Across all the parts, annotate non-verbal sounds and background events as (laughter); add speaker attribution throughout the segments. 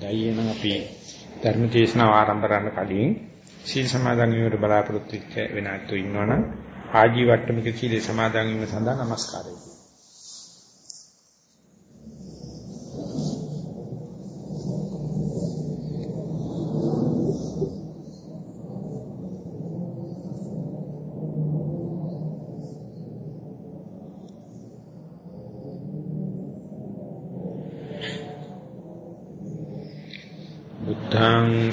Speaker 1: දැන් අපි ධර්ම දේශනාව ආරම්භ කරන්න කලින් සීල් සමාදන් වීමට බලාපොරොත්තු වෙන අයතු ඉන්නවනම් ආජීවට්ටමික සීලේ සමාදන් වීම සඳහා নমස්කාරය. බුද්ධං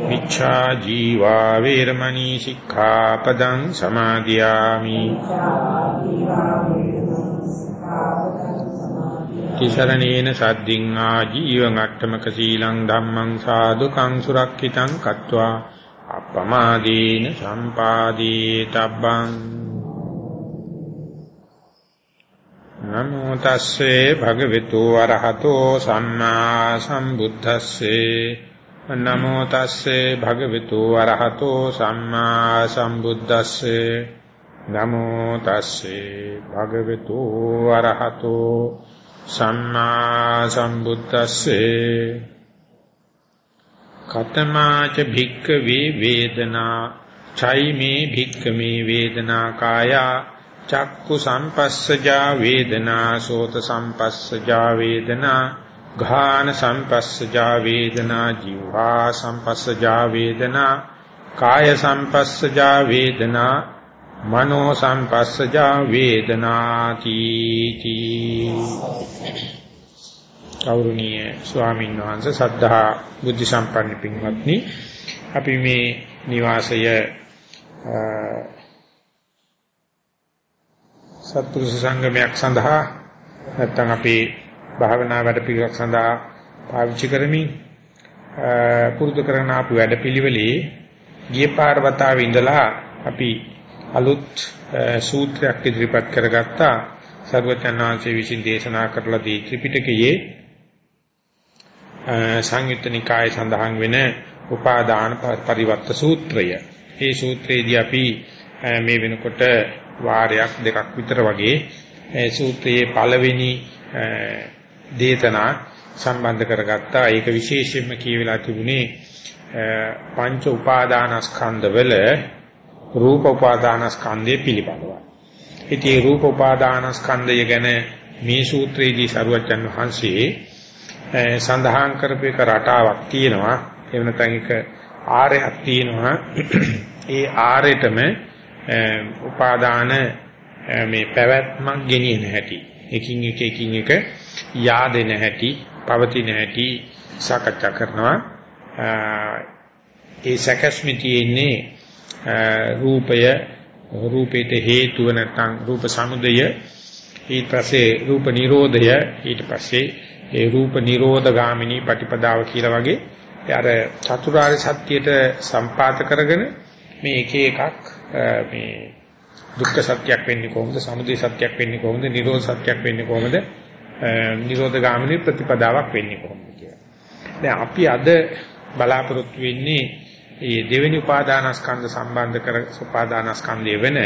Speaker 1: මිච්ඡා ජීවා වේරමණී සික්ඛාපදං සමාදියාමි. තිසරණේන සද්දින් ආජීවං අට්ඨමක සීලං ධම්මං සාදුකං සුරක්ෂිතං කତ୍වා. අප්පමාදීන සම්පාදී තබ්බං. නමෝ තස්සේ භගවතු වරහතෝ සම්මා සම්බුද්දස්සේ. නමෝ තස්සේ භගවතු වරහතෝ සම්මා සම්බුද්දස්සේ. නමෝ තස්සේ භගවතු වරහතෝ සම්මා සම්බුද්දස්සේ. කතමාච භික්ඛවේ වේදනා චෛමේ භික්ඛමේ වේදනා කායා චක්කු සම්පස්සජා වේදනා සෝත සම්පස්සජා වේදනා ඝාන සංපස්සජා වේදනා ජීවා සංපස්සජා වේදනා කාය සංපස්සජා වේදනා මනෝ සංපස්සජා වේදනා තීති. කෞරුණීය ස්වාමීන් වහන්සේ සද්ධා බුද්ධ සම්පන්න පින්වත්නි අපි මේ නිවාසය සත්පුරුෂ සංගමයක් සඳහා නැත්තම් අපේ භාවනා වැඩපිළිවෙලක් සඳහා පාවිච්චි කරමින් පුරුදු කරන අපේ වැඩපිළිවෙලේ ගිය පාර වතාවේ ඉඳලා අපි අලුත් සූත්‍රයක් ඉදිරිපත් කරගත්තා සර්වචන්නාංශයේ විසින් දේශනා කරලා දී ත්‍රිපිටකයේ සංයුත්ත නිකායේ සඳහන් වෙන උපාදාන පරිවර්ත සූත්‍රය. මේ සූත්‍රයේදී අපි මේ වෙනකොට වාරයක් දෙකක් විතර වගේ සූත්‍රයේ පළවෙනි දේතනා සම්බන්ධ කරගත්තා. ඒක විශේෂයෙන්ම කියවිලා තිබුණේ පංච උපාදානස්කන්ධවල රූප උපාදානස්කන්ධය පිළිබඳව. ඉතින් රූප උපාදානස්කන්ධය ගැන මේ සූත්‍රයේදී සරුවචන් වහන්සේ සඳහන් කරපු එක රටාවක් තියෙනවා. එහෙම නැත්නම් එක ආරයක් තියෙනවා. ඒ ආරෙටම උපාදාන මේ පැවැත්මක් ගෙනියන හැටි. එකින් එක එකින් එක yaadෙන හැටි, පවතින හැටි සාකච්ඡා කරනවා. ඒ සැකස්මි තියෙන්නේ රූපය රූපේට හේතුව නැත්නම් රූප සමුදය ඊට පස්සේ රූප නිරෝධය ඊට පස්සේ ඒ රූප නිරෝධ ගාමිනී පටිපදාව කියලා වගේ අර චතුරාර්ය සත්‍යයට සම්පාත කරගෙන මේ එක එකක් මේ දුක්ඛ සත්‍යයක් වෙන්නේ කොහොමද සමුදය සත්‍යයක් වෙන්නේ කොහොමද නිරෝධ සත්‍යයක් වෙන්නේ කොහොමද නිරෝධ ගාමිනී ප්‍රතිපදාවක් වෙන්නේ කොහොමද කියලා. දැන් අපි අද බලාපොරොත්තු වෙන්නේ මේ දෙවෙනි උපාදානස්කන්ධ සම්බන්ධ කර උපාදානස්කන්ධය වෙන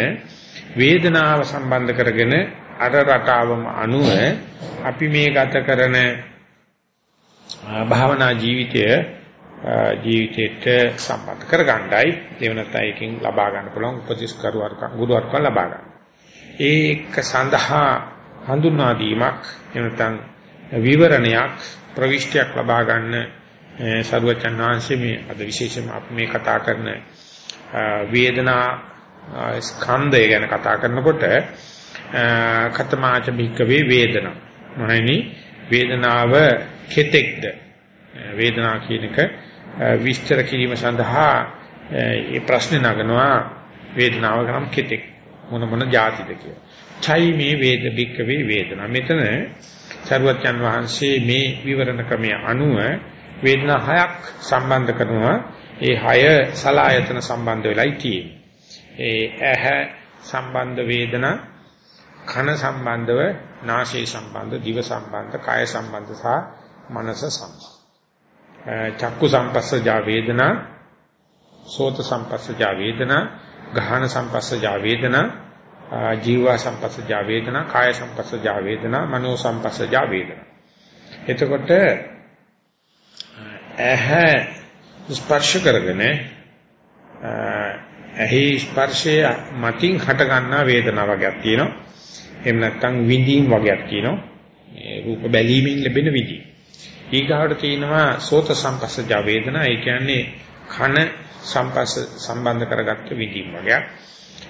Speaker 1: වේදනාව සම්බන්ධ කරගෙන අර රටාවම අනුව අපි මේ ගත කරන භාවනා ජීවිතය ජීවිතයට සම්බන්ධ කරගන්නයි දෙවනත් අයකින් ලබා ගන්න පුළුවන් උපදේශ කරුවරක ගුරුවරක ලබා ගන්න. ඒක සඳහා හඳුන්වා දීමක් එනතන් විවරණයක් ප්‍රවිෂ්ටියක් ලබා ගන්න සරුවචන් වහන්සේ මේ අද විශේෂයෙන්ම අපි මේ කතා කරන වේදනා ස්කන්ධය ගැන කතා කරනකොට කතමාච භික්කවේ වේදනා. මහණෙනි වේදනාව කෙතෙක්ද? වේදනාව කියන එක විස්තර කිරීම සඳහා මේ ප්‍රශ්නේ නගනවා වේදනාව ගනම් කෙතෙක්? මොන මොන જાතිද කියලා. චෛ මේ වේද භික්කවේ වේදනා. මෙතන සරුවචන් වහන්සේ මේ විවරණ ක්‍රමයේ අනුව වේදනා හයක් සම්බන්ධ කරනවා. ඒ හය සලායතන සම්බන්ධ වෙලයි තියෙන්නේ. ඒ ඇහැ සම්බන්ධ වේදනා කන සම්බන්ධව නාසය සම්බන්ධ දිව සම්බන්ධ කාය සම්බන්ධ සහ මනස සම්බන්ධ චක්කු සම්පස්සජා වේදනා සෝත සම්පස්සජා වේදනා ගහන සම්පස්සජා වේදනා ජීවා සම්පස්සජා වේදනා කාය සම්පස්සජා වේදනා මනෝ සම්පස්සජා වේදනා. එතකොට ඇහැ ස්පර්ශ කරගෙන ඇහි ස්පර්ශය මතින් හට ගන්නා වේදනාවක් වගේක් තියෙනවා. එහෙම නැත්නම් විඳීම් වගේක් තියෙනවා. මේ රූප බැලීමෙන් ලැබෙන විඳීම්. ඊගාවට තියෙනවා සෝත සම්පස්සජ වේදනා. ඒ කියන්නේ කන සම්පස්ස සම්බන්ධ කරගත්ත විඳීම් වගේක්.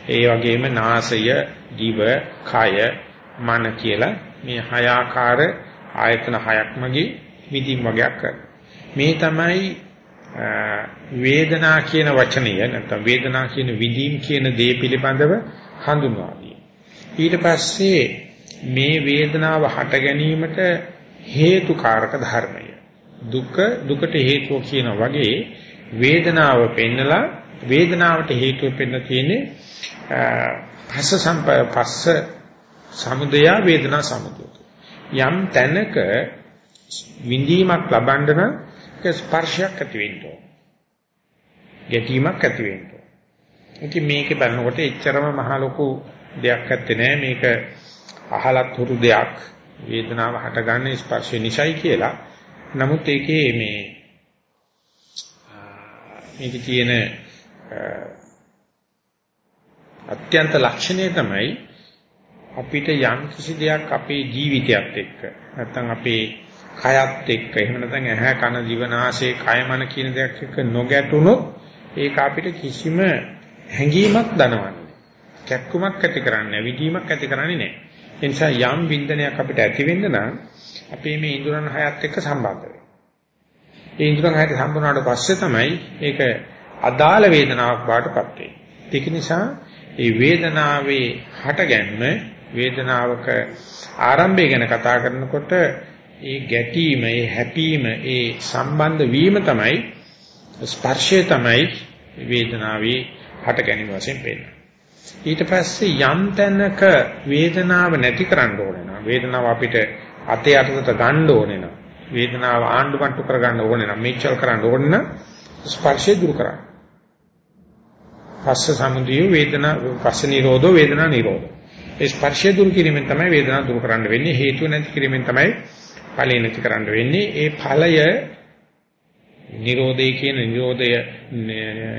Speaker 1: ඒ වගේම නාසය දිව කය මන කියලා මේ හය ආකාර ආයතන හයක් මගේ විඳීම් වගේක් මේ තමයි වේදනා කියන වචනය නැත්නම් වේදනා කියන විඳීම් කියන දේ පිළිබඳව හඳුන්වා ඊට පස්සේ මේ වේදනාව හට ගැනීමට හේතුකාරක ධර්මය. දුක දුකට හේතුව කියන වගේ වේදනාව පෙන්නලා වේදනාවට හේතුව පෙන්න තියෙන්නේ පස්ස සම්ප පස්ස සමුදය වේදනා සමුදය. යම් තැනක විඳීමක් ලබන්න නම් ඒක ස්පර්ශයක් ඇති වෙන්න ඕන. ගැටීමක් ඇති වෙන්න ඕන. ඉතින් මේකේ බලනකොට එච්චරම මහ ලොකු දෙයක් ඇත්තේ නෑ මේක අහලත් හුරු දෙයක් වේදනාව හටගන්නේ ස්පර්ශය නිසයි කියලා. නමුත් ඒකේ මේ මේකේ තියෙන අත්‍යන්ත ලක්ෂණය තමයි අපිට යම් කිසි දෙයක් අපේ ජීවිතයත් එක්ක නැත්නම් අපේ කයත් එක්ක එහෙම නැත්නම් ඇහැ කන දිවනාසය කය මන කියන දෙයක් එක්ක නොගැටුනොත් ඒක අපිට කිසිම හැඟීමක් දනවන්නේ කැක්කුමක් ඇති කරන්නේ විදීමක් ඇති කරන්නේ නැහැ. ඒ නිසා යම් වින්දනයක් අපිට ඇති වෙන්න නම් අපේ මේ ඉන්ද්‍රයන් හයත් එක්ක සම්බන්ධ වෙන්න. ඒ ඉන්ද්‍රයන් හයට සම්බන්ධ පස්සේ තමයි ඒක අදාළ වේදනාවක් බාටපත් වෙන්නේ. ඒක නිසා මේ වේදනාවේ හටගැන්ම වේදනාවක ආරම්භය ගැන කතා කරනකොට ඒ ගැටීම, ඒ හැපීම, ඒ සම්බන්ධ වීම තමයි ස්පර්ශය තමයි වේදනාවේ හට ගැනීම වශයෙන් පෙන්නන්නේ. ඊට පස්සේ යම් තැනක වේදනාව නැති කරන්න ඕනේ නම් වේදනාව අපිට අතේ අතට ගන්න ඕනේ නම් වේදනාව ආණ්ඩු මට්ටු කරගන්න ඕනේ නම් මේචල් කරන්න ඕනේ නම් ස්පර්ශය දුරු කරන්න. පස්ස සමුදිය වේදනා පස්ස නිරෝධෝ වේදනා නිරෝධ. ඒ ස්පර්ශය දුරු කිරීමෙන් තමයි වේදනාව දුරු කරන්න වෙන්නේ. හේතුව නැති කිරීමෙන් තමයි ඵලය නැති කරන්න වෙන්නේ. ඒ ඵලය නිරෝධය කියන නිරෝධය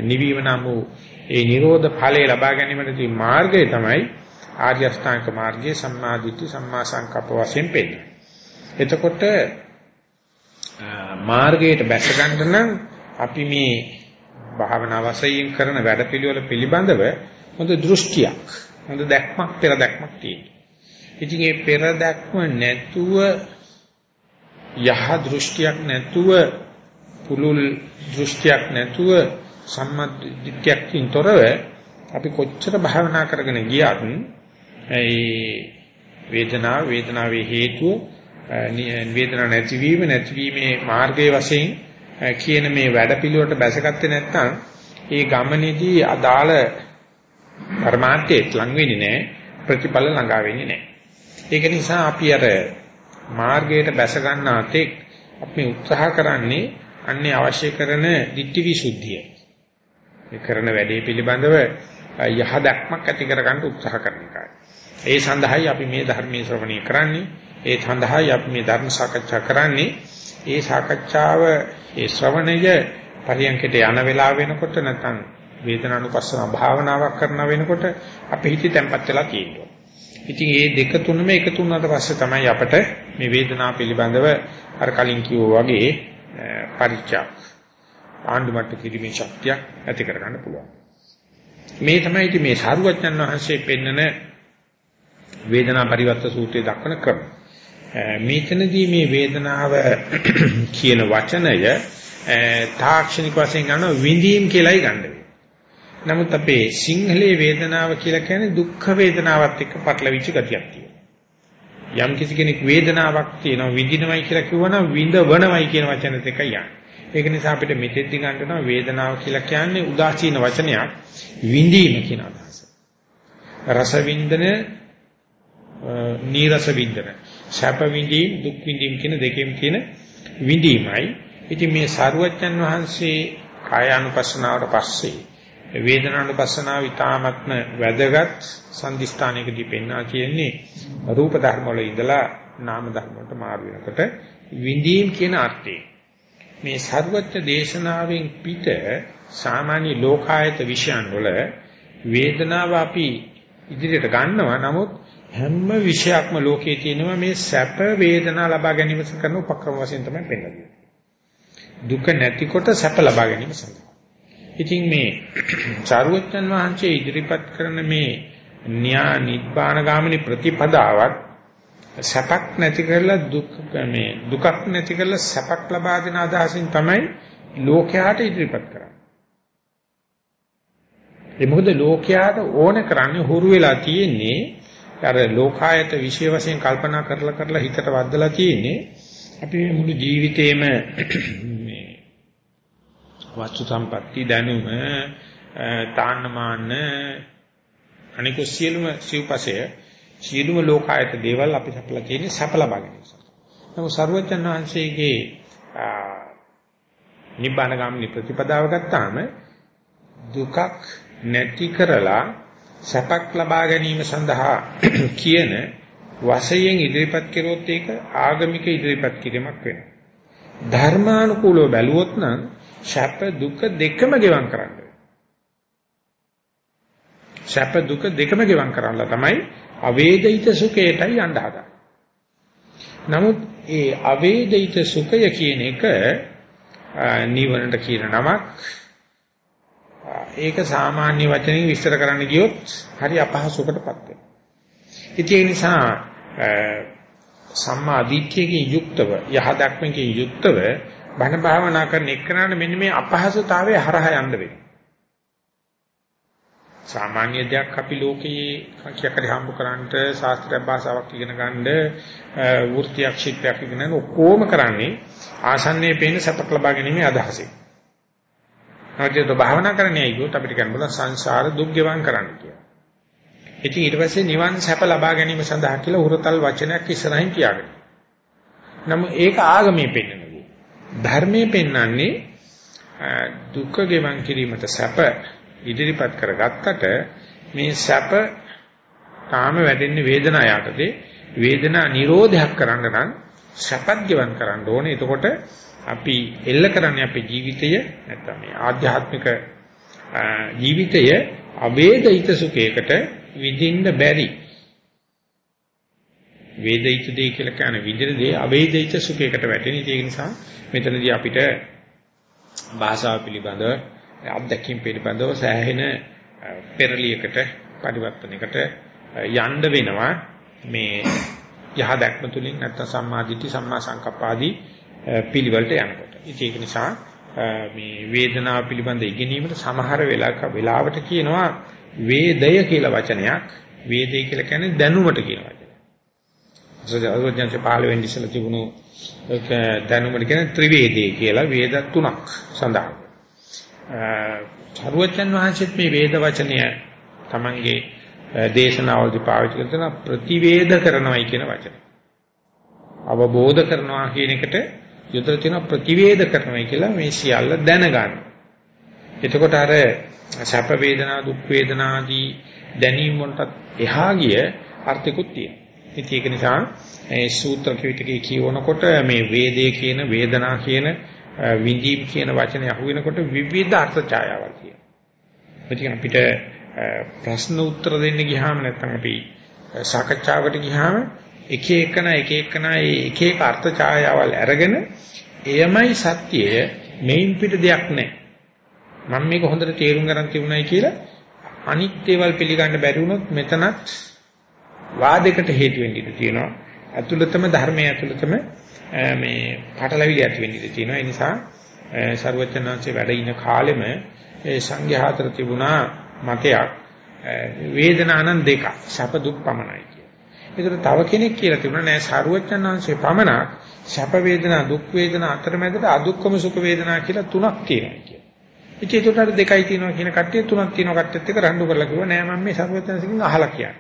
Speaker 1: නිවීම නම් වූ ඒ නිරෝධ ඵලය ලබා ගැනීමට තියෙන මාර්ගය තමයි ආර්ය අෂ්ටාංග මාර්ගයේ සම්මා දිට්ඨි සම්මා සංකප්ප වශයෙන් පෙන්නන්නේ. එතකොට මාර්ගයට බැස ගන්න නම් අපි මේ භාවනා වශයෙන් කරන වැඩපිළිවෙල පිළිබඳව හොඳ දෘෂ්ටියක් හොඳ දැක්මක් පෙර දැක්මක් තියෙනවා. ඉතින් මේ පෙර දැක්ම නැතුව යහ දෘෂ්ටියක් නැතුව පුලුල් දෘෂ්ටියක් නැතුව සම්මදිට්ඨියකින් තොරව අපි කොච්චර භාවනා කරගෙන ගියත් ඒ වේදනාව වේදනාවේ හේතුව වේදනාව නැතිවීම නැතිවීමේ මාර්ගයේ වශයෙන් කියන මේ වැඩපිළිවෙලට බැසගත්තේ නැත්නම් ඒ ගමනේදී අදාළ පරමාර්ථයට ලං වෙන්නේ නැහැ ප්‍රතිඵල ළඟා වෙන්නේ නැහැ. ඒක නිසා අපි අර මාර්ගයට බැස ගන්නාතෙක් අපි උත්සාහ කරන්නේ අන්නේ අවශ්‍ය කරන ditthi visuddhiය. ඒ කරන වැඩේ පිළිබඳව යහ දැක්මක් ඇති කරගන්න උත්සාහ කරන එකයි. ඒ සඳහායි අපි මේ ධර්මයේ ශ්‍රවණය කරන්නේ. ඒ සඳහායි අපි මේ ධර්ම සාකච්ඡා කරන්නේ. ඒ සාකච්ඡාව ඒ ශ්‍රවණය පරියන්කට යන වෙලාව වෙනකොට නැත්නම් වේදනානුපස්සන භාවනාවක් කරන වෙනකොට අපේ හිතේ තැම්පත් වෙලා තියෙනවා. ඉතින් මේ දෙක තුනම එකතු වුණාට පස්සේ තමයි අපට මේ වේදනාව පිළිබඳව අර කලින් කිව්වා වගේ පරිචා ආණ්ඩුමට්ට කිරීමේ ශක්තිය ඇති කරගන්න පුළුවන්. මේ තමයි ඉතින් මේ සාරුවච්චන් වහන්සේ පෙන්නන වේදනා පරිවර්ත සූත්‍රයේ දක්වන ක්‍රම. මේතනදී මේ වේදනාව (clears throat) කියන වචනය තාක්ෂණික වශයෙන් ගන්න විඳීම් කියලායි ගන්න නමුත් අපේ සිංහලයේ වේදනාව කියලා කියන්නේ දුක්ඛ වේදනාවත් එක්ක පටලවිච්ච ගතියක් තියෙනවා. යම් කිසි කෙනෙක් වේදනාවක් තියෙනවා විඳිනවයි කියලා කිව්වනම් විඳවනවයි කියන වචන දෙක යන්නේ. ඒක නිසා අපිට මෙතෙද්දි ගන්නවා වේදනාව කියලා කියන්නේ උදාසීන වචනයක් විඳීම කියන අදහස. රස විඳින නීරස විඳින සැප විඳීම දුක් විඳීම කියන දෙකෙම තියෙන විඳීමයි. ඉතින් මේ සාරුවච්චන් වහන්සේ කායානුපස්සනාවට පස්සේ වේදනානුපස්සනාව ඊටාත්ම වැදගත් සම්දිස්ථානයකදී පෙන්වා කියන්නේ රූප ධර්ම වල ඉඳලා නාම ධර්ම වලට මාරු වෙනකොට විඳීම් කියන අර්ථය. මේ සර්වඥ දේශනාවෙන් පිට සාමාන්‍ය ලෝකායත විෂයන් වල වේදනාව අපි ඉදිරියට ගන්නවා නමුත් හැම විෂයක්ම ලෝකයේ තියෙනවා මේ සැප වේදනා ලබා ගැනීම කරන උපක්‍රම වශයෙන් තමයි පෙන්වන්නේ. දුක නැතිකොට සැප ලබා ගැනීම සඳහා ඉතින් මේ (clears throat) චාරුවචන් වහන්සේ ඉදිරිපත් කරන මේ න්‍යා නිබ්බාන ගාමිනී ප්‍රතිපදාවත් සැපක් නැති කරලා දුක් මේ දුකක් නැති කරලා සැපක් ලබා දෙන අදහසින් තමයි ලෝකයාට ඉදිරිපත් කරන්නේ. ඒ මොකද ලෝකයාට ඕන කරන්නේ හුරු වෙලා තියෙන්නේ අර ලෝකායත විශේෂ වශයෙන් කල්පනා කරලා කරලා හිතට වද්දලා තියෙන්නේ අපි මේ මුළු ජීවිතේම වස්තු සම්පatti දැනුම තාන්නමාන අනිකු සියලුම සිව්පසය සියලුම ලෝකායත දේවල් අපි සපලා තියෙන්නේ සප ලබා ගැනීම සඳහා. නමුත් සර්වජන් වහන්සේගේ නිබ්බාන ගාමිනී ප්‍රතිපදාව ගත්තාම දුකක් නැති කරලා සැපක් ලබා ගැනීම සඳහා (clears throat) කියන වශයෙන් ඉදිරිපත් කරොත් ඒක ආගමික ඉදිරිපත් කිරීමක් වෙනවා. ධර්මානුකූලව බැලුවොත් නම් සැප දුක දෙකම ගෙවම් කරන්න. සැප දුක දෙකම ගෙවම් කරන්නලා තමයි අවේදිත සුඛයටයි යන්න හදන්නේ. නමුත් ඒ අවේදිත සුඛය කියන එක නිවනට කියන නමක් ඒක සාමාන්‍ය වචනෙන් විස්තර කරන්න ගියොත් හරි අපහසුකටපත් වෙනවා. ඉතින් ඒ නිසා සම්මා දිට්ඨියකින් යුක්තව යහ දක්මකින් යුක්තව බණ භාවනා කරන එක්කනට මෙන්න මේ අපහසුතාවය හරහා යන්න වෙනවා. සාමාන්‍ය දෙයක් අපි ලෝකයේ කීයකට හම්බ කරන්නට ශාස්ත්‍රීය භාෂාවක් ඉගෙන ගන්න වෘත්තියක් ශිල්පයක් ඉගෙන ඔක්කොම කරන්නේ ආසන්නයේ පේන සපක් ලබා ගැනීම අදහසෙන්. නැවතත් භාවනා කරන්නේ අයියොත් අපිට කියන්න බල සංසාර දුක් ගෙවන් කරන්න කියලා. ඉතින් ඊට පස්සේ නිවන් සැප ලබා ගැනීම සඳහා කියලා උරතල් වචනයක් ඉස්සරහින් කියාගෙන. නමුත් ඒක ආගමේ පෙන්නන ධර්මයේ පෙන්වන්නේ දුක්ඛ ගෙවන් කිරීමට සැප ඉදිරිපත් කරගත්තට මේ සැප තාම වැඩෙන්නේ වේදනාව යටතේ වේදනා නිරෝධයක් කරන්න නම් සැපත් ගෙවන් කරන්න ඕනේ. එතකොට අපි එල්ල කරන්නේ අපේ ජීවිතය නැත්නම් මේ ආධ්‍යාත්මික ජීවිතය අවේදිත සුඛයකට විඳින්න බැරි වේදිත දෙය කියලා කියන විදිහට දේ අවේදිත සුඛයකට වැටෙන. ඒක නිසා මෙතනදී අපිට භාෂාව පිළිබඳව අත්දැකීම් පිළිබඳව සෑහෙන පෙරලියකට පරිවර්තනයකට යන්න වෙනවා මේ යහ දැක්ම තුලින් නැත්නම් සම්මා දිට්ඨි සම්මා සංකප්ප ආදී පිළිවෙලට යනකොට. ඒක නිසා මේ වේදනාව පිළිබඳ ඉගෙනීමට සමහර වෙලාවක වෙලාවට කියනවා වේදය කියලා වචනයක්. වේදේ කියලා කියන්නේ දැනුමට කියන වචනය. සෝජාවඥාන්සේ පහළ වෙන්න ඉස්සලා තිබුණු දැනුමට කියන ත්‍රිවේදේ කියලා වේද තුනක් සඳහන්. සරුවචන් වහන්සේත් මේ වේද වචනය Tamange දේශනාවලදී පාවිච්චි කරන ප්‍රතිවේද කරනවායි කියන වචනය. අවබෝධ කරනවා කියන එකට යොදලා තියෙන ප්‍රතිවේද කරනවායි කියලා මේ සියල්ල දැනගන්න. එතකොට අර සැප වේදනා දුක් වේදනා ආදී දැනීම් වලට එහා ගිය අර්ථිකුත් තියෙනවා. ඉතින් ඒක නිසා මේ සූත්‍ර පිටකේ කියවනකොට මේ වේදේ කියන වේදනා කියන විඳීම් කියන වචනේ අහුවෙනකොට විවිධ අර්ථ ඡායාවල් තියෙනවා. ඉතින් අපිට ප්‍රශ්න උත්තර දෙන්න ගියාම නැත්නම් අපි සාකච්ඡාවකට ගියාම එක එකන එක එකන එක එක අර්ථ ඡායාවල් අරගෙන එයමයි සත්‍යය මෙයින් පිට දෙයක් නැහැ. මම මේක හොඳට තේරුම් ගන්න තිබුණයි කියලා අනිත් දේවල් පිළිගන්න බැරි වුණොත් මෙතනත් වාදයකට හේතු වෙන්න ඉඩ තියෙනවා. අතුලතම ධර්මයේ අතුලතම මේ පටලවිලි ඇති වෙන්න ඉඩ තියෙනවා. ඒ නිසා ਸਰවචනංශේ වැඩ ඉන කාලෙම ඒ සංඝයා අතර තිබුණා මතයක් වේදනානන් දෙක සැප දුක් පමණයි කියන. ඒකට තව කෙනෙක් කියලා තිබුණා නෑ සාරුවචනාංශේ පමණක් සැප වේදනා දුක් වේදනා අතරමැදට අදුක්කම සුඛ වේදනා කියලා තුනක් තියෙනවා කියලා. ඉතින් ඒකට අර දෙකයි තියෙනවා කියන කට්ටිය තුනක් තියෙනවා කට්ටියත් එක රණ්ඩු කරලා කිව්වා නෑ මම මේ සාරුවචනාංශකින් අහලා කියන්නේ.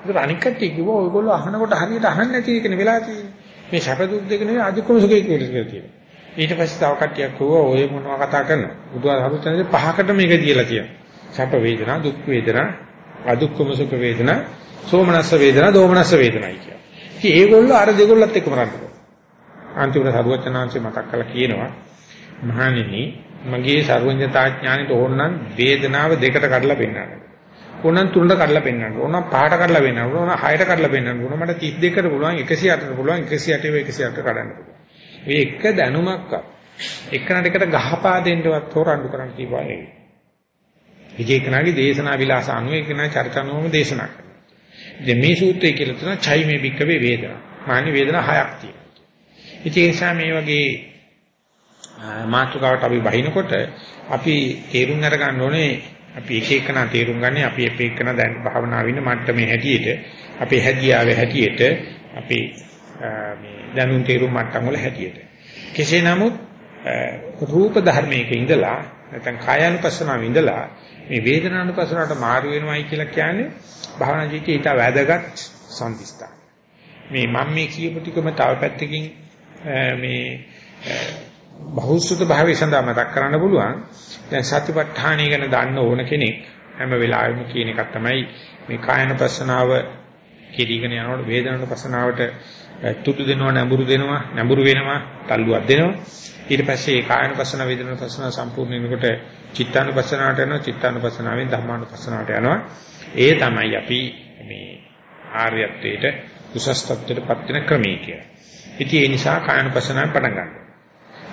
Speaker 1: ඒකට අනික් කට්ටිය කිව්වා ඔයගොල්ලෝ අහනකොට හරියට අහන්නේ නැති එකනේ වෙලා තියෙන්නේ. මේ සැප දුක් දෙක නෙවෙයි අදුක්කම සුඛය කියලා තියෙනවා. ඊට පස්සේ තව කට්ටියක් කිව්වා ඔය මොනවා කතා කරනවද? බුදුහාමුදුරුවෝ පහකට මේක කියලා තියෙනවා. සැප වේදනා දුක් වේදනා අදුක්කම සුඛ වේදනා සෝමනස්ස වේදනා, දෝමනස්ස වේදනායි කියලා. ඉතින් ඒගොල්ලෝ අර දෙගොල්ලත් එක්කම රණ්ඩු අන්තිමට සරුවචනාංශේ මතක් කරලා කියනවා මහණෙනි මගේ සර්වඥතා ඥානෙට ඕනනම් වේදනාව දෙකට කඩලා පෙන්නන්න. ඕනනම් තුනට කඩලා පෙන්වන්න ඕන පහට කඩලා පෙන්වන්න ඕන හයට කඩලා පෙන්වන්න ඕන මට 32කට පුළුවන් 108ට පුළුවන් 108 108 කඩන්න පුළුවන්. මේ එක දැනුමක්වත් එකනට එකට ගහපා දෙන්නවත් හොරඬු කරන්න කිව්වා නෙවෙයි. එක එකනාගේ දේශනා විලාස අනුව එකනා චරිතනුවම දේශනා කරනවා ඉතින් මේ සූත්‍රය කියලා තියෙනවා චෛ මේ බික්කවේ වේදනා. මානි වේදනා හයක් තියෙනවා. ඉතින් ඒ නිසා මේ වගේ මාතෘකාවට අපි බහිනකොට අපි තේරුම් අරගන්න ඕනේ අපි එක එකනා තේරුම් ගන්නේ අපි එක එකනා දැන් භාවනා වින්න මට්ටමේ හැටියට අපේ හැදියාවේ හැටියට අපේ මේ දැනුම් තේරුම් මට්ටම් වල හැටියට. කෙසේ නමුත් රූප ධර්මයක ඉඳලා නැත්නම් කායानुපස්සනාව ඉඳලා මේ වේදනානුපස්සනාවට මාරු වෙනවයි කියලා කියන්නේ භාවනා ජීවිතේ ඊට වැදගත් සම්දිස්ථාන මේ මම මේ කියපු ටිකම තව පැත්තකින් මේ බහුසුත භාවය සඳහා මතක් කරන්න පුළුවන්. දැන් සතිපට්ඨානය ගැන දන්න ඕන කෙනෙක් හැම වෙලාවෙම කියන එකක් තමයි මේ කායනපස්සනාව කිරීගෙන යනකොට වේදනානුපස්සනාවට තුතු දෙනවා නැඹුරු දෙනවා නැඹුරු වෙනවා තල්ලුවක් දෙනවා ඊට පස්සේ ඒ කායනුපස්සන වේදනානුපස්සන සම්පූර්ණ වෙනකොට චිත්තානුපස්සනාවට යනවා චිත්තානුපස්සනාවෙන් ධම්මානුපස්සනාවට යනවා ඒ තමයි අපි මේ ආර්යත්වයට උසස් තත්ත්වයටපත් වෙන ක්‍රමය කියලා. ඉතින් ඒ නිසා කායනුපස්සනාවෙන් පටන් ගන්නවා.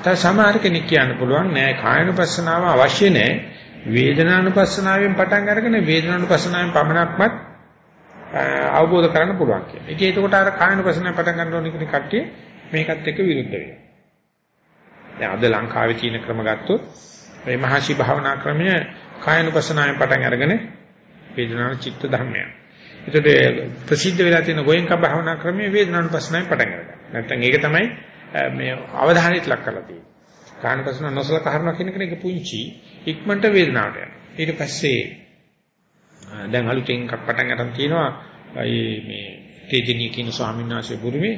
Speaker 1: තව සමහර කෙනෙක් කියන්න පුළුවන් නෑ කායනුපස්සනාව අවශ්‍ය නෑ වේදනානුපස්සනාවෙන් පටන් අරගෙන වේදනානුපස්සනාවෙන් පමණක්මත් අවබෝධ කරගන්න පුළුවන් කියලා. ඒක ඒකට අර කායනුපස්සනාවෙන් පටන් ගන්න ඕනේ කියන කට්ටිය මේකත් එක්ක විරුද්ධ වෙනවා. දැන් අද ලංකාවේ තියෙන ක්‍රම ගත්තොත් මේ මහසි භාවනා ක්‍රමය කායනුපස්සනාවෙන් පටන් අරගෙන වේදනාන චිත්ත ධර්මයන්. ඒකට ප්‍රසිද්ධ වෙලා තියෙන ගෝයන්ක භාවනා ක්‍රමය වේදනානුපස්සනාවෙන් පටන් ගන්නවා. නැත්නම් ඒක තමයි මේ අවධානයට ලක් කරලා තියෙන්නේ. කායනපසන නොසලකා හරිනවා කියන එක පුංචි ඉක්මනට වේදනාවට යනවා. ඊට පස්සේ දැන් අලුතෙන් එකක් පටන් ගන්න තියෙනවා මේ තේජිනී කියන ස්වාමීන් වහන්සේ බුරුමේ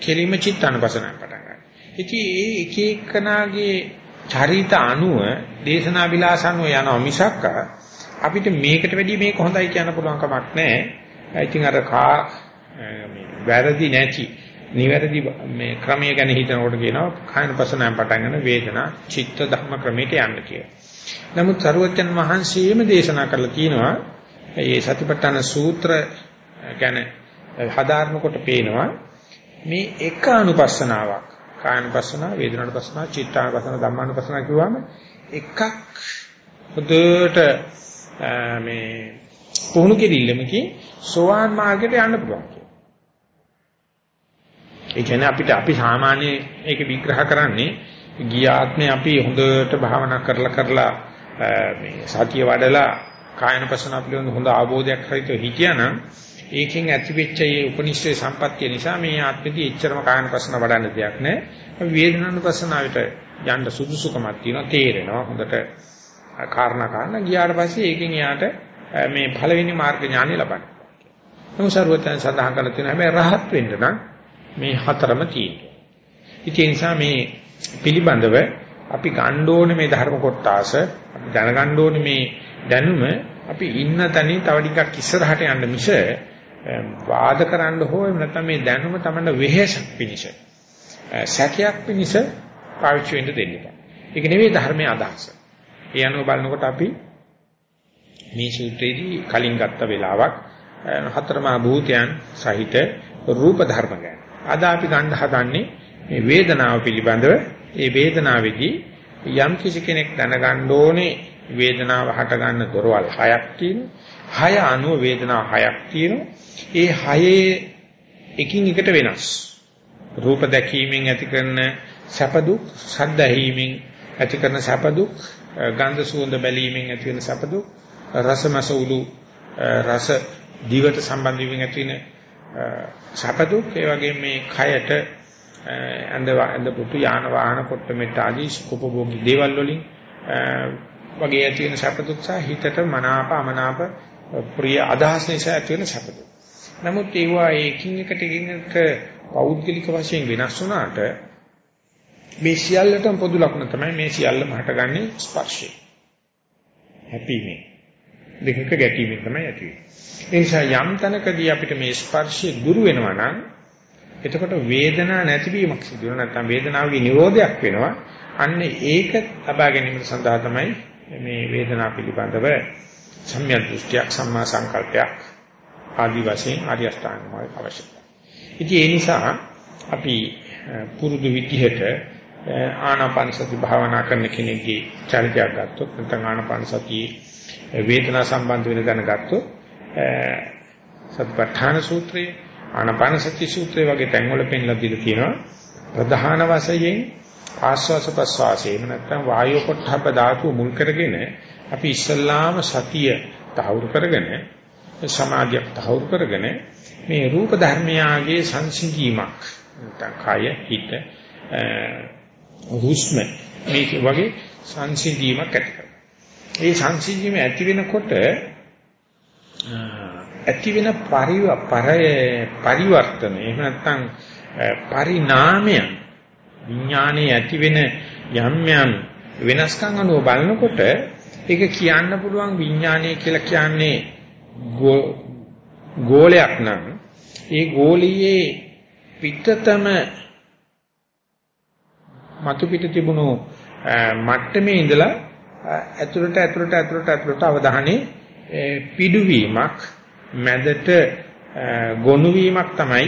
Speaker 1: කෙලිම චිත්තානපසනක් පටන් ගන්නවා. ඉතින් ඒ එක එකනාගේ චරිත අනුව දේශනා විලාස අනුව යනවා මිසක් අපිට මේකට වැඩිය මේක හොඳයි කියන්න පුළුවන් කමක් නැහැ. ඉතින් අර කා මේ වැරදි නැති නිවැරදි මේ ක්‍රමය ගැන හිතනකොට කියනවා කායන පසනාවෙන් පටන් ගන්න වේදනා චිත්ත ධම්ම ක්‍රමයට යන්න කියලා. නමුත් සරුවචන් වහන්සේම දේශනා කරලා තියෙනවා මේ සතිපට්ඨාන සූත්‍ර ගැන හදාarnකොට පේනවා මේ එක අනුපස්සනාවක් කායනුපස්සනාව වේදනානුපස්සනාව චිත්තානුපස්සනාව ධම්මානුපස්සනාව කිව්වම එකක් හොඳට මේ පුහුණු කෙරෙල්ලමකින් සෝවාන් මාර්ගයට යන්න පුළුවන්. ඒ කියන්නේ අපිට අපි සාමාන්‍ය ඒක විග්‍රහ කරන්නේ ගිය ආත්මේ අපි හොඳට භාවනා කරලා කරලා මේ සතිය වඩලා කායනපසන පිළිබඳ හොඳ අවබෝධයක් හරිත හිටියානම් ඒකෙන් ඇතිවෙච්ච මේ උපනිෂ්ඨේ සම්පත්තිය නිසා මේ ආත්මෙදී එච්චරම කායනපසන වඩන්න දෙයක් නැහැ. වේදනානුපසනාවට යන්න සුදුසුකමක් තියෙනවා තේරෙනවා හොඳට කාරණා කාරණා ගියාට පස්සේ ඒකෙන් එයාට මේ පළවෙනි මාර්ග ඥානය ලබන්න. නමුත් සර්වතන් සඳහන් කරලා තියෙනවා හැබැයි රහත් වෙන්න නම් මේ හතරම තියෙනවා. ඒ නිසා මේ පිළිබඳව අපි ගන්න ඕනේ මේ ධර්ම කොටස අපි දැනගන්න ඕනේ මේ දැනුම අපි ඉන්න තැනින් තව ටිකක් ඉස්සරහට යන්න මිස වාද කරන්න හෝ නැත්නම් මේ දැනුම තමයි වෙහෙසක් පිනිස සැකයක් පිනිස පාවිච්චි වෙන්න දෙන්න එපා. ඒක නෙවෙයි ධර්මයේ අදහස. ඒ අනුව බලනකොට අපි මේ සූත්‍රයේදී කලින් ගත්ත වෙලාවක් හතරමා භූතයන් සහිත රූප ධර්ම ගැන. අද අපි ගන්න හදන්නේ මේ වේදනාව පිළිබඳව. ඒ වේදනාවේදී යම් කිසි කෙනෙක් දැනගන්න ඕනේ වේදනාව හට ගන්න දොරවල් හයක් තියෙනවා. හය අනුව වේදනාව හයක් තියෙනවා. ඒ හයේ එකින් එකට වෙනස්. රූප දැකීමෙන් ඇති කරන සැප දුක්, ශබ්ද ඇහිීමෙන් ඇති කරන සැප දුක්, ගන්ධ සුවඳ බැලීමෙන් ඇති වෙන සැප දුක්, රසමස උළු රස දිවට සම්බන්ධ වීමෙන් ඇති වෙන සැප දුක්, ඒ වගේ මේ කයට ඇඳ ඇඳ පුතු යාන වාහන කොට මෙට ආදී උපභෝගී දේවල් වලින් වගේ ඇති වෙන සැප දුක් සහ හිතට මනාප අමනාප ප්‍රිය අදහස් නිසා ඇති වෙන සැප දුක්. නමුත් ඒවා එකින් එකට එකින් එකට පෞද්ගලික වශයෙන් වෙනස් වුණාට මේ සියල්ලටම පොදු ලක්ෂණ තමයි මේ සියල්ලම හටගන්නේ ස්පර්ශය. හැපීමෙන්. දෙකක ගැටීමෙන් තමයි ඇති වෙන්නේ. ඒ නිසා යම් තැනකදී අපිට මේ ස්පර්ශය දුරු වෙනවා නම් එතකොට වේදනාවක් නැතිවීමක් සිදු වෙනවා නැත්නම් වේදනාවගේ නිරෝධයක් වෙනවා. අන්න ඒක ලබා ගැනීම සඳහා තමයි මේ වේදනාව පිළිබඳව සම්‍යක් දෘෂ්ටියක් සම්මා සංකල්පයක් ආදි වශයෙන් ආර්ය අෂ්ටාංග මාර්ගය අවශ්‍යයි. ඉතින් ඒ නිසා අපි පුරුදු විදිහට ආනාපාන සති භාවනා කරන කෙනෙක්ගේ චරිතයක් ගත්තොත් නැත්නම් ආනාපාන සතිය වේදනා සම්බන්ධ වෙන දැන ගත්තොත් සතිපට්ඨාන සූත්‍රයේ ආනාපාන සති සූත්‍රය වගේ තැන්වල පෙන්ලා දීලා තියෙනවා ප්‍රධාන වශයෙන් ආස්වාස ප්‍රස්වාසයේ නැත්නම් වායෝ පොට්ටහබ ධාතුව මුල් කරගෙන අපි ඉස්සල්ලාම සතිය තහවුරු කරගෙන සමාධියක් තහවුරු කරගෙන මේ රූප ධර්මයාගේ සංසිඳීමක් නැත්නම් කය හිත හුස්ම මේ වගේ සංසිඳීමක් ඇති කරනවා. ඒ සංසිඳීම ඇති වෙනකොට ඇති වෙන පරිවර්තන එහෙම නැත්නම් පරිණාමය විඥානයේ ඇති වෙන යම් යම් වෙනස්කම් අනුව බලනකොට ඒක කියන්න පුළුවන් විඥානය කියලා කියන්නේ ගෝලයක් නම් ඒ ගෝලියේ පිටතම මතු පිට තිබුණු මට්ටමේ ඉඳලා ඇතුළට ඇතුළට ඇතුළට ඇතුළට අවධානය පිඩුවීමක් මැදට ගොනු වීමක් තමයි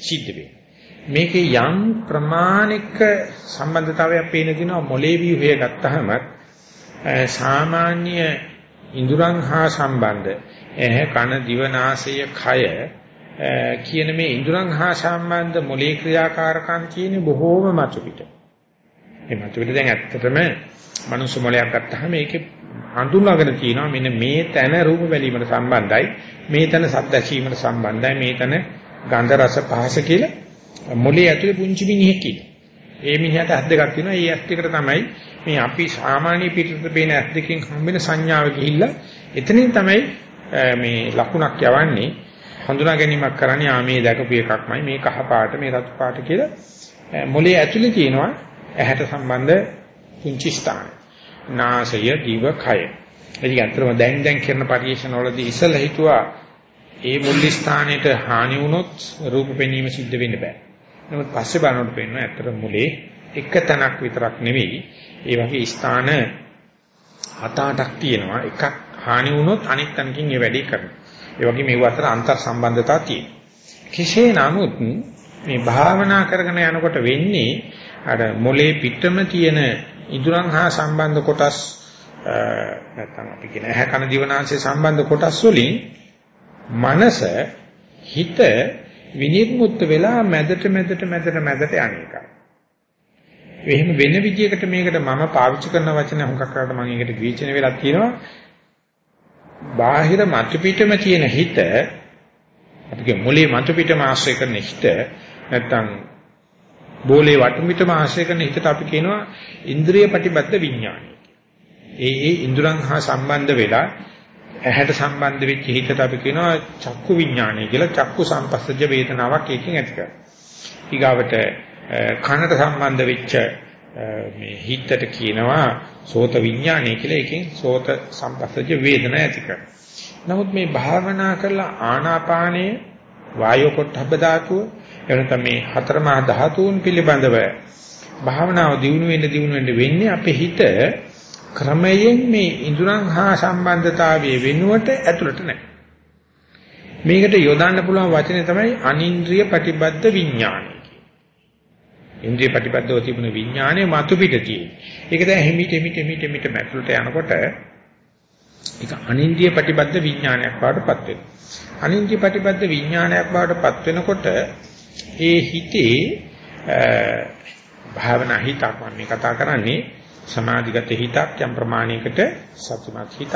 Speaker 1: සිද්ධ වෙන්නේ. මේකේ යම් ප්‍රමාණික සම්බන්ධතාවයක් පේන දිනවා මොලේ ව්‍යුහය ගත්තහම සාමාන්‍ය ඉඳුරන් හා සම්බන්ධ ඇහ කන දිව නාසය කය කියන මේ ඉඳුරන් හා සම්බන්ධ මොලේ ක්‍රියාකාරකම් කියන්නේ බොහෝම මතු පිට. මේ මතු පිට දැන් ඇත්තටම මනුස්ස මොලයක් ගත්තාම ඒකේ හඳුනාගෙන තියෙනවා මෙන්න මේ තැන රූප බැලීමට සම්බන්ධයි මේ තැන ශබ්ද ඇසීමට සම්බන්ධයි මේ තැන ගන්ධ රස පහස කියලා මොලේ ඇතුලේ පුංචි මිනිහෙක් ඉන්නවා. ඒ මිනිහට ඇස් දෙකක් තියෙනවා. ඒ ඇස් දෙකට තමයි මේ අපි සාමාන්‍ය පිටුට පේන ඇස් දෙකෙන් හම්බෙන සංඥාව ගිහිල්ලා එතනින් තමයි මේ ලකුණක් යවන්නේ හඳුනා ගැනීමක් කරන්නේ ආ මේ දැකපු එකක්මයි මේ කහ පාට මේ රතු පාට කියලා මොලේ ඇතුලේ තියෙනවා ඇහැට සම්බන්ධ පුංචි ස්ථාන. නාසය, දිව, කය. ඒක ඇත්තටම දැන් දැන් කරන පරිශන වලදී ඉස්සලා හිතුවා ඒ මුල් ස්ථානෙට හානි වුණොත් රූප පෙනීම සිද්ධ වෙන්න බෑ. නමුත් පස්සේ බලනකොට පේනවා ඇත්තට මුලේ එක තැනක් විතරක් නෙවෙයි ඒ වගේ ස්ථාන හත අටක් තියෙනවා. එකක් හානි වුණොත් අනෙක් තැනකින් ඒ වැඩේ කරනවා. ඒ වගේ මේව අතර අන්තර් සම්බන්ධතා තියෙනවා. කෙසේ නමුත් මේ භාවනා කරගෙන යනකොට වෙන්නේ අර මොලේ පිටම තියෙන ඉදුරන් හා සම්බන්ධ කොටස් නැත්නම් අපි කියන ඇහැ කන දිවනාංශයේ සම්බන්ධ කොටස් වලින් මනස හිත විනිර්මුක්ත වෙලා මැදට මැදට මැදට මැදට යන්නේකයි. එහෙම වෙන විදියකට මේකට මම පාවිච්චි කරන වචන හුඟක් කරලා මම ඒකට විචින වෙලා තියෙනවා. බාහිර මතු පිටම තියෙන හිත අපිගේ මොලේ මතු පිටම ආශ්‍රය කරන හිත නැත්තම් බෝලේ වටු පිටම ආශ්‍රය කරන හිතට අපි කියනවා ඉන්ද්‍රිය ප්‍රතිබද්ධ විඥානය. ඒ ඒ ඉන්ද්‍රයන් හා සම්බන්ධ වෙලා ඇහැට සම්බන්ධ වෙච්ච හිතට අපි කියනවා චක්කු විඥානය කියලා චක්කු සංපස්සජ වේදනාවක් එකකින් ඇති කරනවා. ඊගාවට කනට සම්බන්ධ වෙච්ච මේ හිතට කියනවා සෝත විඥානය කියලා එකකින් සෝත සංපස්සජ වේදනා ඇති කරනවා. නමුත් මේ භාවනා කරලා ආනාපානයේ වායෝ පොට්ටබ්බ ධාතුව එනතම මේ හතර මහා ධාතුන් පිළිබඳව භාවනාව දියුණු වෙන්න දියුණු වෙන්න වෙන්නේ අපේ හිත ක්‍රමයෙන් මේ ඉඳුරන් හා සම්බන්ධතාවයේ වෙනුවට ඇතුළට නැහැ. මේකට යොදන්න පුළුවන් වචනේ තමයි අනින්ද්‍රිය ප්‍රතිබද්ධ විඥානය කියන්නේ. ඉන්ද්‍රිය ප්‍රතිබද්ධව තිබුණ විඥානය මතු පිට තියෙන්නේ. ඒක දැන් හිමිට හිමිට හිමිට හිමිට මැතුළට යනකොට ඒක අනින්ද්‍රිය ප්‍රතිබද්ධ විඥානයක් බවටපත් වෙනවා. අනින්ද්‍රිය ප්‍රතිබද්ධ විඥානයක් බවටපත් වෙනකොට ඒ හිතේ භාවනා හිතක් මම මේ කතා කරන්නේ සමාධිගත හිතක් යම් ප්‍රමාණයකට සතුටක් හිතක්.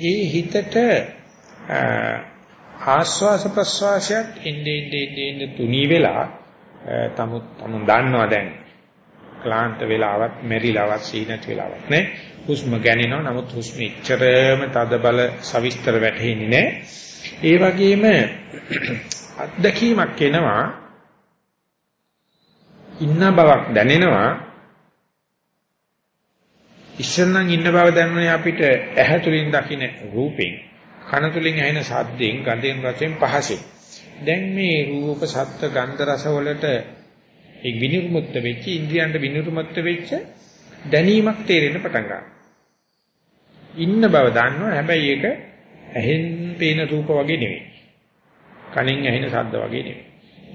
Speaker 1: ඒ හිතට ආස්වාස ප්‍රස්වාසයත් ඉන්නේ ඉන්නේ ඉන්නේ තුනී වෙලා තමුත් තමුන් දන්නවා දැන්. ක්ලාන්ත වෙලාවත් මෙරිලාවත් සීනත් වෙලාවත් නේ. හුස්ම ගැනෙනවා. නමුත් හුස්ම ඉච්චරම තද බල සවිස්තර වැටෙන්නේ නැහැ ඒ වගේම අත්දැකීමක් එනවා. ඉන්න බවක් දැනෙනවා. ඉස්සෙල්නම් ඉන්න බව දැනුනේ අපිට ඇහැ තුලින් දකින්න රූපෙන් කන තුලින් ඇහෙන ශබ්දෙන් ගඳෙන් රසෙන් පහසෙන්. දැන් මේ රූප ශබ්ද ගන්ධ රස වලට ඒ විනිර්මුක්ත වෙච්ච ඉන්ද්‍රියන්ට විනිර්මුක්ත වෙච්ච දැනීමක් තේරෙන්න පටන් ගන්නවා. ඉන්න බව දන්නවා. හැබැයි ඒක ඇහෙන් පේන රූප වගේ නෙවෙයි. කනෙන් ඇහෙන ශබ්ද වගේ නෙවෙයි.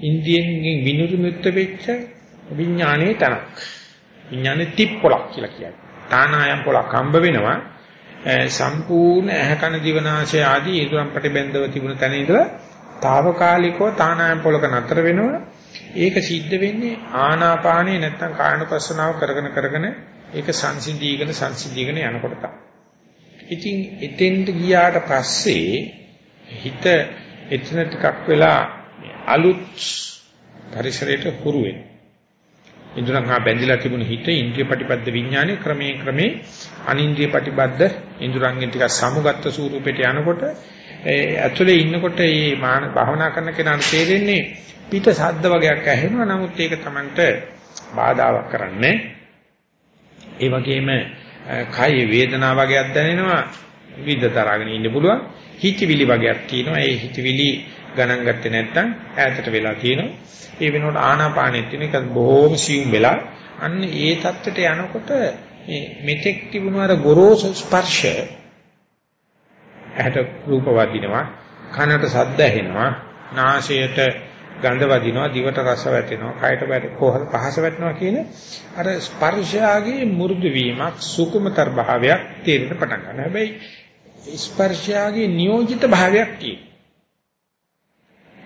Speaker 1: ඉන්ද්‍රියෙන් විනිර්මුක්ත වෙච්ච විඥානයේ තනක්. විඥානේ තිප්පොලක් කියලා කියන්නේ. තානායම් පොලක් හම්බ වෙනවා සම්පූර්ණ ඇහැකන දිවනාශය ආදී ඊතුම් ප්‍රතිබන්ධව තිබුණ තැන ඉඳලා తాවකාලිකව තානායම් පොලක නතර වෙනවා ඒක සිද්ධ වෙන්නේ ආනාපානේ නැත්තම් කායනුපස්සනාව කරගෙන කරගෙන ඒක සංසිඳීගෙන සංසිඳීගෙන යනකොට තමයි. ඉතින් එතෙන්ට ගියාට පස්සේ හිත එතන ටිකක් වෙලා අලුත් පරිසරයට හුරු වෙනවා. ඉන්ද්‍රයන් හා බැඳිලා තිබුණු හිත ඉන්ද්‍රිය ප්‍රතිපද විඥානේ ක්‍රමයෙන් ක්‍රමේ අනින්ද්‍රිය ප්‍රතිබද්ධ ඉන්ද්‍රයන්ගෙන් ටිකක් සමුගත්ත ස්වරූපයට යනකොට ඒ ඇතුලේ ඉන්නකොට මේ මාන භාවනා කරන කෙනාට තේරෙන්නේ පිට ශබ්ද වගේක් ඇහෙනවා. නමුත් ඒක Tamanට බාධාවක් කරන්නේ ඒ වගේම කය වේදනාව වගේක් දැනෙනවා. විදතරගෙන ඉන්න පුළුවන්. හිතවිලි වගේක් තියෙනවා. ඒ හිතවිලි ගණන් ගත්තේ නැත්නම් ඈතට වෙලා තියෙනවා. ඒ වෙනකොට ආනාපානෙත් තියෙන එක බොහොම සියුම් වෙලා අන්න ඒ தත්තට යනකොට මේ මෙතෙක් තිබුණු අර ගොරෝසු ස්පර්ශ ඇහැට රූප වදිනවා කනට ශබ්ද ඇහෙනවා නාසයට ගඳ වදිනවා දිවට රස වැටෙනවා කයට වැට පහස වැටෙනවා කියන අර ස්පර්ශයාගේ මෘදු වීමක් සුකුමතර භාවයක් තේරෙන්න පටන් ගන්නවා. හැබැයි ස්පර්ශයාගේ නියෝජිත භාවයක් තියෙනවා.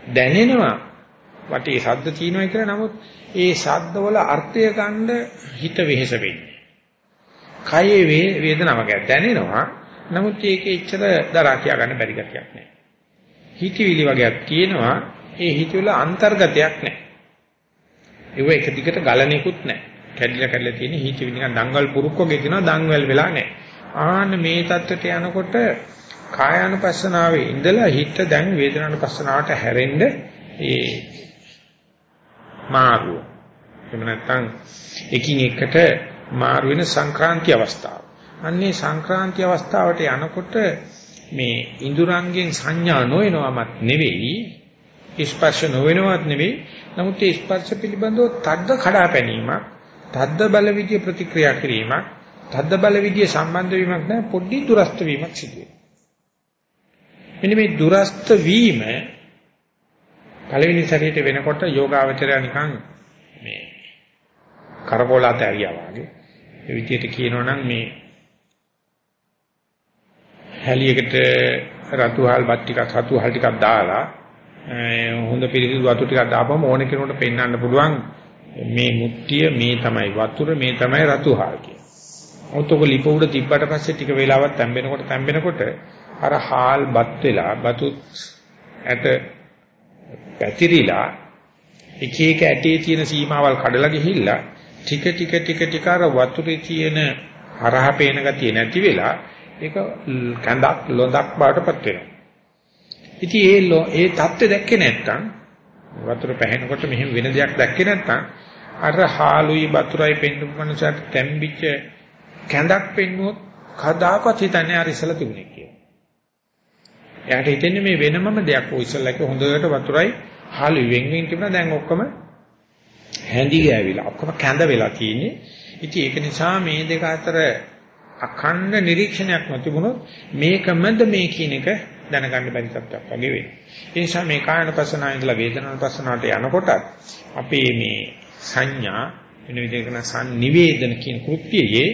Speaker 1: දැනෙනවා වටේ ශබ්ද තියෙනවා කියලා නමුත් ඒ ශබ්දවල අර්ථය ගන්න හිත වෙහෙස වෙන්නේ. කයේ වේදනාවක් දැනෙනවා නමුත් ඒකේ ඉච්ඡර දරා කියා ගන්න බැරි ගතියක් නැහැ. හිතවිලි වගේක් තියෙනවා ඒ හිතවල අන්තර්ගතයක් නැහැ. ඒව එක දිගට ගලණේකුත් නැහැ. කැඩිලා කැඩිලා තියෙන හිතවිලි නිකන් දංගල් පුරුක් වගේ තියෙනවා දංවැල් වෙලා නැහැ. ආන්න මේ தත්ත්වයට යනකොට කායානුපස්සනාවේ ඉඳලා හිත දැන් වේදනානුපස්සනාවට හැරෙන්න ඒ මාරුව. එහෙම නැත්නම් එකින් එකට මාරු වෙන සංක්‍රාන්ති අවස්ථාව. අන්නේ සංක්‍රාන්ති අවස්ථාවට යනකොට මේ ඉඳුරංගෙන් සංඥා නොවනවමත් නෙවෙයි ස්පර්ශ නොවනවත් නෙවෙයි නමුත් ඒ ස්පර්ශ පිළිබඳව තද්ද කඩාපැනීමක් තද්ද බල විදිය ප්‍රතික්‍රියා කිරීමක් තද්ද බල විදිය සම්බන්ධ වීමක් නෑ පොඩි දුරස්ත වීමක් සිදු වෙනවා මෙන්න මේ දුරස්ත වීම පළවෙනි සැරේට වෙනකොට යෝගාවචරය නිකන් මේ කරකෝලات ඇරියා වගේ ඒ විදිහට කියනවනම් මේ හැලියකට රතුහල් බත් ටිකක් රතුහල් ටිකක් දාලා හොඳ පිළිසිදු වතුර ටිකක් දාපුවම ඕන කෙනෙකුට පෙන්වන්න පුළුවන් මේ මුට්ටිය මේ තමයි වතුර මේ තමයි රතු හාල් කියන්නේ. ඔතක ලිප උඩ තිබ්බට පස්සේ ටික වෙලාවක් තැම්බෙනකොට තැම්බෙනකොට අර හාල් බත් වෙලා බතුත් ඇට පැතිරිලා එක එක ඇටේ තියෙන සීමාවල් කඩලා ගිහිල්ලා ටික ටික ටික ටික අර වතුරේ තියෙන හරහා පේන ගතිය නැති වෙලා ඒක කඳක් ලොඳක් බවටපත් වෙනවා. ඉතින් ඒ ඒ தත්ත්වය දැක්කේ නැත්තම් වතුර පැහෙනකොට මෙහෙම වෙන දෙයක් දැක්කේ නැත්තම් අර හාලුයි වතුරයි පෙන්නපු මනුස්සයට තැම්බිච්ච කැඳක් පෙන්නුවොත් කදාකත් හිතන්නේ අර ඉස්සලා තිබුණේ කියලා. එයාට හිතෙන්නේ මේ වෙනමම දෙයක් ඔය ඉස්සලා හොඳට වතුරයි හාලුයි වෙන් වෙන් තිබුණා දැන් ඔක්කොම හැඳි ගෑවිලා ඔක්කොම කැඳ වෙලා තියෙන්නේ. ඉතින් ඒක නිසා මේ දෙක අතර අඛණ්ඩ නිරීක්ෂණයක් නොතිබුණොත් මේකමද මේ කියන එක දැනගන්න බැරි තත්ත්වයක් වගේ වෙනවා. ඒ නිසා මේ කායන පස්සනාව ඉඳලා වේදනාන පස්සනාවට යනකොට අපේ මේ සංඥා වෙන විදිහකට සංනිවේදන කියන කෘත්‍යයේ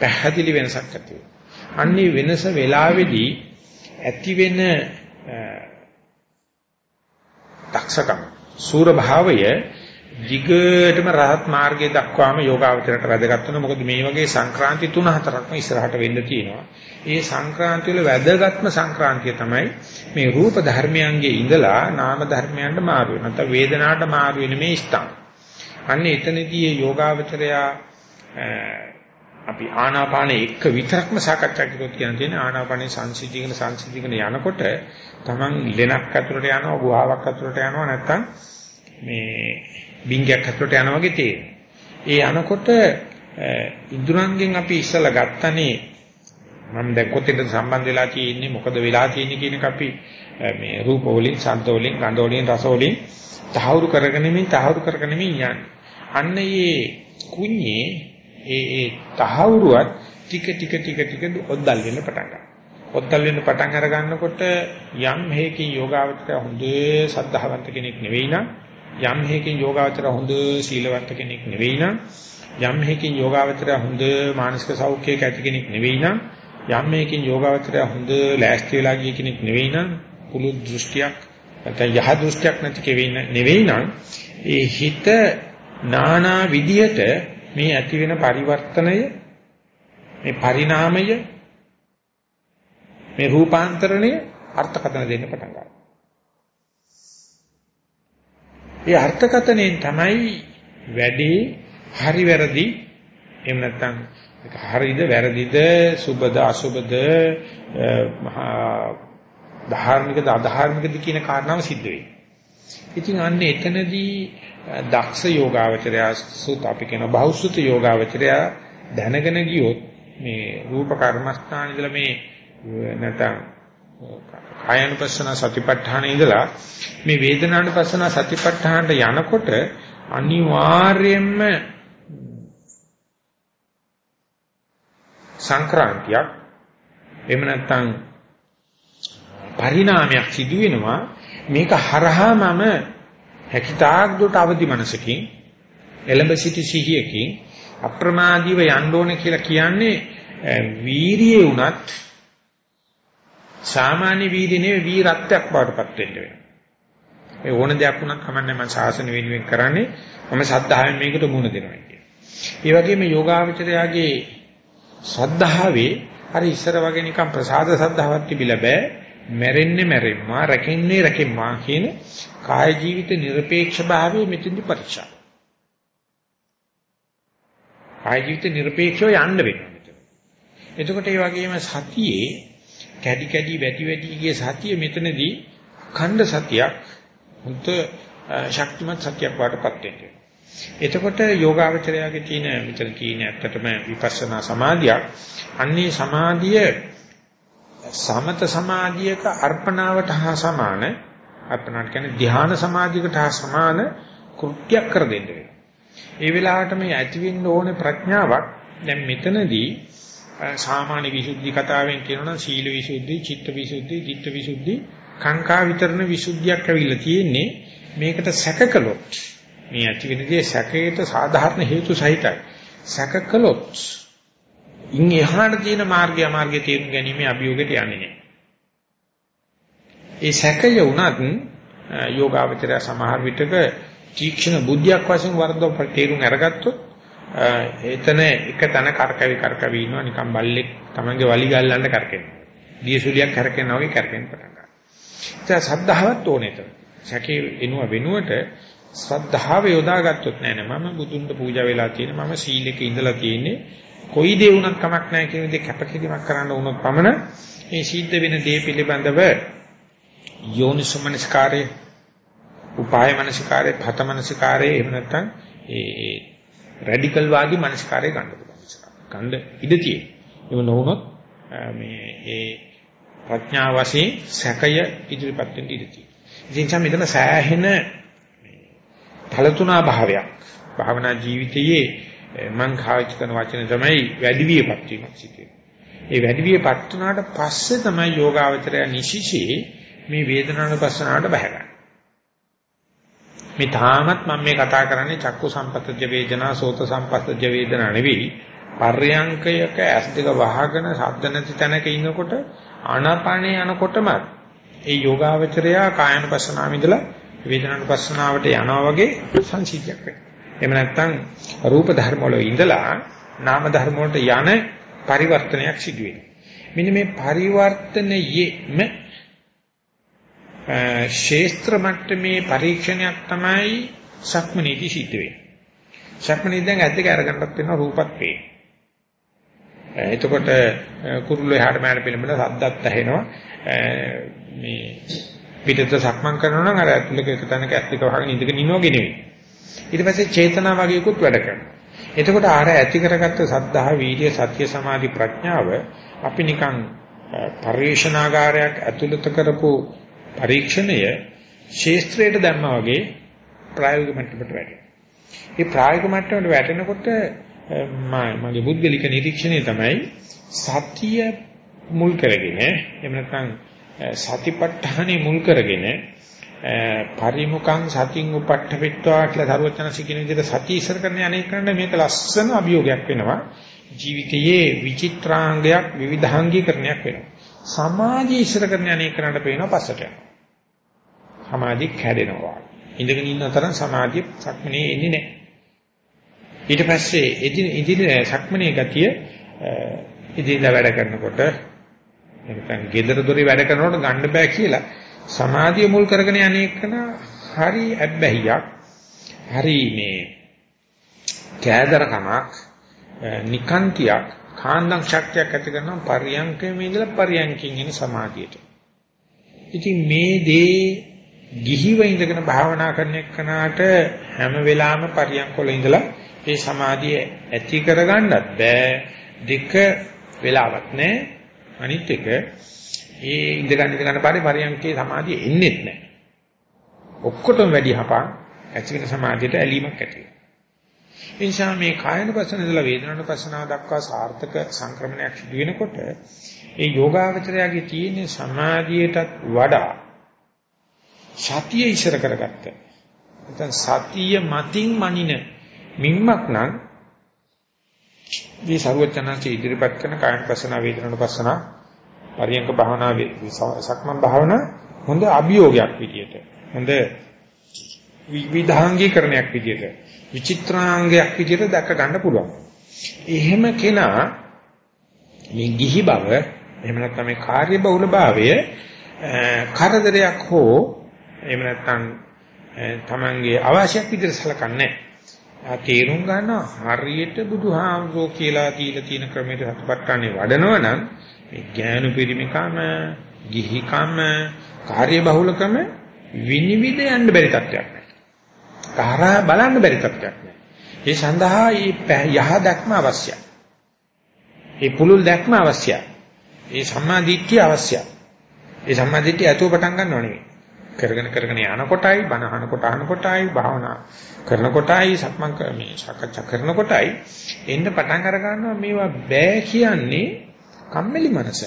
Speaker 1: පැහැදිලි වෙනසක් ඇති වෙනවා. අන්නේ වෙනස වෙලාවේදී ඇති වෙන දක්ෂකම සූර භාවය දිගටම රහත් මාර්ගයේ දක්වාම යෝගාවචරයට වැදගත් වෙනවා. මොකද මේ වගේ සංක්‍රාන්ති තුන හතරක්ම ඉස්සරහට වෙන්න තියෙනවා. ඒ සංක්‍රාන්ති වල වැදගත්ම සංක්‍රාන්තිය තමයි මේ රූප ධර්මයන්ගේ ඉඳලා නාම ධර්මයන්ට මාරු වෙන. නැත්නම් වේදනාවට මාරු වෙන මේ ස්ථාන. අන්න එතනදී යෝගාවචරය අපි ආනාපාන එක්ක විතරක්ම සාකච්ඡා කරොත් කියන තියෙන ආනාපානේ සංසිද්ධිකන සංසිද්ධිකන යනකොට Taman ලෙනක් අතුරට යනවා ගුහාවක් අතුරට යනවා නැත්නම් මේ බින්ගයක් හතරට යනවා වගේ තේරෙනවා. ඒ යනකොට ඉඳුරංගෙන් අපි ඉස්සලා ගත්තනේ මම දැන් කොතෙන්ද සම්බන්ධ වෙලා තියෙන්නේ මොකද වෙලා තියෙන්නේ කියන එක අපි මේ රූප වලින් ශබ්ද වලින් ගන්ධ වලින් රස වලින් තහවුරු කරගෙන මේ තහවුරු කරගෙන මේ යන්නේ. අන්න මේ කුඤ්ඤේ ඒ ඒ තහවුරුවත් ටික ටික ටික ටික ඔද්දල් වෙන්න පටන් ගන්නවා. ඔද්දල් වෙන්න පටන් අර ගන්නකොට යම් හේකින් යෝගාවචර හොඳේ සද්ධාවන්ත කෙනෙක් නෙවෙයි නම් යම් හේකින් යෝගාවචර හොඳ සීලවන්ත කෙනෙක් නෙවෙයි නම් යම් හේකින් යෝගාවචර හොඳ මානසික සෞඛ්‍යයක ඇති කෙනෙක් නෙවෙයි නම් යම් හේකින් යෝගාවචර හොඳ ලෑස්ති වෙලා ගිය කෙනෙක් නෙවෙයි නම් පුළු දෘෂ්ටියක් නැත්නම් යහ දෘෂ්ටියක් නැති කෙවෙන්න නෙවෙයි නම් ඒ හිත නානා විදියට මේ ඇති වෙන පරිවර්තනය මේ පරිණාමය මේ රූපාන්තරණය අර්ථකථන දෙන්න පටන් ගන්නවා ඒ අර්ථකතනෙන් තමයි වැඩි හරි වැරදි එහෙම නැත්නම් හරිද වැරදිද සුබද අසුබද ධාර්මිකද අධාර්මිකද කියන කාරණාව සිද්ධ වෙන්නේ. ඉතින් අන්න එතනදී දක්ෂ යෝගාවචරය සුත අපි කියන බහුසුත යෝගාවචරය දැනගෙන ගියොත් මේ රූප කර්මස්ථාන ඉඳලා මේ නැත්නම් කායानुපස්සන සතිපට්ඨාන ඉඳලා මේ වේදනානුපස්සන සතිපට්ඨානට යනකොට අනිවාර්යයෙන්ම සංක්‍රාන්තියක් එහෙම නැත්නම් පරිණාමයක් සිදු වෙනවා මේක හරහා මම හැකිතාක් දුට අවදි මනසකින් එළඹ සිටි සිහියකින් අප්‍රමාදීව යන්න ඕනේ කියලා කියන්නේ වීරියේ උනත් සාමාන්‍ය වීර්ය නෙවෙයි වීරත්වයක් බවටපත් වෙන්න වෙනවා. ඒ ඕන දෙයක් වුණත් කමන්නේ මම ශාසන වෙනුවෙන් කරන්නේ මම ශ්‍රද්ධාවෙන් මේකට මුහුණ දෙනවා කියන්නේ. ඒ වගේම යෝගාවචරයාගේ ශ්‍රද්ධාවේ අර ඉස්සර වගේ නිකන් ප්‍රසාද ශ්‍රද්ධාවක් තිබිලා බෑ. මැරෙන්නේ මැරෙම්මා, රැකෙන්නේ රැකෙම්මා කියන කාය ජීවිත নিরপেক্ষ භාවයේ මෙතෙන්දි පරික්ෂා. කාය ජීවිත নিরপেক্ষව යන්න වෙනවා මෙතන. එතකොට ඒ වගේම සතියේ කැඩි කැඩි වැටි වැටි ගිය සතිය මෙතනදී ඛණ්ඩ සතියක් මුත ශක්තිමත් සතියක් වඩපත් වෙනවා. එතකොට යෝගාවචරයාගේ තියෙන මෙතන තියෙන ඇත්තටම විපස්සනා සමාධියක් අන්නේ සමාධිය සමත සමාධියක අර්පණාවට හා සමාන අර්පණාට කියන්නේ ධ්‍යාන සමාධියකට හා සමාන කෘත්‍යයක් කර දෙන්න වෙනවා. ඒ වෙලාවට මේ ඇතිවෙන්න ඕනේ ප්‍රඥාවක් දැන් මෙතනදී සාමාන්‍ය විසුද්ධි කතාවෙන් කියනොනම් සීල විසුද්ධි, චිත්ත විසුද්ධි, ධිට්ඨ විසුද්ධි, කාංකා විතරණ විසුද්ධියක් ඇවිල්ලා තියෙන්නේ මේකට සැකකලොත් මේ ඇති වෙන දේ සැකයට සාධාරණ හේතු සහිතයි. සැකකලොත් ඉන් එහාට තියෙන මාර්ගය මාර්ගයේ තේරුම් ගැනීම අභියෝගයට යන්නේ නැහැ. ඒ සැකය වුණත් යෝගාවචරය සමහර විටක තීක්ෂණ බුද්ධියක් වශයෙන් වර්ධව තේරුම් අරගත්තොත් එතන එක තැන කරකැවි කරකැවි ඉන්නවා නිකන් බල්ලෙක් තමන්ගේ වලි ගල්ලන්න කරකෙනවා. දියසුලියක් කරකෙනවා වගේ කරකෙන්න පටන් ගන්නවා. ඒ සද්ධාවත් ඕනේ එතන. සැකේ එනුව වෙනුවට ශ්‍රද්ධාව යොදාගත්තොත් නෑ නෑ මම බුදුන්ට පූජා වෙලා තියෙන මම සීලෙක ඉඳලා තියෙන්නේ කොයි දේ වුණත් කමක් නෑ කියන දේ කැපකිරීමක් කරන්න වුණොත් පමණ මේ සිද්ධ වෙන දේ පිළිබඳව යෝනිසමනස්කාරය උපාය මනසිකාරය භත මනසිකාරය එහෙම නැත්නම් ඒ රැඩිකල් වාදී මනසිකාරය ගන්න පුළුවන්. ගන්න ඉඩ තියෙනවා. එහෙම නොවුනොත් මේ ඒ ප්‍රඥා වශයෙන් සැකය ඉදිරිපත් වෙන්න ඉඩ තියෙනවා. ඉතින් මෙතන සෑහෙන ඵලතුනා භාවයක් භාවනා ජීවිතයේ මං කායික කරන වචන තමයි වැඩි වියපත් වීමක් සිදු ඒ වැඩි වියපත් වුණාට පස්සේ තමයි යෝගාවචරය නිසිසේ මේ වේදනානුපස්සනාවට බහගන්නේ. මේ තාමත් මම මේ කතා කරන්නේ චක්කු සම්පස්සජ වේදනා සෝත සම්පස්සජ වේදනා නෙවෙයි පර්යංකයක ඇස් දෙක වහගෙන ශබ්ද නැති තැනක ඉන්නකොට ආනාපානේ යනකොටම ඒ යෝගාවචරයා කායනුපස්සනාව ඉඳලා වේදනානුපස්සනාවට යනවා වගේ සංසිද්ධියක් වෙනවා. එහෙම නැත්නම් රූප ධර්ම වල ඉඳලා නාම ධර්ම වලට යන පරිවර්තනයක් සිදු වෙනවා. මෙන්න මේ පරිවර්තනයේම ශේස්ත්‍ර මට්ටමේ පරීක්ෂණයක් තමයි සක්මනීති සිද්ධ වෙන්නේ. සක්මනී දැන් ඇද්දක අරගන්නත් වෙනවා රූපත් වේ. එතකොට කුරුල්ල එහාට මෙහාට පිළිඹල සද්දත් ඇහෙනවා. මේ පිටත සක්මන් කරනවා නම් අර ඇතුළක එක තැනක ඇත්තක වහගෙන ඉඳගෙන ඉන්නවගේ නෙවෙයි. ඊට පස්සේ චේතනා වගේකුත් වැඩ කරනවා. එතකොට ආර ඇති කරගත්ත සද්ධා, වීර්ය, සත්‍ය, සමාධි, ප්‍රඥාව අපි නිකන් පරිේශනාගාරයක් ඇතුළත කරපු පරීක්ෂණය ශේස්ත්‍රයට දැම්මා වගේ ප්‍රායෝගික මට්ටමට වැටෙනවා. මේ ප්‍රායෝගික මට්ටමට වැටෙනකොට මගේ බුද්ධලික නිරීක්ෂණය තමයි සතිය මුල් කරගෙන එහෙම නැත්නම් සතිපට්ඨානෙ මුල් කරගෙන පරිමුඛං සතින් උපට්ඨපිට්වා කියලා දරුවචනසි කියන විදිහට සතිය ඉස්සර කරන අනේක කරන මේක ලස්සන අභියෝගයක් වෙනවා ජීවිතයේ විචිත්‍රාංගයක් විවිධාංගීකරණයක් වෙනවා සමාධිය ඉස්සර කරන අනේක කරන්නට පේනවා පස්සට යනවා සමාධි කැඩෙනවා. ඉඳගෙන ඉන්න තරම් සමාධිය සක්මනේ එන්නේ නැහැ. ඊට පස්සේ ඉදින් ඉදින් සක්මනේ ගතිය ඉදින්ලා වැඩ කරනකොට නැත්නම් gedara dori වැඩ කරනකොට ගන්න බෑ කියලා සමාධිය මුල් කරගෙන යන්නේකන හරි ඇබ්බැහියක්. හරි මේ කෑදරකමක් නිකාන්තියක් කාන්දම් ශක්තියක් ඇති කරනවා පරියංකයේ ඉඳලා පරියංකින් එන සමාධියට. ඉතින් මේ දේ ගිහිව ඉඳගෙන භාවනා කරන එක්කනාට හැම වෙලාවෙම පරියන්කොල ඉඳලා ඒ සමාධිය ඇති කරගන්නත් බෑ. දෙක වෙලාවක් නෑ. අනිත් එක ඒ ඉඳගන්න ඉඳගන්න පාරේ පරියන්කේ සමාධිය එන්නේ නැහැ ඔක්කොටම වැඩි හපා ඇතිවෙන සමාධියට ඇලීමක් ඇති වෙනවා එනිසා මේ කායන පස්සන ඉඳලා වේදනන පස්සනාව දක්වා සාර්ථක සංක්‍රමණයක් සිදු වෙනකොට ඒ යෝගාවචරයාගේ තියෙන සමාධියටත් වඩා සතිය ඉස්සර කරගත්ත. නැත්නම් සතිය මතින් මනින මිම්මක් නම් මේ ਸਰවඥාන්සේ ඉදිරිපත් කරන කායන පස්සන වේදනන පස්සන පරියංක භාවනා සක්මන් භාවනා හොඳ අභියෝගයක් විදියට හොඳ විවිධාංගීකරණයක් විදියට විචිත්‍රාංගයක් විදියට දැක ගන්න පුළුවන්. එහෙම කෙනා මේ ගිහි බව එහෙම නැත්නම් මේ කාර්ය බහුල භාවය කරදරයක් හෝ එහෙම නැත්නම් තමන්ගේ අවශ්‍යයක් විදිහට සලකන්නේ නැහැ. තේරුම් ගන්නවා හරියට බුදුහාමුදුරෝ කියලා දීලා තියෙන ක්‍රමයට සතුටන්නේ වඩනවා නම් මේ ඥාන පිරිමිකම, ගිහිකම, කාර්ය බහුලකම විනිවිද යන්න බැරි තත්ත්වයක් නෑ. කාරා බලන්න බැරි තත්ත්වයක් නෑ. ඒ සඳහා යහ දැක්ම අවශ්‍යයි. ඒ පුලුල් දැක්ම අවශ්‍යයි. ඒ සම්මා දිට්ඨිය අවශ්‍යයි. ඒ සම්මා දිට්ඨිය අතෝ පටන් ගන්නව නෙවෙයි. කරගෙන කරගෙන යනකොටයි බණ අහනකොට අහනකොටයි භාවනා කරනකොටයි සක්මන් මේ සාකච්ඡා කරනකොටයි එන්න පටන් අර ගන්නවා මේවා බෑ කියන්නේ කම්මැලි මනස.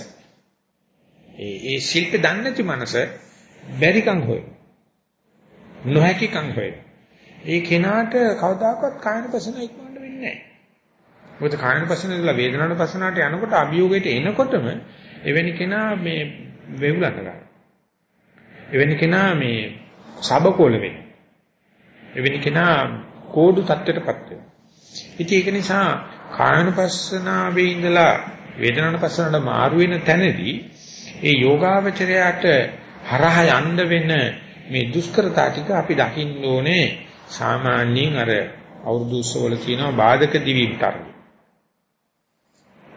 Speaker 1: ඒ ඒ ශිල්ප දන්නේ නැති මනස බැරිකම් හොය. නොහැකිකම් හොය. ඒ කෙනාට කවදාකවත් කායන පසන ඉක්මනට වෙන්නේ නැහැ. මොකද කායන පසන ඉඳලා වේදනාන පසනාට යනකොට අභියෝගයට එනකොටම එවැනි කෙනා මේ වෙවුලට ගන්නවා. එවැනි කෙනා මේ සබකෝල වෙනවා. එවැනි කෙනා කෝඩු තත්ත්වයටපත් වෙනවා. ඉතින් ඒක නිසා කායනුපස්සනාවේ ඉඳලා වේදනානුපස්සනට මාරු වෙන තැනදී ඒ යෝගාවචරයට හරහා යන්න වෙන මේ දුෂ්කරතා ටික අපි දකින්න ඕනේ සාමාන්‍යයෙන් අර අවුරුදු උත්සවවල තියෙනවා බාධක දිවීම් තරඟ.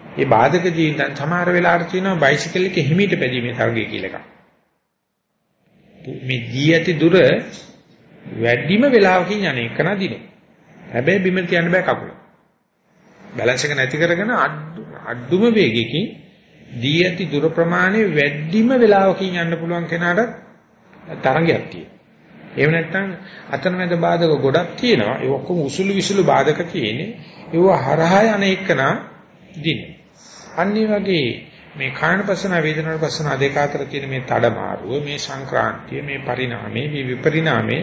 Speaker 1: මේ බාධක දිවීම් දැන් සමහර වෙලාවට තියෙනවා බයිසිකල් එකේ හිමීට පැදීමේ තරඟය කියලා එකක්. මේ දී ඇති දුර වැඩිම වෙලාවකින් යන එක නදිනවා. හැබැයි බිම තියන්න බෑ කකුල. බැලන්ස් එක නැති කරගෙන අඩුම වේගයකින් දී ඇති දුර ප්‍රමාණය වැඩිම වෙලාවකින් යන්න පුළුවන් කෙනාට තරඟයක් තියෙනවා. එහෙම නැත්නම් අතරමැද බාධක ගොඩක් තියෙනවා. ඒ ඔක්කොම උසුළු විසුළු බාධක තියෙන්නේ. ඒව හරහා යන එකනා දින. අනිත් වගේ මේ කායනපසන වේදනාපසන දෙක අතර තියෙන මේ මාරුව මේ සංක්‍රාන්තිය මේ පරිණාමේ මේ විපරිණාමේ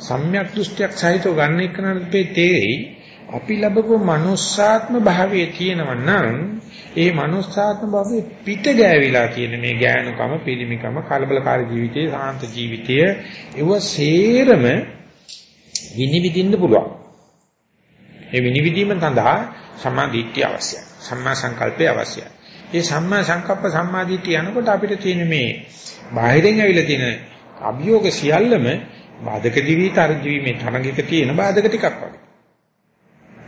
Speaker 1: සම්‍යක් දෘෂ්ටියක් සහිතව ගන්න එකනට තේරෙයි අපි ලැබපු manussාත්ම භාවයේ තියෙනවා නම් ඒ manussාත්ම භාවයේ පිට ගෑවිලා තියෙන මේ ගෑනුකම පිළිමිකම කලබලකාරී ජීවිතයේ සාන්ත ජීවිතය ඒව සේරම විනිවිදින්න පුළුවන්. ඒ විනිවිදීම සඳහා සමාධිත්‍ය අවශ්‍යයි. සම්මා සංකල්පය අවශ්‍යයි. මේ සම්මා සංකප්ප සම්මාදිට්ඨිය යනකොට අපිට තියෙන මේ බාහිරින් ඇවිල්ලා තියෙන අභියෝග සියල්ලම බාධක දිවි තරජීවීමේ තරඟයක තියෙන බාධක ටිකක් වගේ.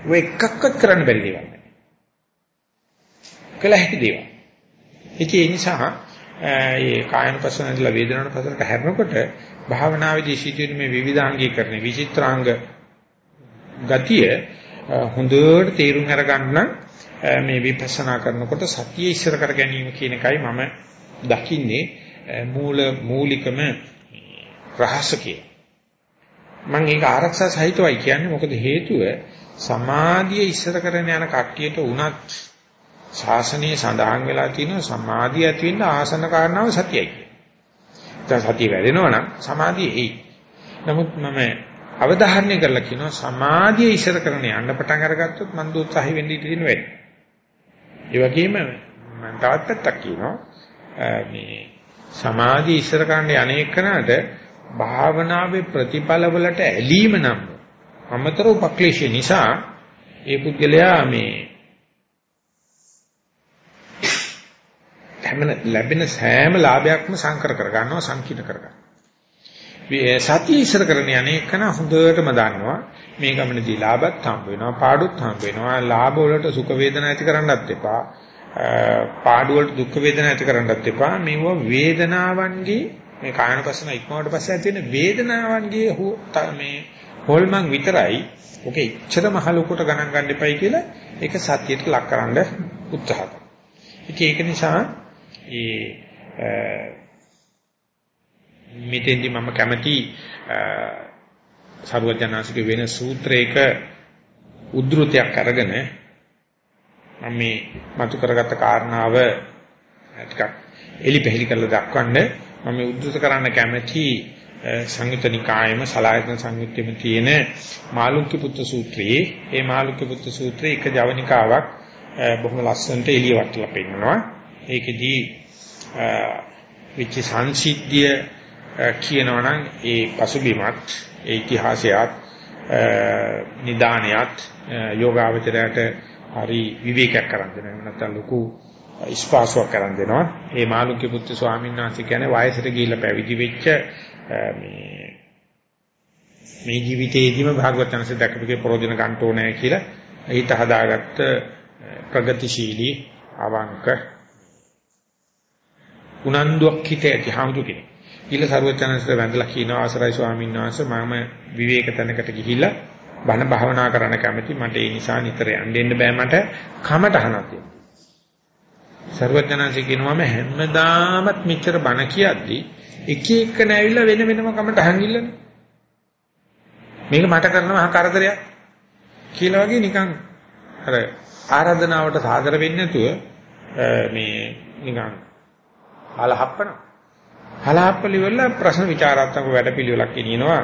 Speaker 1: ඔය එකක්වත් කරන්න බැරි දේවල් නෑ. කළ හැකි දේවල්. ඒ නිසා ඒ කායනපසන ඉඳලා වේදනානපසනට හැරෙනකොට භාවනාවේදී සිටින මේ විවිධාංගීකරණ විචිත්‍රාංග ගතිය හොඳට තේරුම් අරගන්න මේ විපස්සනා කරනකොට සතිය ඉස්සර කර ගැනීම කියන එකයි මම දකින්නේ මූල මූලිකම රහස කියලා. මම ඒක ආරක්ෂා සහිතවයි කියන්නේ මොකද හේතුව සමාධිය ඉස්සර කරගෙන යන කට්ටියට උනත් ශාසනයේ සඳහන් වෙලා තියෙනවා සමාධිය ඇති වෙන්න ආසන කාරණාව සතියයි කියන්නේ. දැන් සතිය වැඩෙනවා නම් සමාධිය එයි. නමුත් මම අවධාරණය කරලා කියනවා සමාධිය ඉස්සර කරගෙන යන්න පටන් අරගත්තොත් මන් දෝත්සාහි වෙන්න ඉඩ තියෙන වැඩි. ඒ වගේම මම තවත් පැත්තක් කියනවා මේ සමාධිය ඉස්සර කරන්න යන්නේකනට භාවනාවේ ප්‍රතිඵල වලට ඇලීම නම් අමතර උපක්ලේශය නිසා ඒ පුද්ගලයා මේ හැම ලැබෙන සෑම ලාභයක්ම සංකර කර ගන්නවා සංකීර්ණ කර ගන්නවා. සතිය ඉස්සර කරන යන්නේ කන හොඳටම දන්නවා මේ ගමනේදී ලාභත් හම්බ වෙනවා පාඩුත් හම්බ වෙනවා. ලාභ වලට සුඛ වේදනා ඇති කරන්නත් එපා. පාඩු වලට දුක් වේදනා ඇති කරන්නත් එපා. මේව වේදනාවන්ගේ මේ කායනපසන ඉක්මවට පස්සේ ඇති වෙන වේදනාවන්ගේ මේ හොල්මන් විතරයි ඔක එච්චර මහ ලොකුට ගණන් ගන්න එපයි කියලා ඒක සත්‍යයට ලක් කරන්න උත්සාහ කරනවා. ඒක නිසා ඒ මෙතෙන්දි මම කැමති සරුවචනාසික වෙන සූත්‍රයක උද්ෘතයක් අරගෙන මම මේ මතු කරගත්ත කාරණාව ටිකක් එලිපෙහෙලි කරලා දක්වන්න මම උද්දෘත කරන්න කැමැති සංයුත නිකායෙම සලායතන සංයුත්තෙම තියෙන මාළුක්‍ය පුත්‍ර සූත්‍රයේ ඒ මාළුක්‍ය පුත්‍ර සූත්‍රයේ එක ජවනිකාවක් බොහොම ලස්සනට එළිය වටලා පෙන්නනවා ඒකෙදී විචි සංසිද්ධිය කියනවනම් ඒ පසුබිමත් ඒ ඉතිහාසයත් නිදානියත් යෝගාවචරයට හරි විවේකයක් කරන් දෙනවා නැත්නම් ලොකු ස්පාසුවක් කරන් දෙනවා. ඒ මාළුක්‍ය පුත්තු ස්වාමීන් වහන්සේ කියන්නේ වයසට ගිහිල්ලා පැවිදි වෙච්ච මේ මේ ජීවිතයේදීම භාගවත් අංශ දැකපිටේ ප්‍රෝජන ගන්න ඕනේ කියලා හිත හදාගත්ත ප්‍රගතිශීලී අවංක උනන්දුවක් හිතේ ඇති හඳු කෙනෙක්. ඊළ සරුවචනන්සට වැඳලා කියනවා ආසරයි ස්වාමීන් වහන්සේ මම විවේක තැනකට ගිහිල්ලා බණ භාවනා කරන්න කැමති මට ඒ නිසා නිතර යන්න දෙන්න බෑ මට කමටහනක් තියෙනවා. සරුවචනන්සේ කියනවාම හැමදාමත් මෙච්චර බණ කියද්දි එක එක නැවිලා වෙන වෙනම කමටහන් ඉල්ලන්නේ. මේක මට කරනවා කරදරයක් කියලා වගේ නිකන් අර ආරාධනාවට සාදර වෙන්නේ නැතුව මේ නිකන් අලහප්පනවා. හලාප්පලි වල ප්‍රශ්න විචාරාත්මක වැඩපිළිවෙලක් කියනවා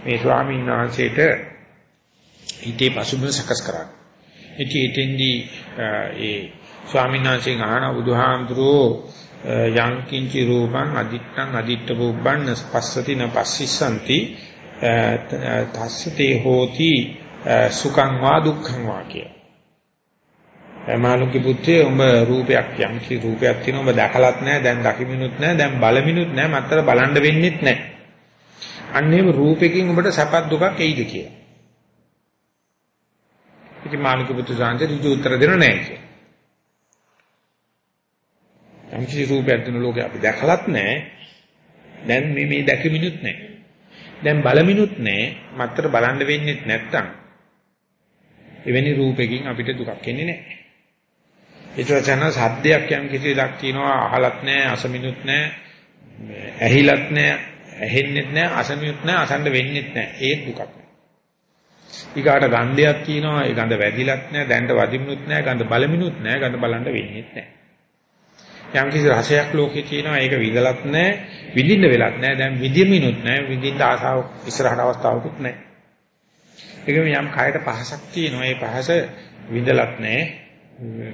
Speaker 1: මේ ස්වාමීන් වහන්සේට හිතේ පසුබිම සකස් කරන්න. ඉතින් එතෙන්දී ඒ ස්වාමීන් වහන්සේ අහන බුදුහාමුදුරෝ යං කිංචි රූපං අදිත්තං අදිත්ත පුබ්බන් පස්සති න පස්සිස්සanti තස්සතේ හෝති සුඛං වා දුක්ඛං වා කිය. මාළුගේ පුත්‍රය උඹ රූපයක් යම් කි රූපයක් තියෙනවා උඹ දැකලත් නැහැ දැන් දකිමිනුත් නැහැ දැන් බලමිනුත් නැහැ මත්තර බලන්න වෙන්නෙත් නැහැ. අන්නේම රූපෙකින් උඹට සැපත් දුකක් එයිද කියලා. ඉතින් මාළුගේ පුත්‍ර සාන්ත ඍජු උත්තර දෙනව නැහැ කියලා. යම් කිසි රූපයක් දෙන ලෝකේ අපි දැකලත් නැහැ. දැන් මේ මේ දැකමිනුත් නැහැ. දැන් බලමිනුත් නැහැ. මත්තර බලන්න වෙන්නෙත් නැත්තම් එවැනි රූපකින් අපිට දුකක් එන්නේ නැහැ. ඒතරචන සද්දයක් යම් කිසි ලක් තියනවා අහලත් නැහැ, අසමිනුත් නැහැ, ඇහිලත් නැහැ, ඇහෙන්නෙත් නැහැ, අසමිනුත් නැහැ, අසන්න වෙන්නෙත් නැහැ. ඒ දුකක්. ඊගාට ගන්ධයක් තියෙනවා, ඒ ගඳ වැදිලත් නැහැ, දැන්ට වදිමිනුත් නැහැ, ගඳ බලමිනුත් නැහැ, ගඳ බලන්න වෙන්නෙත් නැහැ. යම් කිසි රසයක් ලෝකේ තියෙනවා ඒක විඳලත් නැහැ විඳින්න වෙලත් නැහැ. දැන් විඳිමිනුත් නැහැ විඳින්න ආසාව ඉස්සරහට අවස්ථාවකුත් නැහැ. ඒකම යම් කායට පහසක් තියෙනවා. ඒ පහස විඳලත් නැහැ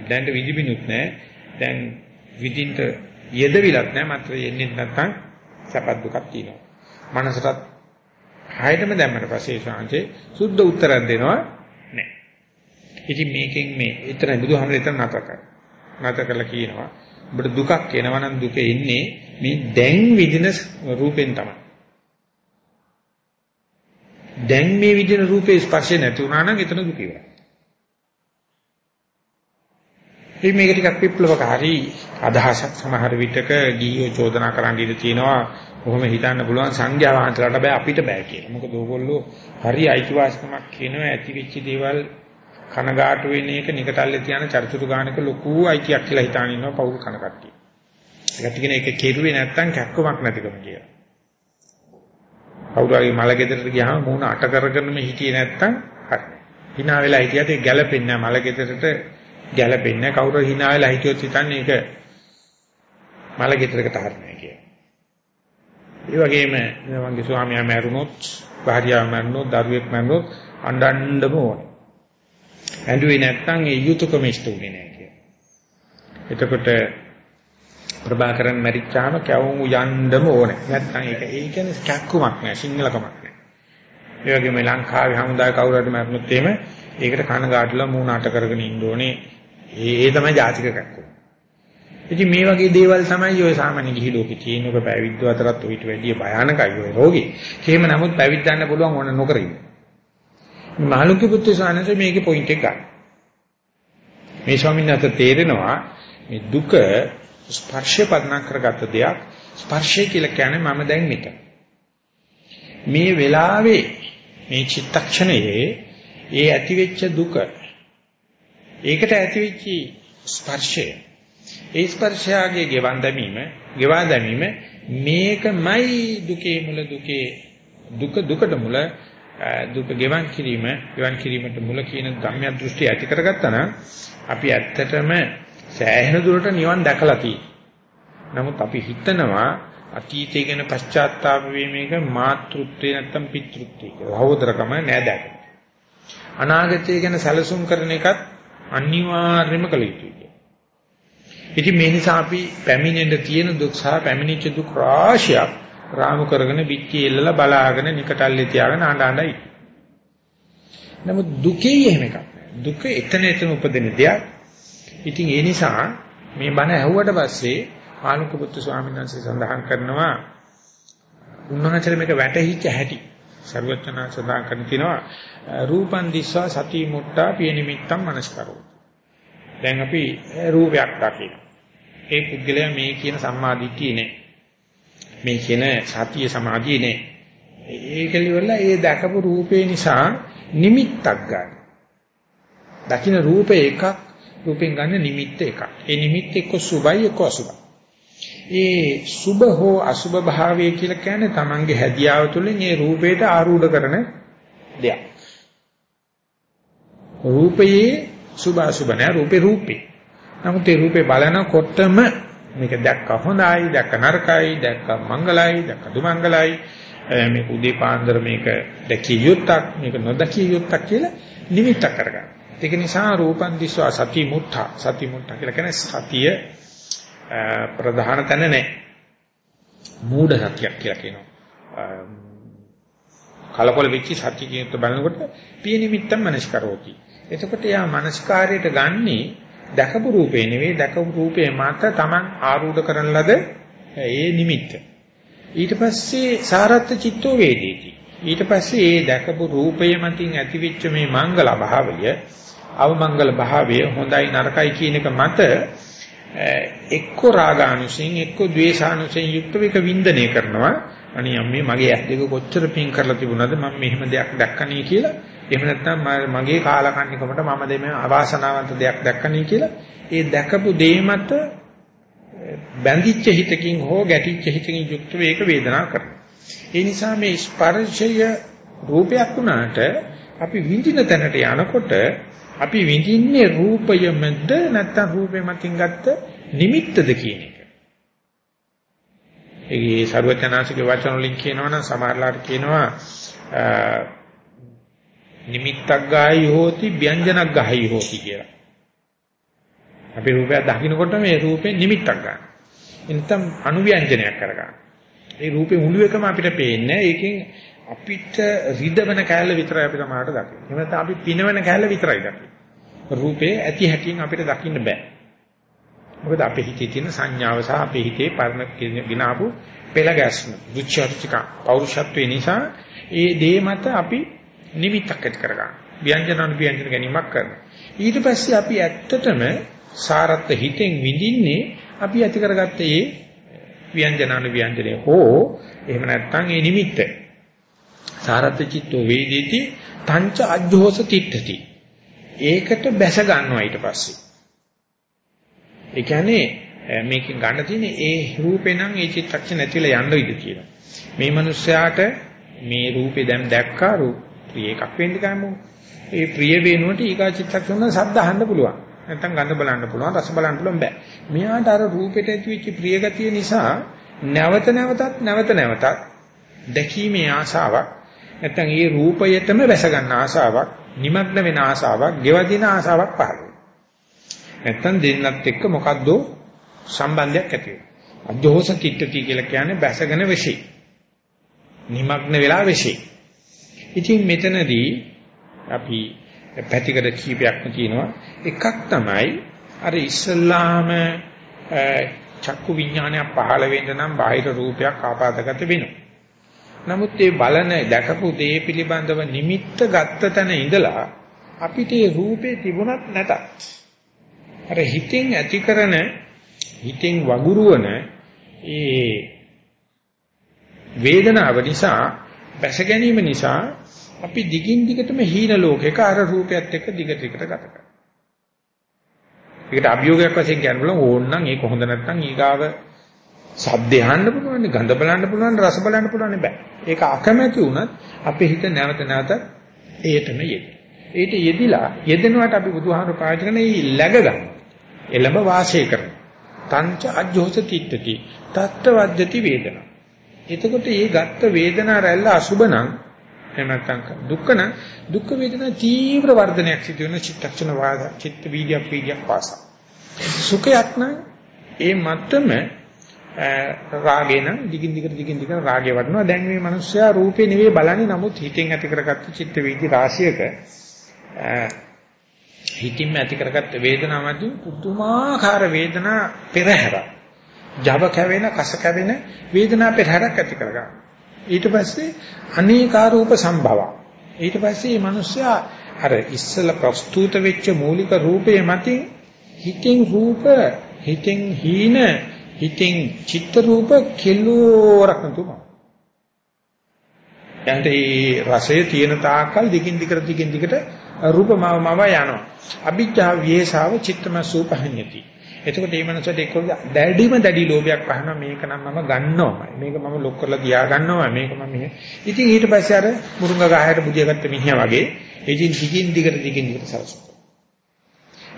Speaker 1: දැන්ට විඳිමිනුත් නැහැ. දැන් විඳින්න යෙදවිලත් නැහැ මාත්‍ර යන්නේ නැත්නම් සැපත් දුකක් තියෙනවා. මනසටත් හයටම දැම්මට පස්සේ ශාන්තේ සුද්ධ උත්තරයක් දෙනවා නැහැ. ඉතින් මේකෙන් මේ එතන බුදුහාමර එතන නැතක නැත කළා කියනවා. ඔබට දුකක් එනවා නම් දුක එන්නේ මේ දැන් විදින රූපෙන් තමයි. දැන් මේ විදින රූපේ ස්පර්ශය නැති වුණා නම් එතන දුක ඉවරයි. මේ මේක ටිකක් විප්ලවකාරී අදහසක් සමහර විටක ගිහියෝ චෝදනා කරන්න ඉඩ තියෙනවා කොහොම හිතන්න පුළුවන් සංඥා වහන්සලාට බෑ අපිට බෑ කියලා. මොකද ඕගොල්ලෝ හරි අයිතිවාසිකමක් කියනවා ඇති වෙච්ච දේවල් කනගාටු වෙන එක නිකටල්ලේ තියන චරිචුරු ගානක ලොකු අයිතියක් කියලා හිතාන ඉන්නවා පවුල් කන කට්ටිය. ඒකට කියන එක කෙරුවේ නැත්තම් කැක්කමක් නැතිකම කියලා. කවුරු හරි මල ගෙදරට ගියාම මූණ අට කරගෙන මේ හිටියේ නැත්තම් හරි. hina වෙලා හිටියට ඒක ගැලපෙන්නේ නැහැ මල ගෙදරට ගැලපෙන්නේ නැහැ. කවුරු hina වෙලා හිටියොත් හිතන්නේ ඒක මල ගෙදරකට හරිනේ කියලා. ඒ වගේම මගේ ස්වාමියා මැරුණොත්, භාර්යාව මැරුණොත්, දරුවෙක් මැරුණොත් අඬන්නම ඕනේ. ඇඬුවේ නැත්නම් ඒ යුතුයකම ඉෂ්ට උනේ නැහැ කියලා. එතකොට ප්‍රභාකරන් මැරිච්චාම කැවුම් යන්නම ඕනේ. නැත්නම් ඒක ඒ කියන්නේ කැක්කුමක් නෑ සිංහලකමක් නෑ. ඒ වගේම ලංකාවේ හමුදාය කවුරු හරි මැරුණොත් එහෙම ඒකට කනගාටුලා මූණ අට කරගෙන ඉන්න ඕනේ. ඒ ඒ තමයි ජාතික කැක්කුම. ඉතින් මේ වගේ දේවල් තමයි ඔය සාමාන්‍ය ගිහි ලෝකේ තියෙන ඔබ පැවිද්ද අතරත් ඔయిత වැඩිය භයානකයි ඔය රෝගේ. එහෙම නමුත් පැවිද්දන්න පුළුවන් ඕන නොකර ඉන්න. මහලුකි පුත්තු සානස මේකේ පොයින්ට් එක ගන්න. මේ ස්වාමීන් වහන්සේ තේරෙනවා මේ දුක ස්පර්ශය පදනම් කරගත්ත දෙයක් ස්පර්ශය කියලා කියන්නේ මම දැන් මෙතන. මේ වෙලාවේ මේ චිත්තක්ෂණයේ ඒ ඇතිවෙච්ච දුක ඒකට ඇතිවෙච්ච ස්පර්ශය ඒ ස්පර්ශයගේ ගෙවන් දැමීම ගෙවා දැමීම මේකමයි දුකේ මුල දුකේ දුක දුකට මුල දුක ගෙවන් කිරීම ගෙවන් කිරීමට මුල කියන ගම්‍ය දෘෂ්ටි ඇති කරගත්තා නම් අපි ඇත්තටම සෑහෙන දුරට නිවන් දැකලා නමුත් අපි හිතනවා අතීතය ගැන පශ්චාත්තාප වීමේක මාතෘත්වය නැත්තම් පිතෘත්වය කියලා. සහෝදරකම නෑදෑක. අනාගතය ගැන සැලසුම් කරන එකත් අනිවාර්යයෙන්ම කළ යුතුයි. ඉතින් මේ නිසා අපි පැමිණෙන්න තියෙන දුක් සහ පැමිණිච්ච දුක් රාශියක් රාමු කරගෙන පිටි එල්ලලා බලාගෙන නිකටල්ලේ තියාගෙන අඬ අඬයි. නමුත් දුකේ එහෙම එකක් නෑ. දුක එතන එතන උපදින දෙයක්. ඉතින් ඒ නිසා මේ බණ ඇහුවට පස්සේ ආනුකපුත්තු ස්වාමීන් වහන්සේ සඳහන් කරනවා උන්වහන්සේ මේක වැටහිච්ච හැටි. සර්වඥා සඳහන් කරන තිනවා රූපන් දිස්සා සති මුට්ටා පිය නිමිත්තම් මනස්කරෝ. දැන් අපි රූපයක් දකින. ඒ පුද්ගලයා මේ කියන සම්මාදිට්ඨිය නේ. මේ කියන සතිය සමාධිය නේ. ඒක liverලා ඒ දැකපු රූපේ නිසා නිමිත්තක් ගන්න. දකින්න රූපේ එකක් රූපෙන් ගන්න නිමිත්ත එකක්. ඒ නිමිත්ත එක්ක සුභයි එක්ක අසුභයි. ඒ සුභ හෝ අසුභ භාවය කියලා කියන්නේ Tamange හැදියාව තුළින් ඒ රූපේට ආරූඪ කරන දෙයක්. රූපයේ සුභ අසුභ නැහැ රූපේ රූපේ. නමුත් ඒ රූපේ බලනකොටම මේක දැක්ක හොඳයි දැක්ක නරකයි දැක්ක මංගලයි දැක්ක දුමංගලයි මේක උදේ පාන්දර මේක දැකිය යුත්තක් මේක නොදකිය යුත්තක් කියලා නිමිත්තක් කරගන්න. ඒක නිසා රූපන් දිස්වා සති මුත්තා සති මුත්තා කියලා කියන්නේ සතිය ප්‍රධාන තැන නැහැ. මූඩ සත්‍යයක් කියලා කියනවා. කලකොල වෙච්ච සත්‍ය කියනත් බලනකොට පිය නිමිත්තම් මනස්කරෝති. එතකොට යා මනස්කාරයට ගන්නේ දැකපු රූපේ නෙවෙයි දැකපු රූපේ මත Taman ආරූඪ කරන ලද ඒ නිමිත්ත. ඊට පස්සේ සාරත්ත චිත්තෝ වේදේති. ඊට පස්සේ ඒ දැකපු රූපය මතින් ඇතිවෙච්ච මේ මංගල භාවය, අවමංගල භාවය හොඳයි නරකයි කියන එක මත එක්ක රාගානුසෙන් එක්ක ද්වේෂානුසෙන් යුක්ත වික වින්දනය කරනවා. අනේ අම්මේ මගේ ඇස් දෙක කොච්චර පිං කරලා තිබුණාද මම මෙහෙම දෙයක් දැක්කනේ කියලා. එහෙම නැත්නම් මගේ කාලකන්නිකමට මම දෙමේ අවාසනාවන්ත දෙයක් දැක්කනේ කියලා. ඒ දැකපු දේ මත බැඳිච්ච හිතකින් හෝ ගැටිච්ච හිතකින් යුක්ත වේක වේදනා කරනවා. ඒ නිසා මේ ස්පර්ශය රූපයක් වුණාට අපි විඳින තැනට යනකොට අපි විඳින්නේ රූපයමද නැත්නම් රූපේ මතින් ගත්ත නිමිත්තද කියන එක. ඒකේ ਸਰවචනාසික වචන වලින් කියනවනම් සමහරලාට කියනවා නිමිත්තක් ගායි හෝති ව්‍යංජනක් ගායි හෝති කියලා. අපි රූපයක් දකින්නකොට මේ රූපේ නිමිත්තක් ගන්න. එනතම් අනුව්‍යංජනයක් කරගන්න. ඒ රූපේ මුළු එකම අපිට පේන්නේ. ඒකෙන් අපිට රිදවන කැලල විතරයි අපි සමහරට දකින්නේ. එහෙම නැත්නම් අපි පිනවන කැලල විතරයි දකින්නේ. රූපේ ඇති හැටියෙන් අපිට දකින්න බෑ. මොකද අපේ හිතේ තියෙන සංඥාව සහ අපේ හිතේ පරණ ගినాපු පෙළ ගැස්ම, දුච්චර්චික පෞරුෂත්වේ නිසා ඒ දේ මත අපි නිමිත්තක් ඇති කරගන්න. ව්‍යංජන අනුව්‍යංජන ගැනීමක් කරනවා. ඊට පස්සේ අපි ඇත්තටම සාරත් හිතෙන් විඳින්නේ අපි ඇති කරගත්ත ඒ ව්‍යංජන අනුව්‍යංජනේ හෝ එහෙම නැත්නම් ඒ නිමිත්ත. සාරත් චිත්තෝ වේදීති තංච අජ්ජෝස තිට්ඨති. ඒකට බැස ගන්නවා ඊට පස්සේ. ඒ කියන්නේ මේකෙන් ගන්න තියෙන්නේ ඒ රූපේ නම් ඒ චිත්තක්ෂණ නැතිලා යන්න ඉඩ තියෙනවා. මේ මිනිස්යාට මේ රූපේ දැන් දැක්කා රූප ප්‍රිය එකක් වෙන්න ගමු. ඒ ප්‍රිය වෙනුවට ඊගා චිත්තක්ෂණ ශබ්ද අහන්න පුළුවන්. නැත්තම් ගඳ බලන්න පුළුවන්, රස බලන්න පුළුවන් බෑ. මෙයාට අර රූපෙට ඇතිවෙච්ච ප්‍රිය ගතිය නිසා නැවත නැවතත් නැවත නැවතත් දැකීමේ ආසාවක් නැත්තම් ඒ රූපයටම වැස ගන්න ආසාවක්, নিমগ্ন වෙන ආසාවක්, ගෙවදින ආසාවක් පහළ නැත්තම් දෙන්නත් එක්ක මොකද්ද සම්බන්ධයක් ඇති වෙනවා. අජෝස කිට්ටති කියලා කියන්නේ බැසගෙන වෙෂි. নিমগ্ন වෙලා වෙෂි. ඉතින් මෙතනදී අපි පැතිකඩ කීපයක්ම තියෙනවා. එකක් තමයි අර ඉස්සල්ලාම චක්කු විඥානය පහළ වෙන්න නම් බාහිර රූපයක් ආපාදගත වෙනවා. නමුත් මේ බලන දැකපු දේ පිළිබඳව නිමිත්ත ගත්ත තැන ඉඳලා අපිට ඒ රූපේ තිබුණත් නැතත් අර හිතෙන් ඇති කරන හිතෙන් වගුරුවන ඒ වේදනාව නිසා බැස ගැනීම නිසා අපි දිගින් දිගටම හීන ලෝකයක අර රූපයත් එක්ක දිගට දිගට ගත කරනවා. ඒකට අභියෝගයක් වශයෙන් කියන්න බලන ඕනනම් ඒක හොඳ නැත්නම් ඊගාව සද්ද අහන්න පුළුවන්, ගඳ බලන්න පුළුවන්, රස බලන්න පුළුවන් බෑ. ඒක අකමැති වුණත් අපේ හිත නැවත නැවත ඒටම යෙදෙන. ඒට යෙදිලා යෙදෙනවට අපි බුදුහාමුදුරු පාවිච්චි කරන මේ läග ගන්න. එළඹ වාසය කරන. තංච අජ්ජෝස තිට්ඨති. තත්ත්වවද්දති වේදනා. එතකොට මේ ගත්ත වේදනා රැල්ල අසුබ නම් එහෙම නැත්නම් දුක්ඛ නම් දුක්ඛ වේදනා තීව්‍ර වර්ධනයක් සිදු වෙන චිත්තක්ෂණ වාද චිත්ත වීර්ය පීඩයක් පාසා සුඛයක් නම් ඒ මත්තම රාගේ නම් දිගින් දිගට දිගින් දිගට රාගේ වඩනවා. දැන් මේ මිනිස්සයා රූපේ නෙවෙයි බලන්නේ. නමුත් හිතෙන් ඇති කරගත්ත චිත්ත වීදි රාශියක හිතින්ම ඇති කරගත්ත වේදනාවදී පුදුමාකාර වේදනා පෙරහැර ජව කැවෙන කස කැවෙන වේදනා පෙරහැරක් ඇති කරගන්නවා ඊට පස්සේ අනේකාරූප සම්භව. ඊට පස්සේ මේ මිනිස්සයා අර ඉස්සල ප්‍රස්තුත වෙච්ච මූලික රූපයේ මතින් හිතෙන් රූප හිතෙන් හීන හිතෙන් චිත්ත රූප කෙලෝරක් නතුමා. එතන ඒ රසය තියෙන තාක්කල් දිගින් දිගට දිගින් දිගට රූපමව මව යනවා. අභිජ්ජා විේසාව චිත්තම සූපහඤ්ඤති. එතකොට මේ මනසට එක්ක දැඩිම දැඩි ලෝභයක් පහනවා මේක නම් මම ගන්නවමයි. මේක මම ලොක් කරලා තියා ගන්නවමයි. මේක මම මෙහෙ. ඉතින් ඊට පස්සේ අර මුරුංග ගහයට බුදියාගත්ත මිනිහා වගේ ඉතින් දිගින් දිගට දිගින් දිගට සලසනවා.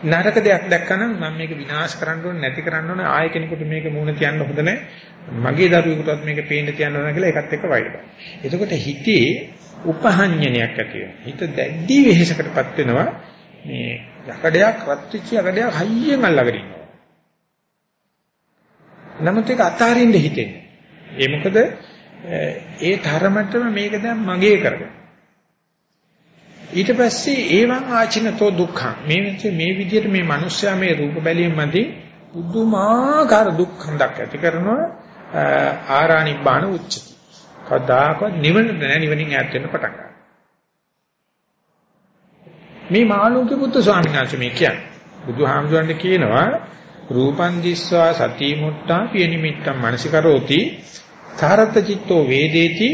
Speaker 1: නරක දෙයක් දැක්කනම් මම මේක විනාශ කරන්න ඕනේ නැති කරන්න ඕනේ ආයෙ කෙනෙකුට මේක මූණ තියන්න හොඳ නැහැ. මගේ දරුවෙකුටත් මේක පේන්න තියන්න ඕන කියලා ඒකත් එක්ක වෛර කරනවා. එතකොට හිතේ උපහඤ්ඤනයක් ඇති වෙනවා. හිත දැඩි වෙහෙසකටපත් වෙනවා. මේ යකඩයක් රත් වෙච්ච යකඩයක් හයියෙන් අල්ලගෙන ඉන්නවා. නමුත් ඒක අතාරින්න හිතෙන්නේ. ඒ මොකද ඒ තරමටම මේක දැන් මගේ කරගන්න. ඊට පස්සේ ඒවන් ආචිනතෝ දුක්ඛං මේ මේ විදිහට මේ මිනිස්සයා මේ රූප බැලීම මැදි පුදුමාකාර දුක්ඛන්දක් ඇති කරනවා ආරාණිබ්බාන උච්චති. කවදාකවත් නිවන නෑ නිවනින් ඈත් වෙන්න පටන් ගන්නවා. මේ මාළුන්ගේ බුද්ධ ස්වාමීන් වහන්සේ මේ කියන්නේ. බුදුහාමුදුරන්ට කියනවා රූපං දිස්වා සති මුට්ටා පිය නිමිත්තං මනසිකරෝති තාරත චිත්තෝ වේදේති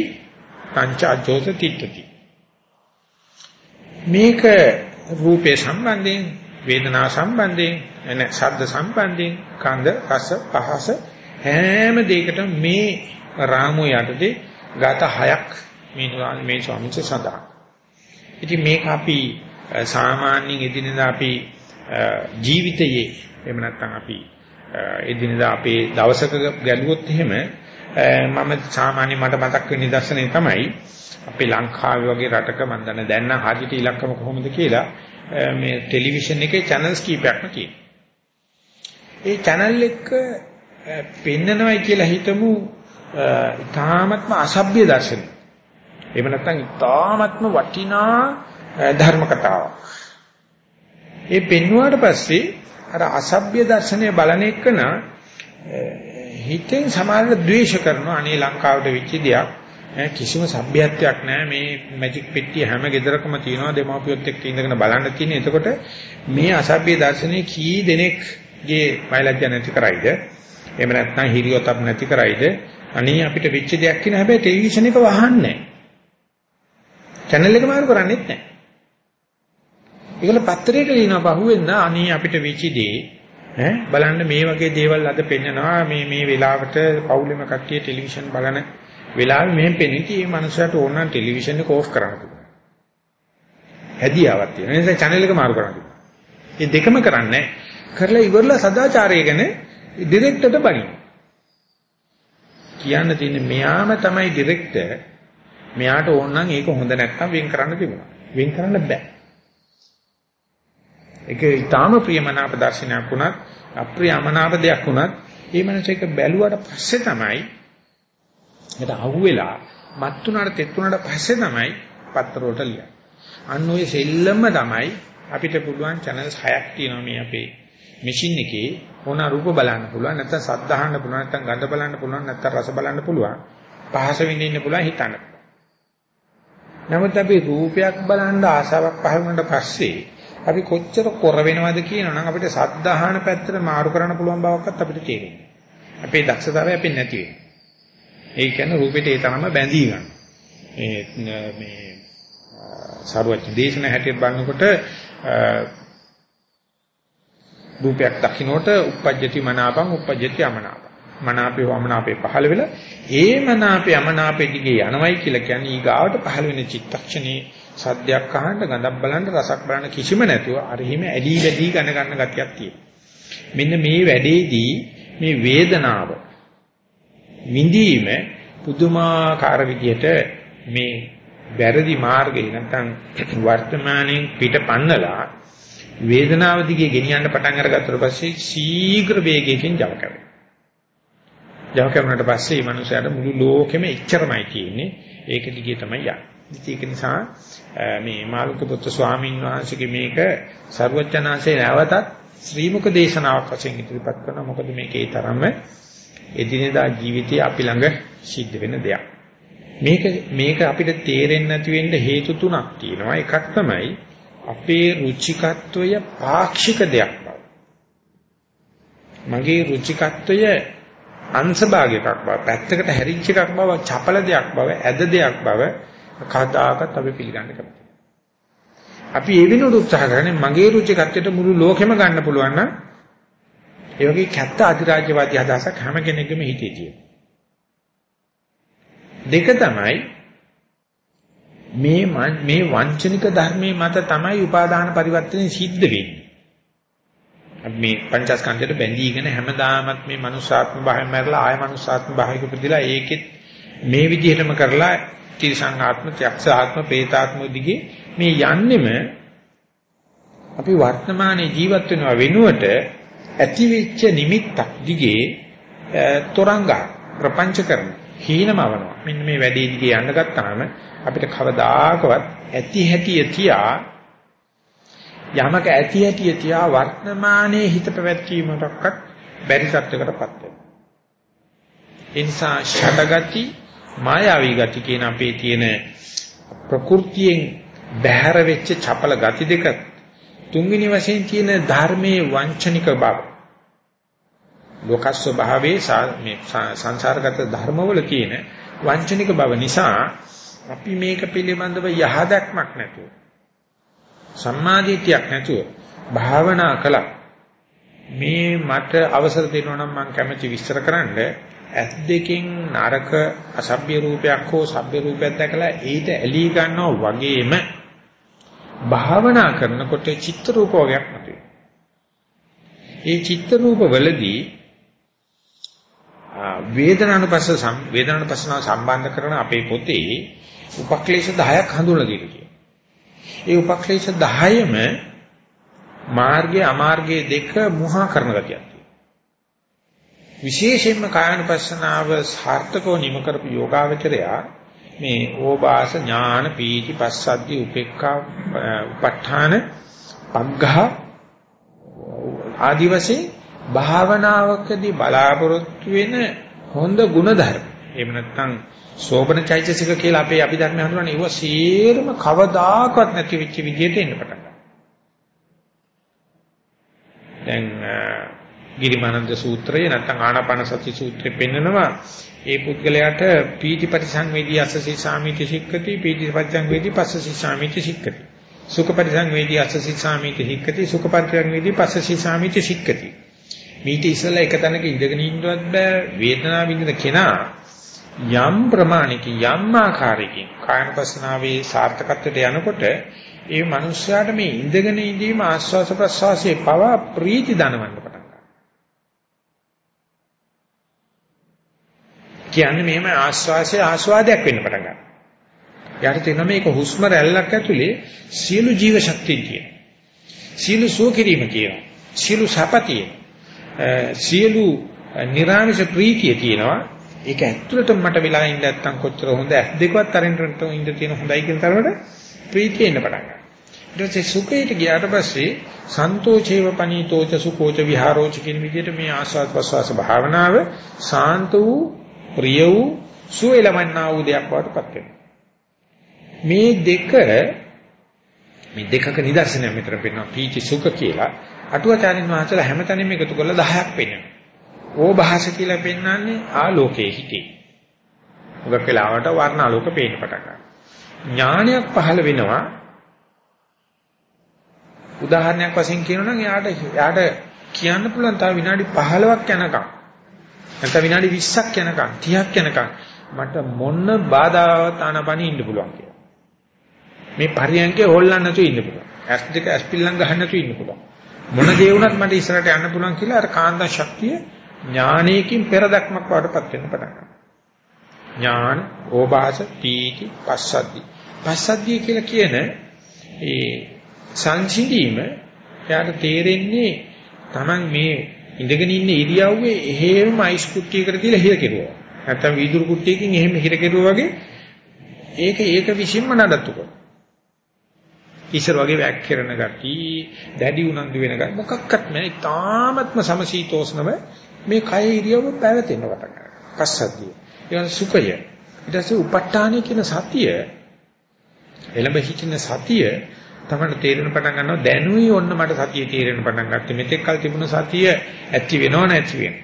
Speaker 1: පංච අජෝස තිට්ඨති. මේක රූපේ සම්බන්ධයෙන් වේදනා සම්බන්ධයෙන් එන ශබ්ද සම්බන්ධයෙන් කන්ද රස පහස හැම දෙයකටම මේ රාමු යටතේ ගත හයක් මේ මේ ස්වාමීන් වහන්සේ සඳහන්. ඉතින් මේක අපි සාමාන්‍යයෙන් එදිනෙදා අපි ජීවිතයේ එහෙම නැත්නම් අපි එදිනෙදා අපේ දවසක ගැලුවොත් එහෙම මම සාමාන්‍ය මට මතක් වෙන නිදර්ශනය තමයි අපේ ලංකාවේ වගේ රටක මම දන්න දැන් නම් හදිට ඉලක්කම කොහොමද කියලා මේ ටෙලිවිෂන් එකේ channels කීපයක්ම තියෙනවා. ඒ channel එක පෙන්නනවයි කියලා හිතමු ඊ타ත්ම අසභ්‍ය දර්ශන. එහෙම නැත්නම් ඊ타ත්ම වටිනා ධර්ම කතාවක්. ඒ පෙන්වුවාට පස්සේ අර අසභ්‍ය දර්ශනය බලන එකන හිතෙන් සමානව ද්වේෂ කරනවා අනේ ලංකාවට වෙච්ච දෙයක් කිසිම සભ્યත්වයක් නැහැ මේ මැජික් පෙට්ටිය හැම ගෙදරකම තියෙනවා දෙමාපියොත් එක්ක ඉඳගෙන බලන්න තියෙන. එතකොට මේ අසභ්‍ය දර්ශනේ කී දෙනෙක්ගේ වයලජ්ජ නැති කරයිද? එහෙම නැත්නම් හිරියොතක් නැති කරයිද? අනේ අපිට වෙච්ච දෙයක් කියන හැබැයි ටෙලිවිෂන් එක වහන්නේ නැහැ. channel එක මාරු කරන්නේත් නැහැ. ඒකල පත්තරේට ලියනවා පහුවෙන්න අනේ අපිට වෙච්ච දේ ඈ බලන්න මේ වගේ දේවල් අද පෙන්නනවා මේ මේ වෙලාවට පවුලෙම කට්ටිය ටෙලිවිෂන් බලන වෙලාවෙ මෙහෙම පෙනෙති මේ මනුස්සයාට ඕන නම් ටෙලිවිෂන් එක ඕෆ් කරන්න පුළුවන්. හැදියාවක් තියෙන. ඒ නිසා channel එක මාරු කරන්න. මේ දෙකම කරන්නේ කරලා ඉවරලා සදාචාරය ගැන ඩිරෙක්ටර්ට බණින. කියන්න තියෙන්නේ මෙයාම තමයි ඩිරෙක්ටර්. මෙයාට ඕන නම් ඒක හොඳ නැත්නම් වෙන් කරන්න තිබුණා. වෙන් කරන්න බෑ. ඒක ඊටාම ප්‍රියමනාප දර්ශනයක් වුණත් අප්‍රියමනාප දෙයක් වුණත් මේ මනස එක බැලුවට පස්සේ තමයි ඒකට අහුවෙලා මත් තුනට තෙත් තුනට පස්සේ තමයි පත්‍ර වලට ලියන්නේ. අන්න ඔය සෙල්ලම තමයි අපිට පුළුවන් channels 6ක් තියෙනවා මේ අපේ මැෂින් එකේ ඕන රූප බලන්න පුළුවන් නැත්නම් සද්ද අහන්න පුළුවන් නැත්නම් ගඳ බලන්න පුළුවන් නැත්නම් රස බලන්න පුළුවන් පහස විඳින්න පුළුවන් හිතන්න. නමුත් අපි රූපයක් බලන්න ආසාවක් පහළ වුණාට පස්සේ අපි කොච්චර කොර වෙනවද කියනවනම් අපිට සද්ද අහන පැත්තට මාරු කරන්න පුළුවන් බවක්වත් අපිට තේරෙන්නේ. අපේ දක්ෂතාවය අපෙන් නැති වෙනවා. ඒ කියන්නේ රූපෙට ඒ තරම්ම බැඳී ගන්න. මේ මේ සරුවච දේශන හැටියට බලනකොට රූපයක් දකින්නට uppajjati මනාපං uppajjati අමනාපං. මනාපේ වමනාපේ පහළ වෙලා ඒ මනාපේ අමනාපේ දිගේ යනවයි කියලා කියන්නේ ඊගාවට පහළ වෙන චිත්තක්ෂණේ සද්දයක් අහන්න ගඳක් බලන්න රසක් බලන්න කිසිම නැතුව අරහිම ඇලී වැඩි ගන්න ගන්න ගතියක් තියෙනවා. මෙන්න මේ වැඩේදී මේ වේදනාව විඳීම පුදුමාකාර විදියට මේ වැරදි මාර්ගේ නැත්නම් (clears throat) වර්තමානයේ පිට පන්නලා වේදනාව දිගේ ගෙනියන්න පටන් අරගත්තට පස්සේ ශීඝ්‍ර වේගයකින් ජව කරනවා. ජව කරනට පස්සේ මේ මනුස්සයාට මුළු ලෝකෙම එච්චරමයි තියෙන්නේ. ඒක දිගේ තමයි යන්නේ. ඒක නිසා මේ මාළුක පුත්‍ර ස්වාමීන් වහන්සේගේ මේක ਸਰුවචනාංශේ නැවතත් ශ්‍රීමුක දේශනාවක් වශයෙන් ඉදිරිපත් කරනවා. මොකද මේකේ තරම එදිනෙදා ජීවිතයේ අපි ළඟ සිද්ධ වෙන දෙයක්. මේක මේක අපිට තේරෙන්නේ නැති වෙන්න හේතු තුනක් තියෙනවා. එකක් තමයි අපේ රුචිකත්වය පාක්ෂික දෙයක් බව. මගේ රුචිකත්වය අංශභාගයක් බව, පැත්තකට හැරිච්ච එකක් බව, චපල දෙයක් බව, ඇද දෙයක් බව කවදාකවත් අපි පිළිගන්න කැමති. අපි ඒ වෙනුවට උත්සාහ කරන්නේ මගේ රුචිකත්වයට මුළු ලෝකෙම ගන්න පුළුවන් නම් ඒ වගේ කැත්ත අධිරාජ්‍යවාදී අදහසක් හැම කෙනෙකුගේම හිතේ තියෙනවා. දෙක තමයි මේ මේ වංචනික ධර්මයේ මත තමයි උපාදාන පරිවර්තනය සිද්ධ වෙන්නේ. අපි මේ පංචස්කන්ධයට බැඳීගෙන හැමදාමත් මේ මනුස්සාත්ම භාවයෙන් මැරලා ආය මනුස්සාත්ම භාවයක උපදිලා ඒකෙත් මේ විදිහටම කරලා තිරසංආත්ම, ත්‍ක්ෂාත්ම, പ്രേතාත්ම දිගේ මේ යන්නෙම අපි වර්තමානයේ ජීවත් වෙනවා වෙනුවට ඇතිවෙච්ච නිමිත්තක් දිගේ තොරංගා ප්‍රපංච කරන හීනමවනවා. මෙන්න මේ වැඩේ දිගේ යන්න ගත්තාම අපිට කවදාකවත් ඇති හැටිය තියා යමක ඇති හැටිය තියා වර්තමානයේ හිත පැවැත්වීමටවත් බැරි සත්‍යකටපත් වෙනවා. ඒ නිසා ෂඩගති මායාවී ගති කියන අපේ තියෙන ප්‍රകൃතියෙන් බැහැර වෙච්ච චපල ගති දෙක තුන්වෙනි වශයෙන් තියෙන ධර්මයේ වංචනික බව. ලෝක ස්වභාවයේ මේ සංසාරගත ධර්මවල තියෙන වංචනික බව නිසා අපි මේක පිළිබඳව යහදක්මක් නැතුව සම්මාදිටියක් නැතුව භාවනා කළා. මේ මට අවසර දෙනවා නම් මම කැමැති විස්තර කරන්න. ඇස් දෙකෙන් නරක අසභ්‍ය රූපයක් හෝ සભ્ય රූපයක් දැකලා ඊට ඇලී ගන්නවා වගේම භාවනා කරනකොට චිත්ත රූප වර්ගයක් මතුවේ. ඒ චිත්ත රූප වලදී වේදනානුපස්ස වේදනානුපස්සනාව සම්බන්ධ කරන අපේ පොතේ උපක්ලේශ 10ක් හඳුන්වලා දීලා කියනවා. ඒ උපක්ලේශ 10ම මාර්ගයේ අමාර්ගයේ දෙක මුහා කරන ගතියක්. විශේෂයෙන්ම කායනුපස්සනාව සාර්ථකව නිම කරපු යෝගාවචරයා මේ ඕබාස ඥාන පීති පස්සද්ධි උපේක්ඛා උප ဋ ාණ පග්ඝහ ආදි වශයෙන් භාවනාවකදී බලාපොරොත්තු වෙන හොඳ ಗುಣධර්ම. එහෙම නැත්නම් සෝබන චෛතසික කියලා අපේ අපි ධර්ම හඳුනන්නේ ඒවා සේරම කවදාකවත් නැති වෙච්ච විදියට එන්න පටන් ගන්නවා. දැන් ගිරිමානන්ද සූත්‍රය නැත්නම් ආනාපාන සති සූත්‍රය පෙන්නනවා. ඒ පුද්ගලයාට පීති පරිසංවේදී අස්සසී සාමිති සික්කති පීති පරිසංවේදී පස්සසී සාමිති සික්කති. සුඛ පරිසංවේදී අස්සසී සාමිති සික්කති සුඛ පරිසංවේදී පස්සසී සාමිති සික්කති. මීට ඉස්සලා එක තැනක ඉඳගෙන ඉන්නවත් බෑ. වේදනාව විඳින කෙනා යම් ප්‍රමාණිකින් යම් ආකාරයකින් කායනපසනාවේ සාර්ථකත්වයට යනකොට ඒ මනුස්සයාට මේ ඉඳගෙන ඉඳීම ආස්වාස ප්‍රස්වාසයේ පවා ප්‍රීති දනවන්න පටන් කියන්නේ මෙහෙම ආස්වාසය ආස්වාදයක් වෙන්න පටන් ගන්නවා. යාට තේරෙනවා මේක හුස්ම රැල්ලක් ඇතුලේ සියලු ජීව ශක්තිය කියන. සියලු සුවකිරීම කියන. සියලු සපතිය. සියලු නිර්ආමිෂ ප්‍රීතිය කියනවා. ඒක ඇතුළට මට වෙලා ඉන්න නැත්තම් කොච්චර හොඳ ඇස් දෙකවත් අරින්න ඉන්න තියෙන හොඳයි කියන තරමට ප්‍රීතිය එන්න පටන් ගන්නවා. ඊට පස්සේ සුඛයට ගියාට පස්සේ සන්තෝෂේව පනීතෝච සුකෝච විහාරෝච කියන විදිහට මේ ආස්වාද ප්‍රසවාස භාවනාව සාන්ත වූ ප්‍රිය වූ සුවයලමන්නා වූ දෙයක් වඩපත් වෙනවා. මේ දෙක මේ දෙකක නිදර්ශනය මෙතන පෙන්වනවා පීචි සුඛ කියලා. අටුවාචාරින් වහන්සේලා හැමතැනම එකතු කරලා 10ක් පෙන්වනවා. ඕභාස කියලා පෙන්වන්නේ ආලෝකයේ හිතේ. උගක් වෙලාවට වර්ණ ආලෝක පේන්න පටන් ගන්නවා. ඥානයක් පහළ වෙනවා. උදාහරණයක් වශයෙන් කියනවා නම් එයාට එයාට කියන්න පුළුවන් තව විනාඩි 15ක් යනකම් නැත්නම් විනාඩි 20ක් යනකම් 30ක් යනකම් මට මොන බාධාවත් ආනපනිය ඉන්න පුළුවන් කියලා. මේ පරියන්කේ හොල්ලන්න නැතුව ඉන්න පුළුවන්. ඇස් දෙක ඇස් පිල්ලම් ගහන්න නැතුව ඉන්න පුළුවන්. මොන දේ වුණත් මට ඉස්සරහට යන්න පුළුවන් කියලා අර කාන්දා ශක්තිය ඥානයකින් පෙරදක්මක් වඩපත් වෙන්න පටන් ගන්නවා. ඥාන, ඕපාස, පීති, පස්සද්ධි. පස්සද්ධිය කියලා කියන ඒ සංසිඳීම එයාට තේරෙන්නේ Taman මේ ඉඳගෙන ඉන්න ඉරියව්වේ එහෙම අයිස් කුට්ටියකට තියලා හිර කෙරුවා. නැත්තම් වීදුරු කුට්ටියකින් එහෙම හිර කෙරුවා වගේ ඒක ඒක විසින්ම නඩත්තු කරනවා. ඊශ්වර වගේ වැක් කරන ගති, දැඩි උනන්දු වෙන ගති මොකක්වත් නැහැ. තාමත්ම සමශීතෝෂ්ණව මේ කය ඉරියව්ව පැවතෙන්න පටන් ගන්නවා. පස්සද්ධිය. ඊට සුඛය. ඊට පස්සේ උප ဋ ාණේ කියන සතිය එළඹ හිටින සතිය තමයි තේරෙන පටන් ගන්නවා දැනුයි ඔන්න මට සතිය තේරෙන පටන් ගත්තේ. මෙතෙක් කල තිබුණ සතිය ඇති වෙනව නැති වෙනව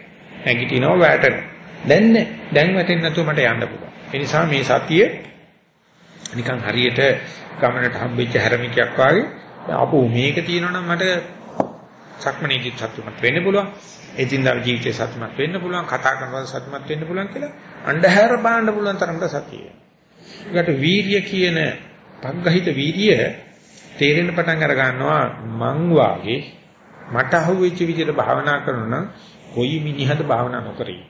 Speaker 1: නැගිටිනව වැටෙන. දැන් නෑ. දැන් වැටෙන්නේ නැතුව මට යන්න පුළුවන්. ඒ නිසා මේ සතිය නිකන් හරියට ගමනට හම්බෙච්ච හැරමිකයක් වගේ අපෝ මේක තියෙනවනම් මට සක්මනේදී සතුටුමත් වෙන්න පුළුවන්. එදින්දා ජීවිතේ සතුටුමත් වෙන්න පුළුවන්. කතා කරනකොට සතුටුමත් වෙන්න පුළුවන් කියලා අන්ධහැර බාන්න පුළුවන් තරමට සතිය. ඒකට වීර්ය කියන පග්ගහිත වීර්ය තේරෙන්න පටන් අර ගන්නවා මං වාගේ මට අහුවෙච්ච විදිහට භාවනා කරනවා නම් කොයි මිනිහද භාවනා නොකරේ.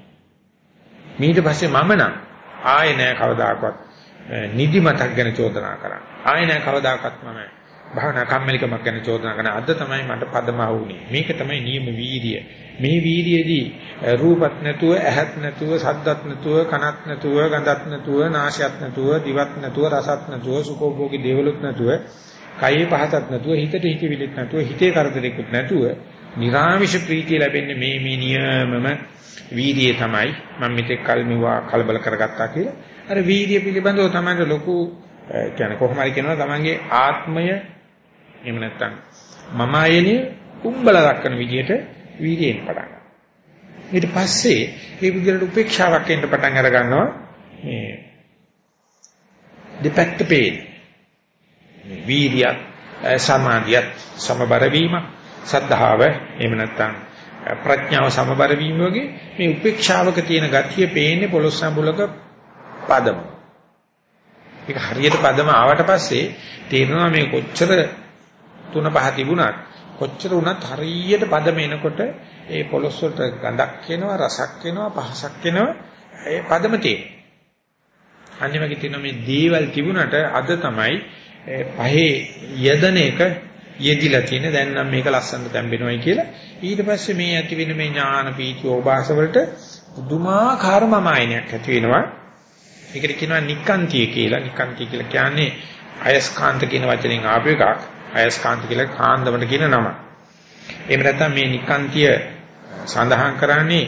Speaker 1: ඊට පස්සේ මම නම් ආයේ නෑ කවදාකවත් නිදිමතක් ගැන චෝදනා කරන්නේ. ආයේ නෑ කවදාකවත් මම භාවනා කම්මැලිකමක් ගැන චෝදනා කරන අද තමයි මට පදම වුනේ. මේක තමයි නියම වීර්ය. මේ වීර්යයේදී රූපත් නැතුව, ඇහත් නැතුව, සද්දත් නැතුව, කනත් නැතුව, ගඳත් නැතුව, නාසයත් නැතුව, දිවත් නැතුව, රසත් නැතුව, සුඛෝභෝගී දේවලුත් නැතුව, කයේ පහතත් නැතුව, හිතට හිතවිලිත් නැතුව, හිතේ කරදරයක්වත් නැතුව, නිර්ආමිෂ ප්‍රීතිය ලැබෙන්නේ මේ මේ නියමම වීර්යය තමයි. මම මෙතෙක් කල් මෙවුවා කලබල කරගත්තා කියලා. අර වීර්ය පිළිබඳව තමයි ලොකු කියන්නේ කොහොම හරි කියනවා තමන්ගේ ආත්මය එහෙම නැත්නම් මම ආයනිය උඹලා දක්වන විදිහට වීර්යයෙන් පටන් ගන්නවා. ඊට පස්සේ මේ විදිහට උපේක්ෂාවක් එන්න පටන් අර ගන්නවා මේ දෙපැත්ත පේන. මේ වීර්යයත් සමාධියත් සමබර වීම සද්ධාව එහෙම නැත්නම් ප්‍රඥාව සමබර වීම වගේ මේ උපේක්ෂාවක තියෙන ගතිය පේන්නේ පොළොස් සම්බුලක පදම. ඒක හරියට පදම ආවට පස්සේ තේරෙනවා මේ කොච්චර තුන පහ තිබුණත් කොච්චර වුණත් හරියට පදම එනකොට ඒ පොළොස් වලට ගඳක් එනවා රසක් එනවා පහසක් එනවා ඒ පදම තියෙනවා. අනිවාර්යයෙන් තියෙන මේ දේවල් තිබුණට අද තමයි පහේ යදන එක යෙදිලා තියෙන. දැන් නම් මේක ලස්සනට තැම්බෙනවයි කියලා. ඊට පස්සේ මේ ඇති වෙන මේ ඥාන පීති ඕභාස වලට පුදුමාකාර මමායනයක් ඇති වෙනවා. ඒකට කියනවා නික්කාන්තිය කියලා. නික්කාන්තිය කියලා කියන්නේ අයස්කාන්ත කියන වචනෙන් ආපු එකක්. අයස්කාන්ත කියලා කාන්දමට කියන නම. එහෙම නැත්නම් මේ නිකාන්තිය සඳහන් කරන්නේ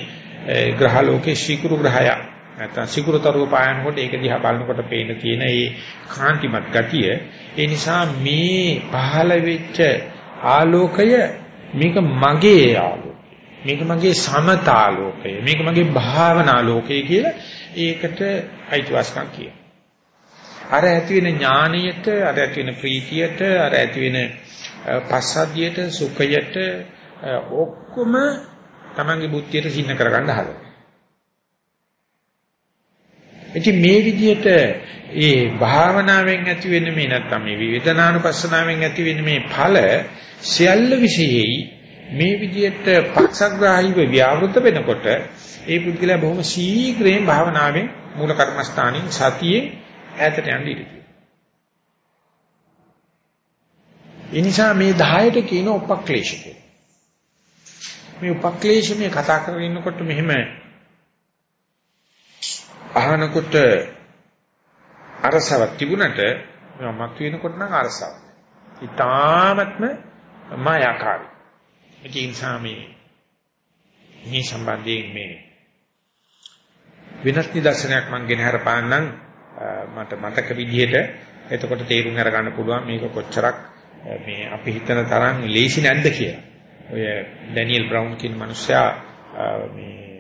Speaker 1: ග්‍රහ ලෝකේ ශීකුරු ග්‍රහය. නැත්නම් ශීකුරුතරෝ පායන කොට ඒක දිහා බලනකොට පේන තියෙන ඒ කාන්තිමත් ගතිය. ඒ නිසා මේ පහළ වෙච්ච ආලෝකය මේක මගේ ආලෝකය. මේක මගේ සමතාලෝකය. මේක මගේ භාවනාලෝකය කියලා ඒකට අයිතිවාසිකම් කියනවා. අර ඇති වෙන ඥානයට, අර ඇති වෙන ප්‍රීතියට, අර ඇති වෙන පස්සද්ධියට, සුඛයට ඔක්කොම Tamange බුද්ධියට සින්න කරගන්න හදනවා. ඉතින් මේ විදිහට ඒ භාවනාවෙන් ඇති වෙන මේ නැත්තම් මේ විවේදනානුපස්සනාවෙන් ඇති වෙන මේ ඵල සියල්ල විශේෂයි. මේ විදිහට පක්ෂග්‍රාහීව ව්‍යවෘත වෙනකොට ඒ පුද්ගලයා බොහොම ශීඝ්‍රයෙන් භාවනාවෙන් මූල කර්මස්ථානින් සතියේ ඈතට යන්න ඉඩ ඒ නිසා මේ 10ට කියන උපක්ලේශ මේ උපක්ලේශ මේ කතා කරගෙන ඉන්නකොට මෙහෙම අහනකොට අරසාවක් තිබුණට මමක් වෙනකොට නම් අරසාවක්. ඊ타මත්ම මායාකාරී. ඒ නිසා මේ මේ සම්බන්ධයෙන් මේ වෙනස් නිදර්ශනයක් මම ගෙන හරපාන්නම් මට මතක විදිහට එතකොට තේරුම් අරගන්න පුළුවන් මේක කොච්චරක් මේ අපි හිතන තරම් ලේසි නැද්ද කියලා. ඔය ඩැනියල් බ්‍රවුන් කියන මනුස්සයා මේ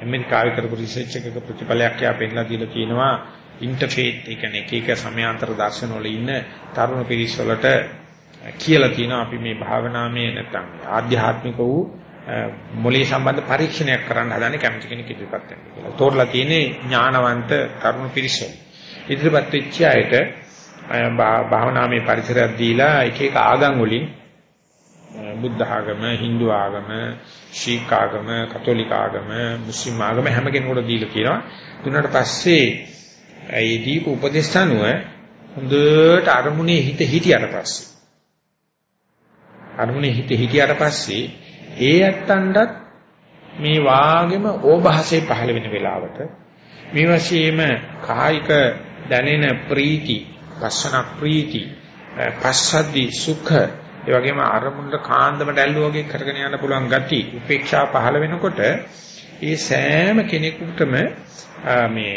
Speaker 1: ඇමරිකාවේ කරපු රිසර්ච් එකක ප්‍රතිඵලයක් යා පෙන්නලා දීලා කියනවා ඉන්ටර්ෆේත් ඒ කියන්නේ එක එක සමයාන්තර දර්ශන වල ඉන්න තරුණ පිරිස් වලට කියලා කියනවා අපි මේ භාවනාමය නැත්නම් ආධ්‍යාත්මික වූ මොලේ සම්බන්ධ පරීක්ෂණයක් කරන්න හදන්නේ කැමති කෙනෙක් ඉදිරිපත් වෙන්න කියලා. තෝරලා තියෙන්නේ ඥානවන්ත තරුණ පිරිස. ඉදිරිපත් වෙච්ච අයට භාවනාමය පරිසරයක් දීලා එක එක ආගම් වලින් බුද්ධ ආගම, Hindu ආගම, ශීක් ආගම, කතෝලික ආගම, මුස්ලිම් ආගම හැම කෙනෙකුට දීලා කියනවා. දුන්නාට පස්සේ ඒ දීප උපදේශ අනුව හොඳට අරමුණේ හිත හිටියට පස්සේ අරමුණේ හිත හිටියට පස්සේ ඒ ඇත්තන්ටත් මේ වාගෙම ඕභාසයේ පහළ වෙන වෙලාවට මේ වශයෙන්ම කායික දැනෙන ප්‍රීති, පස්සන ප්‍රීති, පස්සද්දි සුඛ, ඒ වගේම අරමුණට කාන්දමට ඇල්ලුව වගේ කරගෙන යන්න පුළුවන් ගති, උපේක්ෂා පහළ වෙනකොට ඒ සෑම කෙනෙකුටම මේ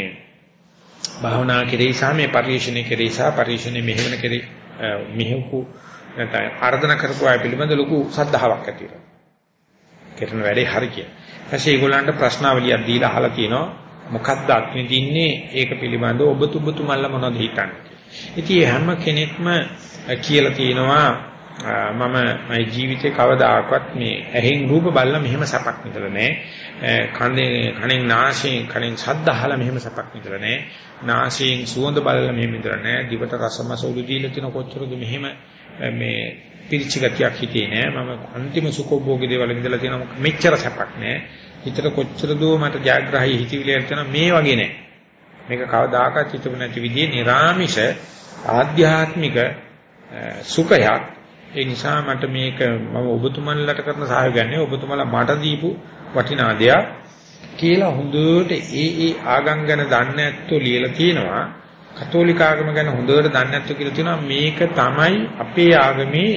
Speaker 1: භාවනා කෙරෙහි සහ මේ පරිශ්‍රණය කෙරෙහි සහ පරිශ්‍රණය මෙහෙවන කෙරෙහි මෙහෙවු නැත්නම් ආර්දනා කරපු අය පිළිබඳ ලොකු සද්ධාාවක් ඇති වෙනවා. කරන වැඩේ හරි කියලා. ඊපස්සේ ඒගොල්ලන්ට ප්‍රශ්නාවලියක් දීලා අහලා කියනවා මොකක්ද අත්විඳින්නේ ඒක පිළිබඳව ඔබතුබතුමල්ලා මොනවද හිතන්නේ. ඉතින් හැම කෙනෙක්ම කියලා තියෙනවා මම මගේ ජීවිතේ කවදාකවත් මේ ඇහෙන් රූප බලලා මෙහෙම සපක් විතර නෑ කනේ කනෙන් නාසයෙන් කනෙන් ශබ්ද අහලා මෙහෙම සපක් විතර නෑ නාසයෙන් සුවඳ බලලා මෙහෙම විතර නෑ දිවට රසමස උළු දීලා තින කොච්චරද මෙහෙම මේ පිරිච්ච ගතියක් හිතේ නෑ මම අන්තිම සුඛෝභෝගී දේවල් ඉඳලා තියෙන මෙච්චර සපක් නෑ හිතට කොච්චර දෝ මට ජාග්‍රහයි හිතවිලියක් තියෙන මේ වගේ නෑ මේක කවදාකවත් හිතුව නැති විදිහේ निराமிෂ ආධ්‍යාත්මික සුඛයක් ඒ නිසා මට මේක මම ඔබතුමන්ලට කරන සහයෝගයක් නෙවෙයි ඔබතුමලා මට දීපු වටිනා දෙයක් කියලා හොඳට ඒ ඒ ආගම් ගැන දන්නේ නැත්තෝ ලියලා තියෙනවා. කතෝලික ආගම ගැන හොඳට දන්නේ නැත්තෝ කියලා තියෙනවා මේක තමයි අපේ ආගමේ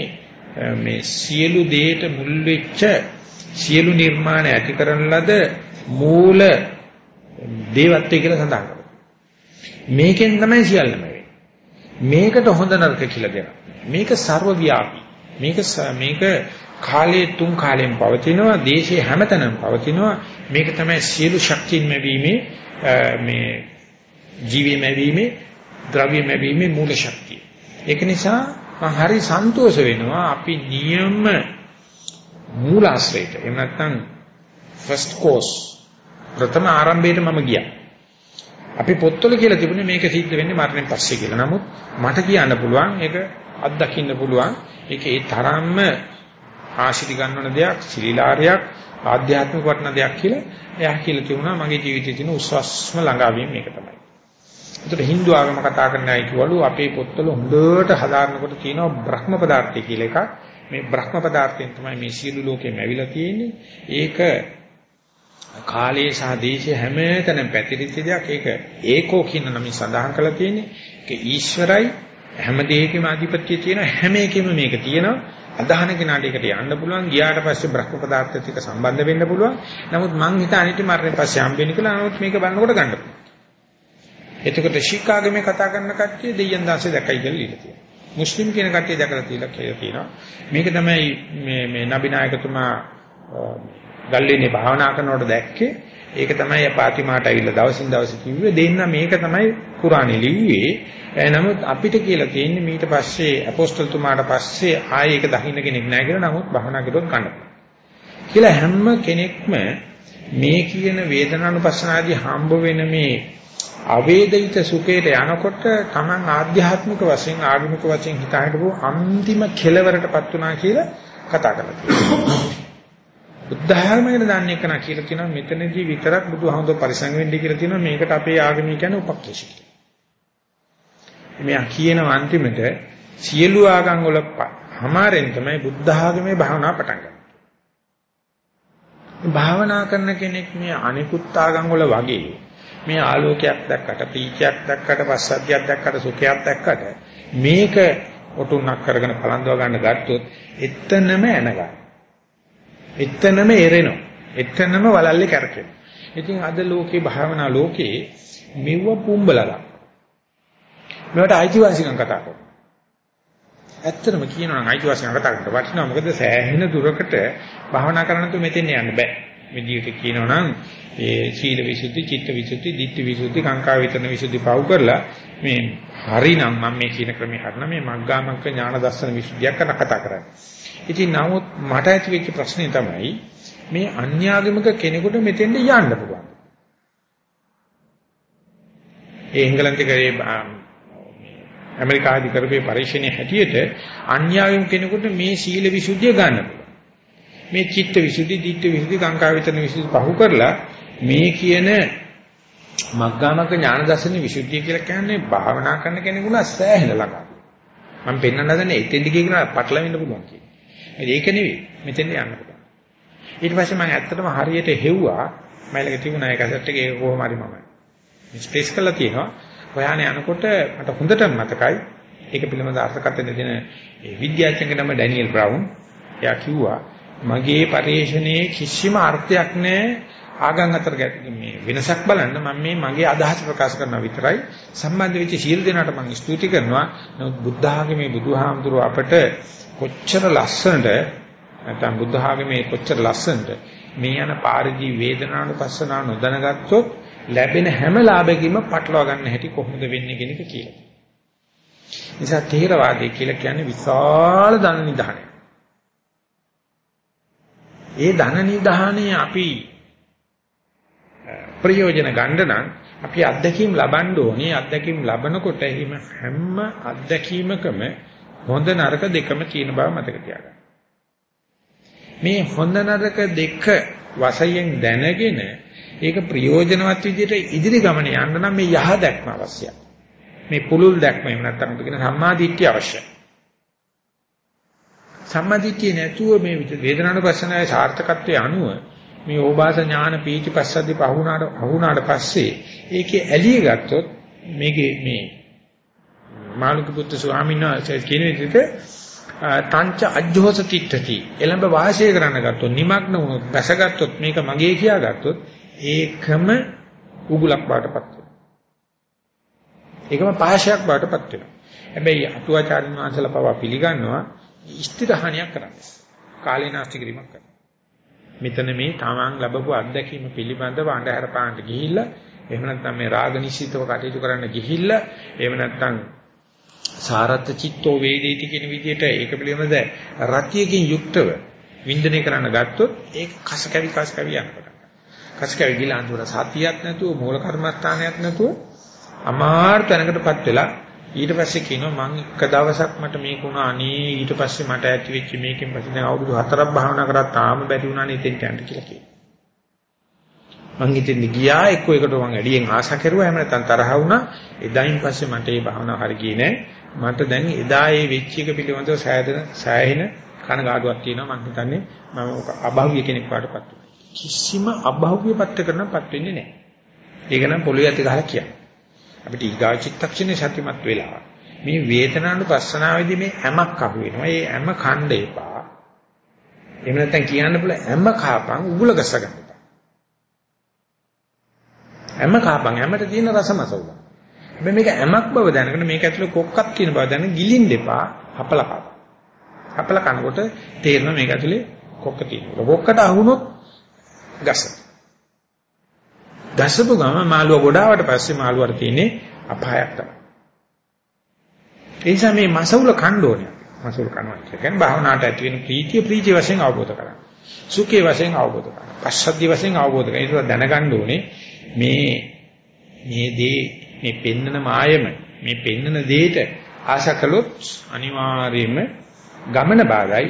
Speaker 1: මේ සියලු දේට මුල් වෙච්ච සියලු නිර්මාණ ඇති කරන ලද මූල දේවත්වය කියලා සඳහන් කරනවා. මේකෙන් තමයි සියල්ලම වෙන්නේ. මේකට හොඳ නරක කියලා දෙනවා. මේක ਸਰව ව්‍යාපී. මේක මේක කාලයේ තුන් කාලයෙන් පවතිනවා, දේශයේ හැමතැනම පවතිනවා. මේක තමයි සියලු ශක්තියින් ලැබීමේ මේ ජීවීම ලැබීමේ, ද්‍රව්‍යම ලැබීමේ මූල ශක්තිය. ඒක නිසා මම හරි සන්තෝෂ වෙනවා අපි නියම මූලාශ්‍රයට. එහෙම නැත්නම් ෆස්ට් කෝස් ප්‍රථම ආරම්භයට මම ගියා. අපි පොත්වල කියලා තිබුණේ මේක සිද්ධ වෙන්නේ මරණයෙන් පස්සේ කියලා. නමුත් මට කියන්න පුළුවන් ඒක අත්දකින්න පුළුවන්. ඒක ඒ තරම්ම ආශිති ගන්නවන දෙයක්, සිලිලාරයක්, ආධ්‍යාත්මික වටන දෙයක් කියලා එයා කියලා තිබුණා මගේ ජීවිතයේ තියෙන උස්සස්ම ළඟාවීම මේක තමයි. ඒතර Hindu ආගම කතා කරන අය කිව්වලු අපේ පොත්වල හොඳට හදාරනකොට තියෙනවා බ්‍රහ්ම පදාර්ථය කියලා එකක්. මේ බ්‍රහ්ම පදාර්ථයෙන් තමයි මේ සියලු ලෝකෙම ඇවිල්ලා තියෙන්නේ. ඒක කාලයේ සහ දේශයේ හැමතැනම පැතිරිච්ච දෙයක්. ඒක ඒකෝ කියන නමින් සඳහන් කරලා තියෙන්නේ. ඒක ඊශ්වරයි හැම දෙයකම අධිපත්‍ය තියෙන හැම එකෙම මේක තියෙනවා. අදහන කෙනාට ඒකට යන්න පුළුවන්. ගියාට පස්සේ බ්‍රහ්ම පදාර්ථයත් එක්ක සම්බන්ධ වෙන්න පුළුවන්. නමුත් මං හිතන්නේ මරණය පස්සේ හම්බෙන්නේ කියලා. නමුත් මේක බලනකොට ගන්න පුළුවන්. එතකොට ශික්කාගමේ කතා කරන කට්ටිය දෙයයන් දාසේ දැකයි කියලා ඉල්ල තියෙනවා. මුස්ලිම් කියන කට්ටිය දැකලා තියලා කියලා තියෙනවා. මේක තමයි මේ මේ නබිනායකතුමා ගල්ලේනේ භාවනා කරනකොට දැක්කේ. ඒක තමයි පාතිමාට ඇවිල්ලා දවසින් දවස කිව්වේ දෙන්න මේක තමයි කුරානේ ලිව්වේ. නමුත් අපිට කියලා තියෙන්නේ ඊට පස්සේ අපොස්තල්තුමාට පස්සේ ආයේ ඒක දකින්න කෙනෙක් නැහැ කියලා. නමුත් භාවනා කළොත් ගන්න. කියලා හැම කෙනෙක්ම මේ කියන වේදනානුපස්සනාදී හම්බ වෙන මේ අවේදිත සුඛයට යනකොට Taman ආධ්‍යාත්මික වශයෙන් ආගමික වශයෙන් හිතා හිටපු අන්තිම කෙලවරටපත් වුණා කියලා කතා කරලා තියෙනවා. බුද්ධාගමකට දන්නේ කනා කියලා කියනවා මෙතනදී විතරක් බුදුහමෝ පරිසංග වෙන්නේ කියලා කියනවා මේකට අපේ ආගමික කියන්නේ උපක්ලේශික. මෙයා කියනවා අන්තිමට සියලු ආගම් වල හැමාරෙන් තමයි බුද්ධාගමේ භාවනා පටන් ගන්නේ. භාවනා කරන කෙනෙක් මේ අනිකුත් ආගම් වල වගේ මේ ආලෝකයක් දැක්කට ප්‍රීතියක් දැක්කට පස්සද්ධියක් දැක්කට සුඛයක් දැක්කට මේක ඔටුන්නක් කරගෙන පලන්දව ගන්න ගත්තොත් එතනම එනගා. එතනම එරෙනවා. එතනම වලල්ලේ කැරකෙනවා. ඉතින් අද ලෝකේ භාවනා ලෝකේ මෙව පුම්බලලා. මේවට අයිතිවාසිකම් කතා කරනවා. ඇත්තටම කියනවා නම් අයිතිවාසිකම් කතා කරන්න වටිනවා. මොකද සෑහෙන දුරකට භාවනා කරන්න තු මෙතෙන් යන්න බෑ. මේ ජීවිතේ කියනවා නම් ඒ සීල විසුද්ධි, චිත්ත විසුද්ධි, ditthi විසුද්ධි, කාංකා විතරන විසුද්ධි පවු කරලා මේ හරිනම් මම මේ කියන ක්‍රමේ හරිනම් මේ මග්ගාමග්ග ඥාන දර්ශන විසුද්ධියක් කරන කතා කරන්නේ. ඉතින් නමුත් මට ඇති වෙච්ච ප්‍රශ්නේ තමයි මේ අන්‍යාගමික කෙනෙකුට මෙතෙන්ද යන්න පුළුවන්. ඒ එංගලන්තේ කරේ ඇමරිකාදී කරපේ පරීක්ෂණයේ හැටියට අන්‍යාගමික කෙනෙකුට මේ සීල විසුද්ධිය ගන්න පුළුවන්. මේ චිත්ත විසුද්ධි, ditthi විසුද්ධි, කාංකා විතරන විසුද්ධි පහු කරලා මේ කියන මග්ගාමග්ග ඥාන දර්ශන විසුද්ධිය කියලා කියන්නේ භාවනා කරන කෙනෙකුට සෑහෙන ළඟා. මම පෙන්වන්න හදන්නේ එතෙන්දි කියන පටලවෙන්න පුළුවන් කියන්නේ. ඒක නෙවෙයි. මෙතෙන්ද යන්න පුළුවන්. ඊට පස්සේ මම ඇත්තටම හරියට හෙව්වා මයිලක තිබුණා ඒ කසට් එක ඒක කොහොම හරි මම ස්පේස් කරලා තියෙනවා. හොයාගෙන යනකොට මට හොඳටම මතකයි ඒක පිළිබඳ අර්ථකථන දෙන ඒ විද්‍යාඥයෙක් නම ඩැනියෙල් බ්‍රවුන්. එයා කිව්වා මගේ පරිශ්‍රණයේ කිසිම අර්ථයක් නැහැ ආගම් අතර මේ වෙනසක් බලන්න මම මේ මගේ අදහස ප්‍රකාශ කරනවා විතරයි සම්බන්ධ වෙච්ච සියලු දෙනාට මම ස්තුති කරනවා නමුත් බුද්ධ ආගමේ බුදුහාමුදුරුව අපට කොච්චර ලස්සනට නැත්නම් බුද්ධ ආගමේ කොච්චර ලස්සනට මේ යන පාරදී වේදනානුපස්සනා නොදැනගත්තොත් ලැබෙන හැම ලාභයකින්ම පටලවා ගන්න හැටි කොහොමද වෙන්නේ කියන එක කියලා. නිසා තේරවාදී කියලා කියන්නේ විශාල ධන නිධානය. ඒ ධන නිධානයේ අපි ප්‍රයෝජන ගන්න නම් අපි අත්දැකීම් ලබන්න ඕනේ අත්දැකීම් ලබනකොට එහිම හැම අත්දැකීමකම හොඳ නරක දෙකම තියෙන බව මතක තියාගන්න. මේ හොඳ නරක දෙක වශයෙන් දැනගෙන ඒක ප්‍රයෝජනවත් විදිහට ඉදිරි ගමන යන්න නම් මේ යහ දැක්ම අවශ්‍යයි. මේ පුලුල් දැක්ම එහෙම නැත්නම් කියන සම්මාදිට්ඨිය අවශ්‍යයි. සම්මාදිට්ඨිය නැතුව මේ වේදනානුපස්සනාවේ සාර්ථකත්වයේ අනුව මේ ඕබාස ඥාන පීති පස්සද්දි පහුණාට පහුණාට පස්සේ ඒකේ ඇලිය ගත්තොත් මේකේ මේ මාළුක පුත්තු ස්වාමීන් වහන්සේ කියන විදිහට තංච අජ්ජෝස තිට්ඨති එළඹ වාසය කරන්න ගත්තොත් নিমগ্ন වුණොත් දැසගත්තොත් මේක මගේ කියාගත්තොත් ඒකම උගුලක් බාටපත් වෙනවා. ඒකම පාශයක් බාටපත් වෙනවා. හැබැයි අටුවාචාරින් වහන්සේලා පවා පිළිගන්නවා ස්ථිරහණියක් කරන්නේ. කාලේ නාස්ති කිරීමක් කරනවා. මෙතන මේ තමන් ලැබපු අත්දැකීම පිළිබඳව අඳුර පාන්න ගිහිල්ලා එහෙම නැත්නම් මේ රාග නිශ්චිතව කටයුතු කරන්න ගිහිල්ලා එහෙම නැත්නම් සාරත්ත චිත්තෝ වේදේති කියන විදිහට ඒක පිළිබඳ රතියකින් යුක්තව වින්දනය කරන්න ගත්තොත් ඒක කස කැවි කස කැවි යනකොට. කස කැවි ගිලා අඳුර සතියක් නැතුව මූල කර්මස්ථානයක් නැතුව අමාරු තැනකටපත් වෙලා ඊට පස්සේ කියනවා මං එක දවසක් මට මේක වුණා අනේ ඊට පස්සේ මට ඇති වෙච්ච මේකෙන් පස්සේ දැන් අවුරුදු 4ක් භාවනා කරා තාම බැරි වුණානේ ඉතින් යන්න කියලා කියනවා. මං ඉතින් ගියා එක්ක එකට මං වැඩියෙන් ආශා කරුවා එහෙම නැත්නම් තරහ වුණා එදායින් පස්සේ මට මේ භාවනාව හරි ගියේ නෑ මට දැන් එදා ඒ වෙච්ච එක පිළිබඳව සෑදෙන සෑහෙන කනගාටුවක් තියෙනවා මම හිතන්නේ මම අභාව්‍ය කෙනෙක් වඩපත් කිසිම අභාව්‍ය පත්‍ය කරනපත් වෙන්නේ නැහැ. ඒක නම් පොළොවේ ඇති ගහලා කියන්නේ. අපිට ඊගා චිත්තක්ෂණේ සත්‍යමත් වෙලා මේ වේදනානුපස්සනාවේදී මේ හැමක් අහු වෙනවා. ඒ හැම ඛණ්ඩ එපා. එහෙම නැත්නම් කියන්න පුළුවන් හැම කාපන් උගුල ගස ගන්න. හැම කාපන් හැමට තියෙන රසමස උගුල. හැබැයි මේක ඇමක් බව දැනගෙන මේක ඇතුලේ කොක්කක් කියන බව දැනගෙන ගිලින්න එපා හපල කප. හපල කනකොට තේරෙනවා මේක ඇතුලේ කොක්ක තියෙනවා. කොක්කට අහුනොත් ගස. ගසපු ගම මාළුව ගොඩාවට පස්සේ මාළුවට තියෙන්නේ අපායක් තමයි. ඒ නිසා මේ මසවුල කණ්ඩෝනේ. මසවුල කනවා කියන්නේ භාවනාවට ඇති වෙන ප්‍රීතිය ප්‍රීතිය වශයෙන් අවබෝධ කරගන්න. සුඛේ වශයෙන් අවබෝධ කරගන්න. පස්සද්ධි වශයෙන් අවබෝධ කරගන්න. ඒක දැනගන්න ඕනේ මේ මේ දේ මේ පෙන්නන මායම මේ පෙන්නන දෙයට ආශා කළොත් අනිවාර්යයෙන්ම ගමන බාගයි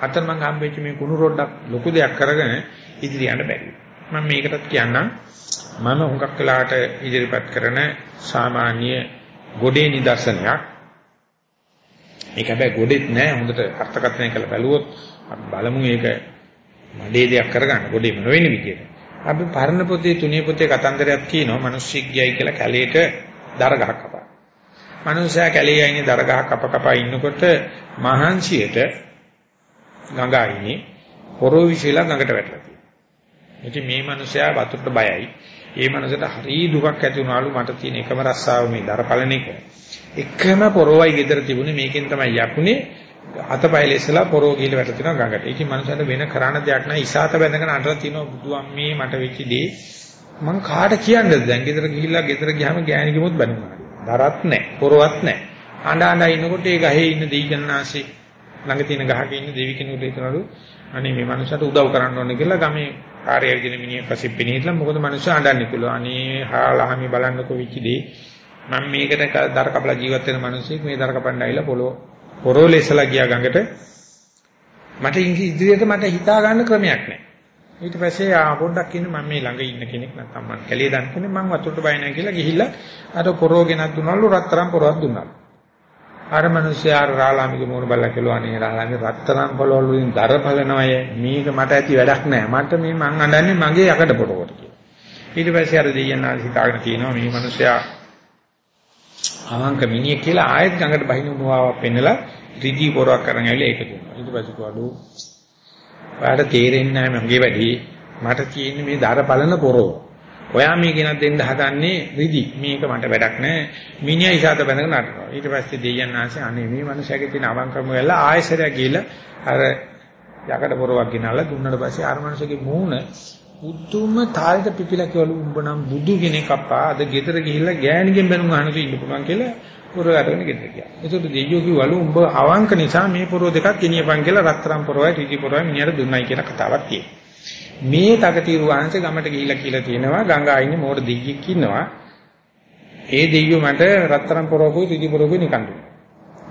Speaker 1: අතරමං හම්බෙච්ච මේ කුණු රොඩක් ලොකු දෙයක් කරගෙන ඉදිරිය යන්න බැරි. මම මේකටත් කියන්නම්. මම හුඟක් වෙලාට ඉදිරිපත් කරන සාමාන්‍ය ගොඩේ නිදර්ශනයක්. ඒක හැබැයි ගොඩෙත් නෑ. හොඳට අර්ථකථනය කරලා බැලුවොත් බලමු මේක මඩේ දෙයක් කරගන්න. ගොඩේම නොවන විදියට. අපි පරණ පොතේ තුනේ පොතේ කතන්දරයක් තියෙනවා මිනිස්සෙක් ගියයි කියලා කැලේට දර ගහක් කපා. මිනිස්සයා කැලේ යන්නේ දර ගහක් කප කපා ඉන්නකොට මහන්සියට ගඟ අයිනේ පොරෝ විශ්ලා ගඟට වැටලා තියෙනවා. ඉතින් මේ මිනිස්සයා වතුරට බයයි. ඒ මනසට හරි දුකක් ඇති වුණාලු මට තියෙන එකම රස්සාව මේ දරපලන එක. එකම පොරොවයි gedara තිබුණේ මේකෙන් තමයි යකුනේ අතපයල ඉස්සලා පොරෝ ගිහින් වැටලා තිනවා ගඟට. ඒකේ මනුස්සයන්ට වෙන කරන්න දෙයක් නැහැ. ඉසాత බැඳගෙන අඬලා තිනවා බුදුන් මේ මට වෙච්ච දේ මං කාට කියන්නද දැන් ගෙදර ගිහිල්ලා ගෙදර ගියාම ගෑණි කිව්වොත් බැනුනා. දරත් නැහැ, පොරවත් නැහැ. අඬ අඬ ඉන්නකොට ඒ ගහේ ඉන්න දීගන්නාසේ ළඟ තියෙන ගහක ඉන්න දෙවි කෙනෙකුට හිතනලු අනේ මේ මනුස්සයාට උදව් කරන්න ඕනේ කියලා ගමේ කාර්යයේගෙන මිනිහ පසිප්පිනේ හිටලා මොකද මනුස්සයා අඬන්නේ කියලා. අනේ හාලහමි බලන්නකො විචිදී මම මේකට දර කපලා ජීවත් වෙන මිනිස්සෙක් මේ දර කපන්න ආවිලා පොළොව පොරෝලේසලා ගියා ගඟට මට ඉදිරියට මට හිතා ගන්න ක්‍රමයක් නැහැ. ඊට පස්සේ ආ පොඩ්ඩක් ඉන්න මම මේ ළඟ ඉන්න කෙනෙක් නැත්නම් මම කැලේ දන් කෙනෙක් මම වතුරට බය නැහැ කියලා ගිහිල්ලා අර පොරෝ ගෙනත් දුන්නලු රත්තරන් පොරවක් දුන්නලු. අර මිනිස්සයා රාලාමිගේ මූණ බලලා කිව්වා අනේ රාලාමි රත්තරන් පොළවල් වලින් දරපලනවය මේක මට ඇති වැඩක් නැහැ. මට මේ මං අඬන්නේ මගේ යකඩ පොරවට කියලා. ඊට පස්සේ අර දෙයයන් ආල් හිතාගෙන කියනවා මේ මිනිස්සයා අවංක මිනිහ කියලා ආයෙත් ගඟට බහින උනුවාවක් පෙන්නලා රිදී පොරවක් කරන් ඇවිල්ලා ඒක දුන්නා. ඊට පස්සේ කිව්වලු ඔයාලට තේරෙන්නේ නැහැ මගේ වැඩි. මට තියෙන්නේ මේ දර බලන පොරව. ඔයා මේ කෙනක් දෙන්න හදන්නේ රිදී. මේක මට වැඩක් නැහැ. මිනිහා ඉසాత බැඳගෙන නටනවා. ඊට පස්සේ දෙයයන් ආසේ අනේ මේ මනුස්සයාගේ තියෙන අවංකම වෙලා ආයෙසරයක් ගිහලා අර යකඩ පොරවක් ගෙනල්ලා දුන්නාට පස්සේ අර මනුස්සයාගේ මූණ බුදුම තාලෙට පිපිලා කියවලු උඹ නම් බුදු කෙනෙක් අප්පා අද ගෙදර ගිහිල්ලා ගෑණිගෙන් බැනුම් අහනතු ඉන්න පුළුවන් කියලා පොරව අරගෙන ගෙදර ගියා. ඒකට දෙයියෝ කිව්වලු උඹ අවංක නිසා මේ පොරව දෙකක් ගෙනියපන් කියලා රත්තරන් පොරවයි ත්‍රිදි පොරවයි මිනිහට දුන්නයි කියලා කතාවක් තියෙනවා. මේ තකතිරු වහන්සේ ගමට ගිහිල්ලා කියලා තියෙනවා ගංගා ඉන්නේ මෝඩ දෙයියෙක් ඉන්නවා. ඒ දෙයියෝ මට රත්තරන් පොරවකුයි ත්‍රිදි පොරවකුයි නිකන් දුන්නා.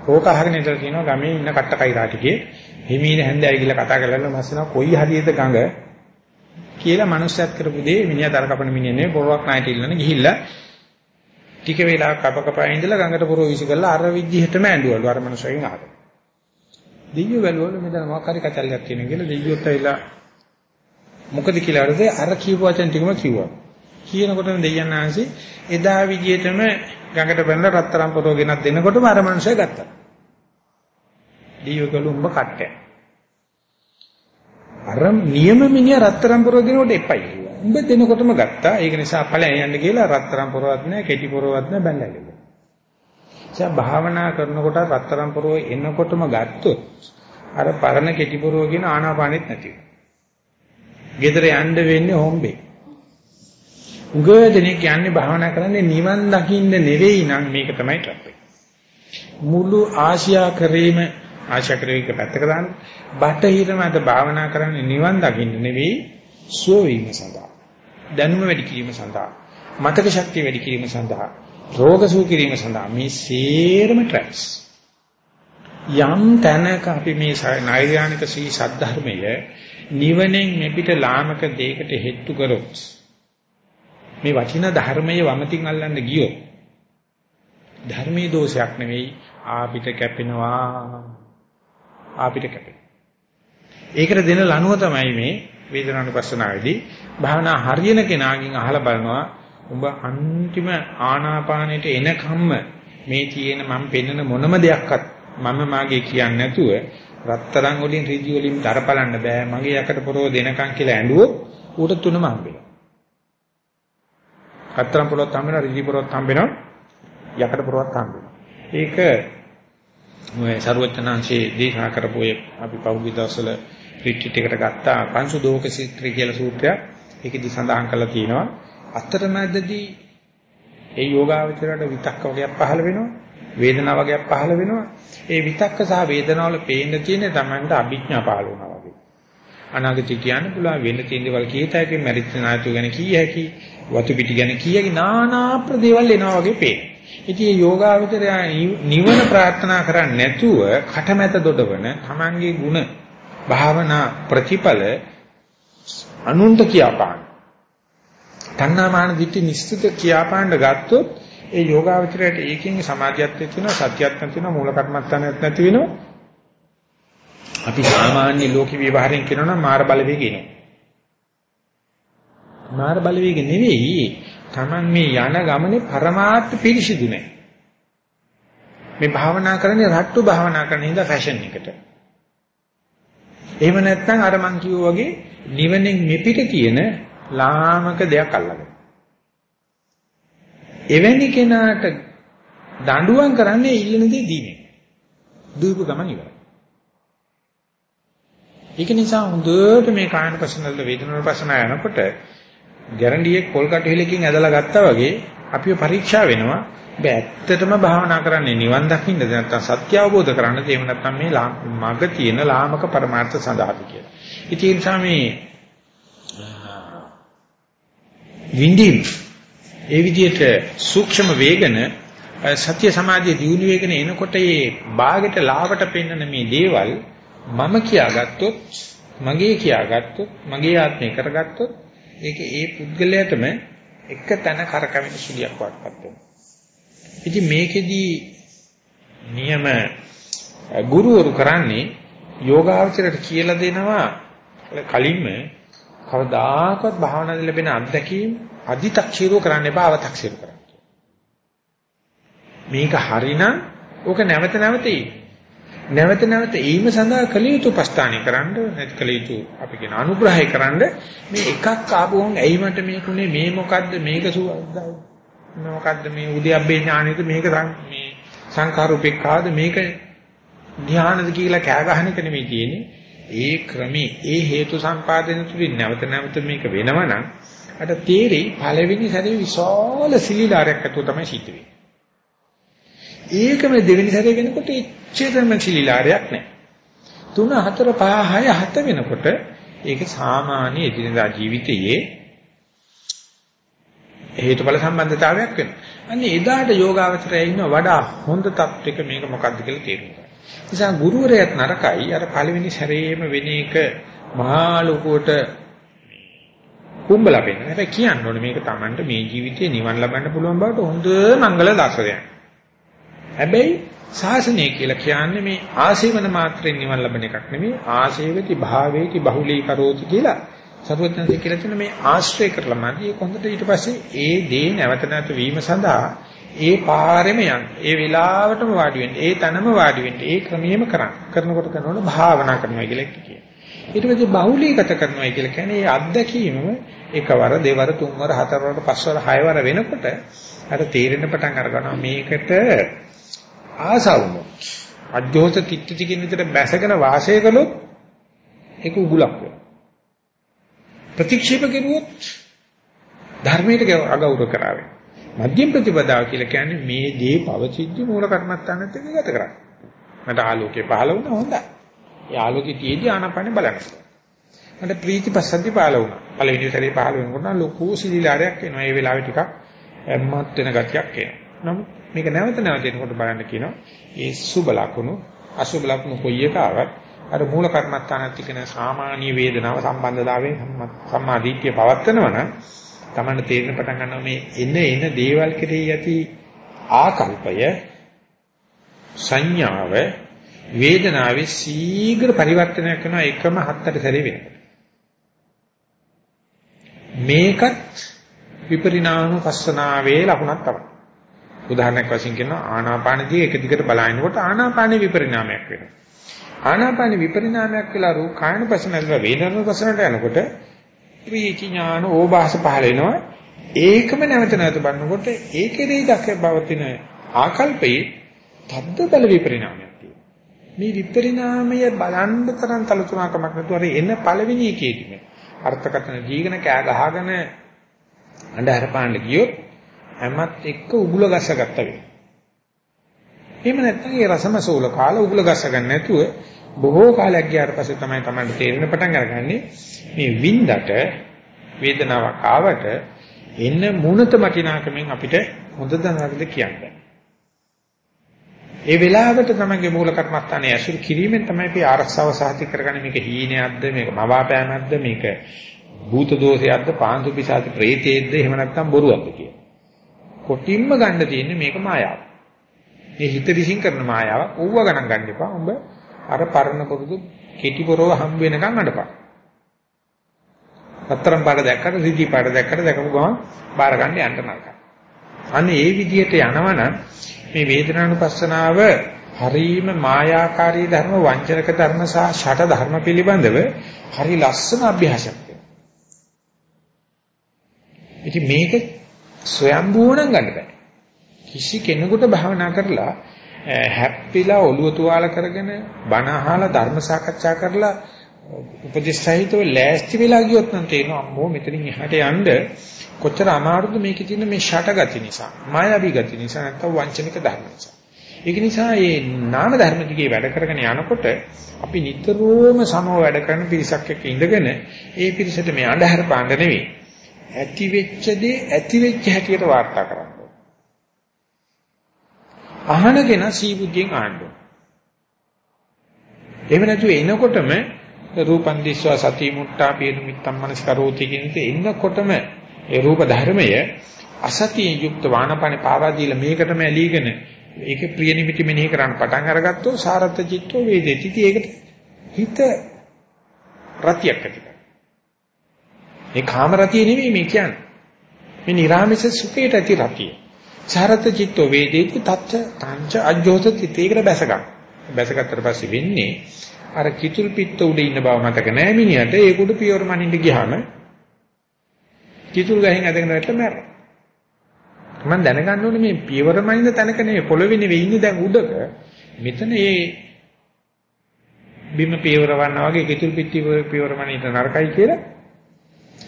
Speaker 1: ඕක අහගෙන ඉඳලා තියෙනවා ගමේ ඉන්න කට්ට කයිරා ටිකේ හිමීන හැන්දෑයි කියලා කතා කරලා මස්සනවා කොයි හරියද ගඟ කියලා මනුස්සයත් කරපු දේ මිනිහා තර කපන මිනිහ නෙවෙයි පොරවක් ණයට ඉල්ලන ගිහිල්ලා ටික වෙලාවක් කප කපා ඉඳලා ගඟට පොරව විසි කරලා අර විදිහටම ඇඬුවලු අර මනුස්සයන් අහගෙන දෙයියෝ බැලුවලු මෙතන මොකක් හරි කචල්ලයක් තියෙන කියලා දෙයියොත් ඇවිල්ලා මොකද කියලා අරදී අර කියපු වචන ටිකම කිව්වා. කියනකොටම දෙයයන් ආංශේ එදා විදියටම ගඟට බැලලා රත්තරන් පොරව ගෙනත් දෙනකොටම අර මනුස්සය ගත්තා. දෙයියෝ කළු උඹ කට්ටය. අර නියම මිනිහා රත්තරන් පොරව දෙනකොට එපයි කිව්වා. උඹ දෙනකොටම ගත්තා. ඒක නිසා ඵලයන් යන්න කියලා රත්තරන් පොරවත් නැහැ, කෙටි පොරවත් නැහැ බැලලා එයා භාවනා කරනකොට රත්තරන් පොරව එනකොටම ගත්තොත් අර පරණ කෙටි පොරව කියන ආනාපානෙත් නැති වෙනවා. ගෙදර යන්න වෙන්නේ හොම්බේ. උගදෙනෙක් යන්නේ භාවනා කරන්නේ නිවන් දකින්න නෙවෙයි නම් මේක තමයි ට්‍රැප් මුළු ආසියා කරේම ආශා කරේක පැත්තක දාන්න. බටහිරම අද භාවනා කරන්නේ නිවන් දකින්න නෙවෙයි සුව වීම සඳහා. දැනුම වැඩි කිරීම සඳහා. මතක ශක්තිය වැඩි කිරීම සඳහා. රෝග සුව කිරීම සඳහා මේ සේරම ට්‍රැප්ස් යම් තැනක අපි මේ නෛර්යානික සී සද්ධර්මය නිවනෙන් මෙපිට ලාමක දෙයකට හේතු කරොත් මේ වචින ධර්මයේ වමතින් අල්ලන්න ගියොත් ධර්මයේ දෝෂයක් නෙවෙයි ආපිට කැපෙනවා. ආපිට කැපෙනවා ඒකට දෙන ලනුව තමයි මේ වේදනානුපස්සනාවේදී භාවනා හරියන කෙනාගෙන් අහලා බලනවා ඔබ අන්තිම ආනාපානෙට එනකම්ම මේ තියෙන මම පෙන්නන මොනම දෙයක්වත් මම මාගේ කියන්නේ නැතුව රත්තරන් වලින් රිදි වලින් දරපලන්න බෑ. මගේ යකට පොරව දෙනකන් කියලා ඇඬුවොත් ඌට තුනම හම්බෙනවා. කතරම් පොළොත් හම්බ වෙනවා රිදි පොළොත් හම්බ වෙනවා යකඩ පොළොත් හම්බ වෙනවා ඒක මේ ਸਰුවචනාංශයේ දේශනා කරපු අපි පහුගිය දවස්වල රිට්‍රීට් එකට ගත්තා පංසු දෝක සූත්‍රය කියලා සූත්‍රයක්. ඒකෙදි සඳහන් කරලා තියෙනවා අතරමැදදී ඒ යෝගාවචරයට විතක්ක වගේක් පහළ වෙනවා. වේදනාව වගේක් පහළ වෙනවා. ඒ විතක්ක සහ වේදනාවල පේන්න තියෙන තමන්ට අභිඥා පහළ වෙනවා. අනාගතය කියන්න පුළුවන් වෙන තියෙන දේවල් කීයට හැකි මැරිච්ච නායකයෝ ගැන කී හැකි වතු පිටි ගැන කී හැකි নানা ප්‍රදේවල් එනවා වගේ පේනවා. ඉතින් මේ යෝගාවචරය නිවන ප්‍රාර්ථනා කරන්නේ නැතුව කටමැත දොඩවන තමන්ගේ ಗುಣ භාවනා ප්‍රතිඵල අනුන්ට කියාපාන. තණ්හාමාන දිට්ඨි නිස්සිත කියාපාන්න ගත්තොත් ඒ යෝගාවචරයට ඒකෙන් සමාධියත් තියෙනවා සත්‍යයත් තියෙනවා මූල කර්මස්ථානයක් නැති වෙනවා. අපි සාමාන්‍ය ලෝක විවහාරයෙන් කියනවා නම් මාර බලවේග එනවා. මාර බලවේග නෙවෙයි Taman මේ යන ගමනේ પરමාර්ථ පිරිසිදු නැහැ. මේ භාවනා කරන්නේ රට්ටු භාවනා කරන ඉඳ ෆැෂන් එකට. එහෙම නැත්නම් අර මං කිව්වා වගේ නිවනෙන් මෙපිට තියෙන ලාමක දෙයක් අල්ලගෙන. එවැනි කෙනාට දඬුවම් කරන්නේ ඉල්ලන දේ දීමෙන්. දීපු ගමන් ඉවරයි. ඒක නිසා හොඳට මේ කායන ප්‍රශ්නවල වේදනාවල ප්‍රශ්න යනකොට ගැරන්ඩියෙක් පොල් කටුහෙලකින් ඇදලා ගත්තා වගේ අපිව පරීක්ෂා වෙනවා. ඔබ ඇත්තටම භාවනා කරන්නේ නිවන් දකින්නද නැත්නම් සත්‍ය අවබෝධ කරන්නද එහෙම නැත්නම් මේ මග තියෙන ලාමක પરමාර්ථ සඳහාද කියලා. ඉතින් ඒ නිසා මේ විඳින් ඒ විදිහට සූක්ෂම වේගන සත්‍ය සමාධිය දියුණු වේගන එනකොට මේ බාගෙට ලාවට පෙන්වන මේ දේවල් මම කියාගත්තොත් මගේ කියාගත්තොත් මගේ ආත්මේ කරගත්තොත් ඒක ඒ පුද්ගලයාටම එක තැන කරකවෙන සුලියක් වටපත් වෙනවා. ඉතින් මේකෙදී නියම ගුරුවරු කරන්නේ යෝගාවචරයට කියලා දෙනවා කලින්ම කවදාකවත් භාවනාවේ ලැබෙන අත්දැකීම් අදි탁ෂීරෝ කරන්න එපා අව탁ෂීරෝ කරන්න. මේක හරිනම් ඕක නැවත නැවත නැවත නැවත ඒම සඳහා කළ යුතු පස්ථානි කරන්න නැත් කළ යුතු අපි කියන අනුග්‍රහය කරන්න මේ එකක් ආපුවම ඇයි මට මේකුනේ මේ මොකද්ද? මේක සුවද්දයි මොකද්ද? මේ උද්‍යප්පේ ඥානෙද මේක මේ සංඛාරූපේක්ඛාද මේක ධානයද කියලා කෑ ගහන එක නෙමෙයි තියෙන්නේ. ඒ ක්‍රමේ ඒ හේතු සම්පාදනය තුලින් නැවත නැවත මේක වෙනවනම් අට තේරෙයි පළවෙනි සැරේ විශාල සිලිලාරයක් අතුව තමයි සිද්ධ වෙන්නේ. ඒකම දෙවෙනි සැරේ වෙනකොට එච්චරම සිලිලාරයක් නැහැ. 3 4 5 6 7 වෙනකොට ඒක සාමාන්‍ය එදිනදා ජීවිතයේ හේතුඵල සම්බන්ධතාවයක් වෙනවා. අන්න එදාට යෝගාවචරය ඉන්න වඩා හොඳ තත්වයක මේක මොකක්ද කියලා තේරුම් ගන්න. නිසා ගුරුවරයාත් නරකයි අර පළවෙනි සැරේම වෙන එක මහා ලෝකෝට කුඹලා වෙන්න. හැබැයි කියන්න ඕනේ මේක Tamanට මේ ජීවිතේ නිවන් ලබන්න පුළුවන් බවට හොඳ මංගල දර්ශනයක්. හැබැයි ශාසනය කියලා කියන්නේ මේ ආශේවන මාත්‍රෙන් නිවන් ලබන එකක් නෙමෙයි. ආශේවති භාවේති බහුලී කරෝති කියලා සරුවත්නන්සේ කියලා තියෙන මේ ආශ්‍රය කරලා මදි. කොහොමද ඊට පස්සේ ඒ දේ නැවත නැවත වීම සඳහා ඒ පාරෙම යන්න. ඒ වෙලාවටම වාඩි වෙන්න. ඒ තනම වාඩි වෙන්න. ඒ ක්‍රමයේම කරන්න. කරනකොට කරනකොට භාවනා කරනවා කියලා කියනවා. ඊට පස්සේ බහුලීගත කරනවා කියලා කියන්නේ ඒ අත්දැකීම එකවර දෙවර තුන්වර හතරවර පස්වර හයවර වෙනකොට අර තීරණ පටන් අරගනවා. මේකට ආසවුනොත් අජ්ජෝත තිට්ටි කියන විදිහට බැසගෙන වාසය කළොත් ඒක උගුලක් වෙනවා ප්‍රතික්ෂේප කෙරුවොත් ධර්මයට අගෞරව කරාවේ. මධ්‍යම ප්‍රතිපදාව කියලා කියන්නේ මේ දේ පවතිද්දි මූල කර්මත්තානෙත් එක ගත කරන්නේ. මට ආලෝකේ පහළ වුණා හොඳයි. ඒ ආලෝකේ තියේදී ආනාපානෙ බලන්න. මට ප්‍රීති පස්සද්ධි පහළ වුණා. පළවෙනි සැරේ පහළ වෙනකොට ලොකු සිලිලාරයක් එනවා. ඒ වෙලාවේ ටිකක් මත් වෙන ගතියක් එනවා. නමුත් මේක නැවත නැවත එනකොට බලන්න කියනවා. ඒ සුබ ලකුණු අසුබ ලකුණු කොයි එක ආවත් අර මූල කර්මත්තානත් එක්කන සාමාන්‍ය වේදනාව සම්බන්ධතාවයෙන් සම්මා දිට්ඨිය පවත්නවා නම් Tamanne තේරෙන පටන් ගන්නවා මේ එන එන දේවල් කෙරෙහි ඇති ආකල්පය සංඥාව වේදනාවේ ශීඝ්‍ර පරිවර්තනයක් කරන එකම හත්තට සැරේ වෙනවා මේකත් විපරිණාම පස්සනාවේ ලකුණක් තමයි උදාහරණයක් වශයෙන් කියනවා ආනාපානදී එක දිගට බලනකොට ආනාපානේ විපරිණාමයක් වෙනවා. ආනාපාන විපරිණාමයක් වෙලා රූප කායනුපසන ඇතුළ වේදනානුපසනට යනකොට ප්‍රීති ඥාන ඕභාස පහල වෙනවා. ඒකම නැවත නැවත බලනකොට ඒකේදී දක්ව පවතින ආකල්පයේ තද්ද බල විපරිණාමයක් තියෙනවා. මේ විපරිණාමය බලන්න තරම් තලතුණකමක් නැතුව එන පළවෙනි එකේදීම අර්ථකථන දීගෙන කෑ ගහගෙන අnder පාන්න ගියොත් හැමත් එක්ක උගුල ගසගත්ත වෙනවා එහෙම නැත්නම් ඒ රසමසෝල කාලා උගුල ගස ගන්න නැතුව බොහෝ කාලයක් ගියාට පස්සේ තමයි Tamanට තේරෙන පටන් අරගන්නේ මේ වින්දට වේදනාවක් ආවට එන්න මුණත මටිනාකමෙන් අපිට හොඳද නරකද කියන්නේ. ඒ වෙලාවට තමන්ගේ මූල කර්මස්ථානයේ ඇසුරු කිරීමෙන් තමයි අපි ආරක්ෂාව සාධිත කරගන්නේ මේක හීනයක්ද මේක මවාපෑමක්ද මේක භූත දෝෂයක්ද පාන්දු පිසාති ප්‍රේතයේද්ද එහෙම නැත්නම් බොරුවක්ද කියන. කොටින්ම ගන්න තියෙන්නේ මේක මායාව. මේ හිත විශ්ින් කරන මායාව ඌව ගණන් ගන්න එපා. උඹ අර පරණ පුරුදු කෙටි පොරව හම් වෙනකන් අඬපන්. අතරම් පාඩ දැක්කට සිද්ධි පාඩ දැක්කට දැකපු ගමන් බාර ගන්න යන්න නරකයි. අන්න ඒ විදිහට යනවනම් මේ වේදනානුපස්සනාව හරීම මායාකාරී ධර්ම වංචනක ධර්ම සහ ෂට ධර්ම පිළිබඳව හරි ලස්සන අභ්‍යාසයක් වෙනවා. ඉතින් මේක ස්වයම්බුව නම් ගන්න බෑ. කිසි කෙනෙකුට භාවනා කරලා හැප්පිලා ඔළුව තුවාල කරගෙන බණ අහලා ධර්ම සාකච්ඡා කරලා උපදේශ සහිතව ලෑස්ති වෙලා ගියොත් නම් තේරෙනවා අම්මෝ මෙතනින් එහාට යන්න කොච්චර අමාරුද මේකේ තියෙන මේ ෂටගති නිසා මායාවී ගති නිසා නැත්නම් වංචනික ධර්ම නිසා ඒක නිසා මේ නාම ධර්ම දිගේ වැඩ කරගෙන යනකොට අපි නිතරම සමව වැඩ කරන පිරිසක් එක්ක ඉඳගෙන ඒ පිරිසට මේ අඳුර පාණ්ඩ නෙවෙයි ඇති වෙච්ච දේ ඇති වෙච්ච හැටියට වාර්තා කරන්න අහනගෙන සීබුද්ධියෙන් ආන්න. එහෙම නැතුව එනකොටම රූපන් දිස්වා සති මුට්ටා පියනු මිත්තම් මනස් කරෝති කියන එන්නකොටම ඒ රූප ධර්මය අසතියෙන් යුක්ත වානපනේ පාවා දීලා මේකටම ඇලීගෙන ඒක ප්‍රිය නිමිති මෙනෙහි කරන්න පටන් අරගත්තොත් සාරත් චිත්තෝ වේදේති. ඉතින් ඒකට හිත රතියක් ඇති කරනවා. මේ කාම රතිය නෙමෙයි මේ කියන්නේ. මේ නිර්ාමස සුඛයට ඇති රතිය. සහරත චිත්තෝ වේදේති තච්ච තංච අජ්ජෝත චිතේකට බැසගන්න. බැසගත්තට පස්සේ වෙන්නේ අර කිතුල් පිට උඩ ඉන්න බව මතක නෑ මිනිහට ඒක උඩ පියවර මනින්න ගියාම කිතුල් ගහෙන් ඇදගෙන වැටලා මැරෙනවා. මම දැනගන්න ඕනේ මේ පියවර මනින්න තැනක නෙවෙයි පොළවේ නෙවෙයි ඉන්නේ දැන් උඩක. මෙතන මේ බිම පියවර වන්නා වගේ කිතුල් පිටි පියවර මනින්න නරකයි කියලා.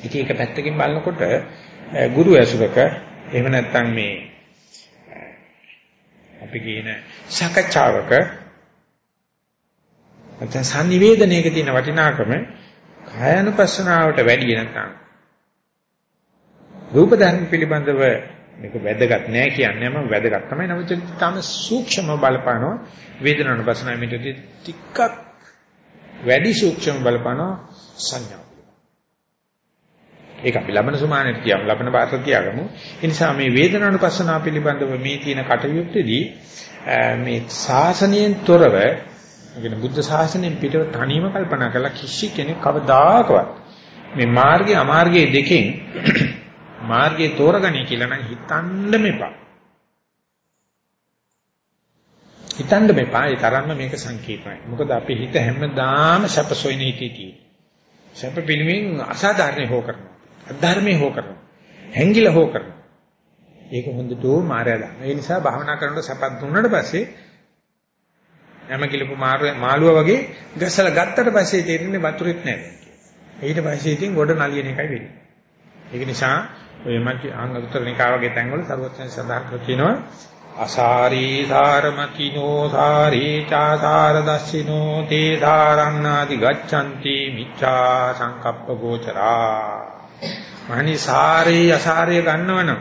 Speaker 1: ඉතින් ඒක පැත්තකින් බලනකොට ගුරු ඇසුරක එහෙම නැත්නම් මේ අපි කියන සකච්ඡාවක නැත්නම් sannivedanayක තියෙන වටිනාකම කායानुපස්සනාවට වැඩි නැත්නම් රූප ධර්ම පිළිබඳව මේක වැදගත් නෑ කියන්නේ මම වැදගත් තමයි. නමුත් තාම සූක්ෂම බලපානවා. වේදනානුපස්සනාව මෙතනදී ටිකක් වැඩි සූක්ෂම බලපානවා සංඥා ඒක අපි ලබන සුමානෙට කියමු ලබන බාහිර තියාගමු. ඒ නිසා මේ වේදනානුපස්සනාව පිළිබඳව මේ තියෙන කටයුත්තේදී මේ ශාසනයෙන් තොරව කියන බුද්ධ ශාසනයෙන් පිටව තනියම කල්පනා කළා කිසි කෙනෙක් කවදාකවත් මේ මාර්ගය අමාර්ගයේ දෙකෙන් (clears throat) මාර්ගයේ තෝරගනි කියලා නම් හිතන්න මෙපා. හිතන්න මෙපා. ඒ තරම්ම මේක සංකීර්ණයි. මොකද අපේ හිත හැමදාම සැපසොයින හිතේදී. සැප පිළිමින් අසාධාරණ හෝ කරනවා. අධර්මයේ හෝ කරනවා. හැංගිලා හෝ කරනවා. ඒක හොඳටම මායя දාන. ඒ නිසා භාවනා කරනකොට සැපක් දුන්නාට පස්සේ හැම කිලපු මාළුවා වගේ ගසලා ගත්තට පස්සේ තේරෙන්නේ වතුරෙත් නැහැ. ඊට පස්සේ ඉතින් ගොඩ නලියන එකයි වෙන්නේ. ඒක නිසා ඔය මන්ති අංගුත්තර නිකාවගේ තැන්වල සරුවත්යන් සඳහන් කර කියනවා අසාරී සාරමතිනෝ සාරී චාසාර දස්සිනෝ තේ ධාරණාදි ගච්ඡanti මිච්ඡා සංකප්ප ගෝචරා මහනි සාරේ අසාරේ ගන්නවනම්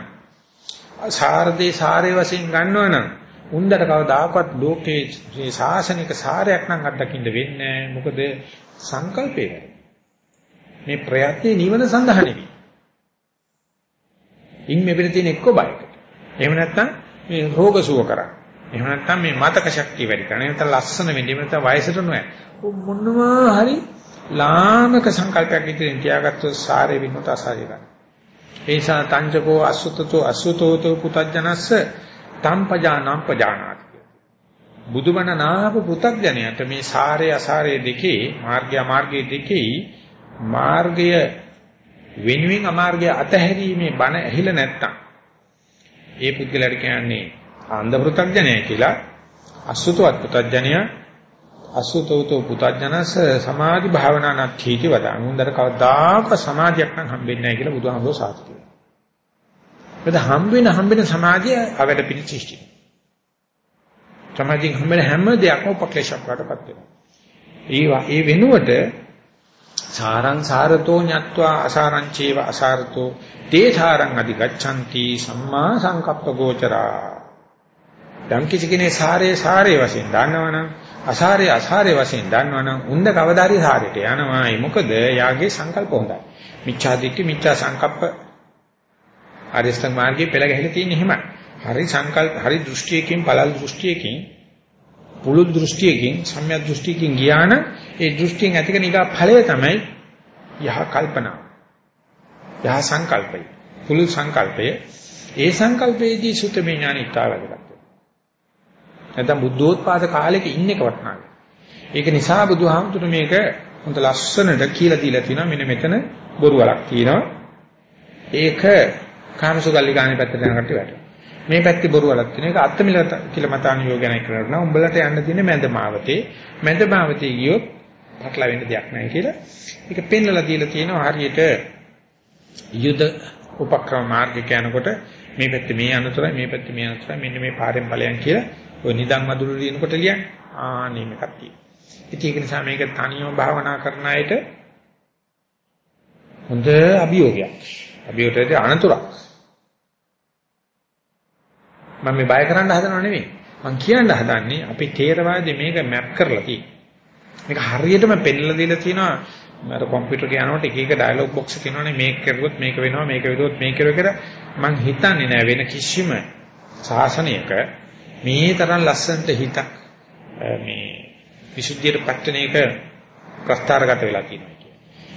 Speaker 1: සාරදී සාරේ වශයෙන් ගන්නවනම් උන්දට කවදාකවත් ලෝකේ මේ ශාසනික සාරයක් නම් අත්දකින්න වෙන්නේ මොකද සංකල්පේ මේ ප්‍රයත්නේ නිවන සඳහා නෙවෙයි. ඉන් මෙපිට තියෙන එක්ක බයකට. එහෙම නැත්නම් මේ රෝග සුව කරා. එහෙම නැත්නම් මේ මතක ශක්තිය වැඩි කරන. එහෙම නැත්නම් ලස්සන වෙන්න. එහෙම නැත්නම් වයසට නොය. මොනවා හරි ලාමක සංකල්පයක් ඉදිරියෙන් තියාගත්තොත් සාරේ වින්නත අසාරය ගන්න. ඒ නිසා තංජකෝ අසුතතෝ අසුතෝතෝ පුතඥස්ස තම්පජානම් පජානාති. බුදුබණ නාපු පුතඥයට මේ සාරේ අසාරේ දෙකේ මාර්ගය අමාර්ගයේ දෙකේ මාර්ගය වෙනුවෙන් අමාර්ගය අතහැරීමේ බණ ඇහිලා නැත්තම් ඒ පුද්ගලයාට කියන්නේ අන්ධ පෘථග්ජනය කියලා අසුතවත් පෘථග්ජනය අසුතවතෝ පුතඥනස සමාධි භාවනා නැතිති වදාන උන්දර කවදාක සමාධියක් නම් හම්බෙන්නේ නැහැ කියලා බුදුහාමුදුරුවෝ සාති කියනවා. මොකද හම්බෙන හම්බෙන සමාධිය අවැඩ පිළිචිෂ්ටි. සමාධියෙන් හම්බෙන හැම දෙයක්ම උපක්ලේශයක් වඩපත් වෙනවා. ඒ ඒ වෙනුවට සාරං සාරතෝ ඤත්වා අසාරං චේව අසාරතෝ තේ සාරං අධිගච්ඡanti සම්මා සංකප්ප ගෝචරා යම් කිසි කෙනේ සාරේ සාරේ වශයෙන් දන්නවනම් අසාරේ අසාරේ වශයෙන් දන්නවනම් උන්ද කවදාරි සාරේට යනවායි මොකද යාගේ සංකල්ප හොඳයි මිච්ඡා දිට්ඨි මිච්ඡා සංකප්ප අරියස්ත මාර්ගයේ පෙළ ගැහිලා තියෙන එහෙමයි හරි සංකල්ප හරි දෘෂ්ටියකින් පළල් දෘෂ්ටියකින් පුළුල් දෘෂ්ටියකින් සම්‍යක් දෘෂ්ටියකින් ගියාන ඒ දෘෂ්ටියෙන් ඇතික නිකා ඵලය තමයි යහ කල්පනා. යහ සංකල්පය. පුළුල් සංකල්පය. ඒ සංකල්පයේදී සුතමේ ඥාන ඉතාලකට. නැත්නම් බුද්ධෝත්පාද කාලෙක ඉන්නේක වටනායි. ඒක නිසා බුදුහාමුදුරු මේක හොඳ ලස්සනට කියලා දීලා තිනවා මෙන්න මෙතන බොරු වලක් තියෙනවා. ඒක කාමසුගල්ලි ගානේ පැත්තට යන කට්ටිය වැටෙනවා. මේ පැත්තේ බොරු වලක් තියෙන එක අත්මිල කියලා මතාන යෝගණය කරනවා. උඹලට යන්න තියෙන මැද මාවතේ. මැද මාවතේ ගියොත් පටල වෙන්න දෙයක් නැහැ කියලා. ඒක පෙන්වලා දීලා තියෙනවා හරියට යුද උපක්‍රම මාර්ගික යනකොට මේ පැත්තේ මේ අනතුරයි මේ පැත්තේ මේ අනතුරයි මෙන්න මේ පාරෙන් ඵලයන් කියලා ඔය නිදන් මදුරු ලියනකොට ලියන්නේ. ආනේ මේකක් තියෙනවා. ඉතින් ඒක නිසා මේක තනියම භාවනා කරන අයට හොඳ අභියෝගයක්. අභියෝගයේදී අනතුරක්. මම මේ බය කරන්න හදනව නෙවෙයි. මම කියන්න හදන්නේ අපි තේරවාදී මේක මැප් කරලා තියෙනවා. මේක හරියටම පෙන්නලා දීලා තියෙනවා. මම කම්පියුටර් ගියානකොට එක එක ඩයලොග් බොක්ස් තියෙනවනේ මේක කරුවොත් මේක වෙනවා මේක විදුවොත් මේක කරුව කියලා මම හිතන්නේ නෑ වෙන කිසිම ශාසනයක මේ තරම් ලස්සනට හිතක් මේ විසුද්ධියට පත්වන එක ප්‍රස්තාරගත වෙලා තියෙනවා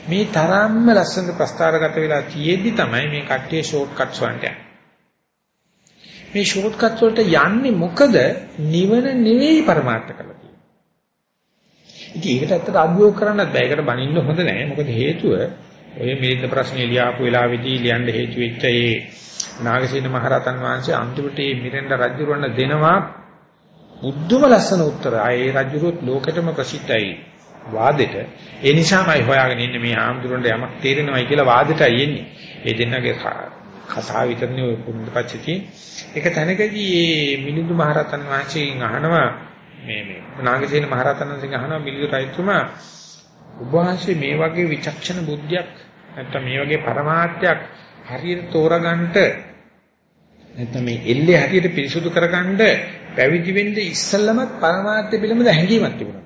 Speaker 1: මේ තරම්ම ලස්සනට ප්‍රස්තාරගත වෙලා තියෙද්දි තමයි මේ කට්ටිය ෂෝට් කට්ස් වලට යන්නේ මේ ෂෝට් කට් වලට යන්නේ මොකද නිවන නෙවෙයි પરමාර්ථ කරලා තියෙන්නේ. ඉතින් ඒකට ඇත්තට අභියෝග කරන්නත් බෑ. ඒකට බනින්න හොඳ නෑ. මොකද හේතුව ඔය මිලින්ද ප්‍රශ්නේ ලියාපු වෙලාවේදී ලියන්න හේතු වෙච්ච ඒ නාගසේන මහරහතන් වහන්සේ අන්තිමට මේ මිරෙන්ඩ රජුරවන්න දෙනවා බුද්ධම ලස්සන උත්තර. ආයේ රජුරුත් ලෝකෙටම ප්‍රසිද්ධයි වාදෙට. ඒ නිසාමයි හොයාගෙන ඉන්නේ මේ ආම්දුරන්ට යමක් තේරෙනවයි කියලා වාදෙටයි එන්නේ. ඒ දෙන්නගේ කතාව විතරනේ ඔය පුරුද්දපච්චති. ඒක තැනකදී මේ මිලිඳු මහරහතන් වහන්සේගෙන් අහනවා මේ මේ නාගසේන මහරහතන් වහන්සේගෙන් අහනවා මිලිඳු රජතුමා ඔබ වහන්සේ මේ වගේ විචක්ෂණ බුද්ධියක් නැත්නම් මේ වගේ પરමාර්ථයක් හරියට තෝරගන්න නැත්නම් මේ එල්ලේ හරියට පිරිසුදු කරගන්න පැවිදි වෙන්න ඉස්සෙල්ලමත් પરමාර්ථය පිළිබඳ හැඟීමක් තිබුණා.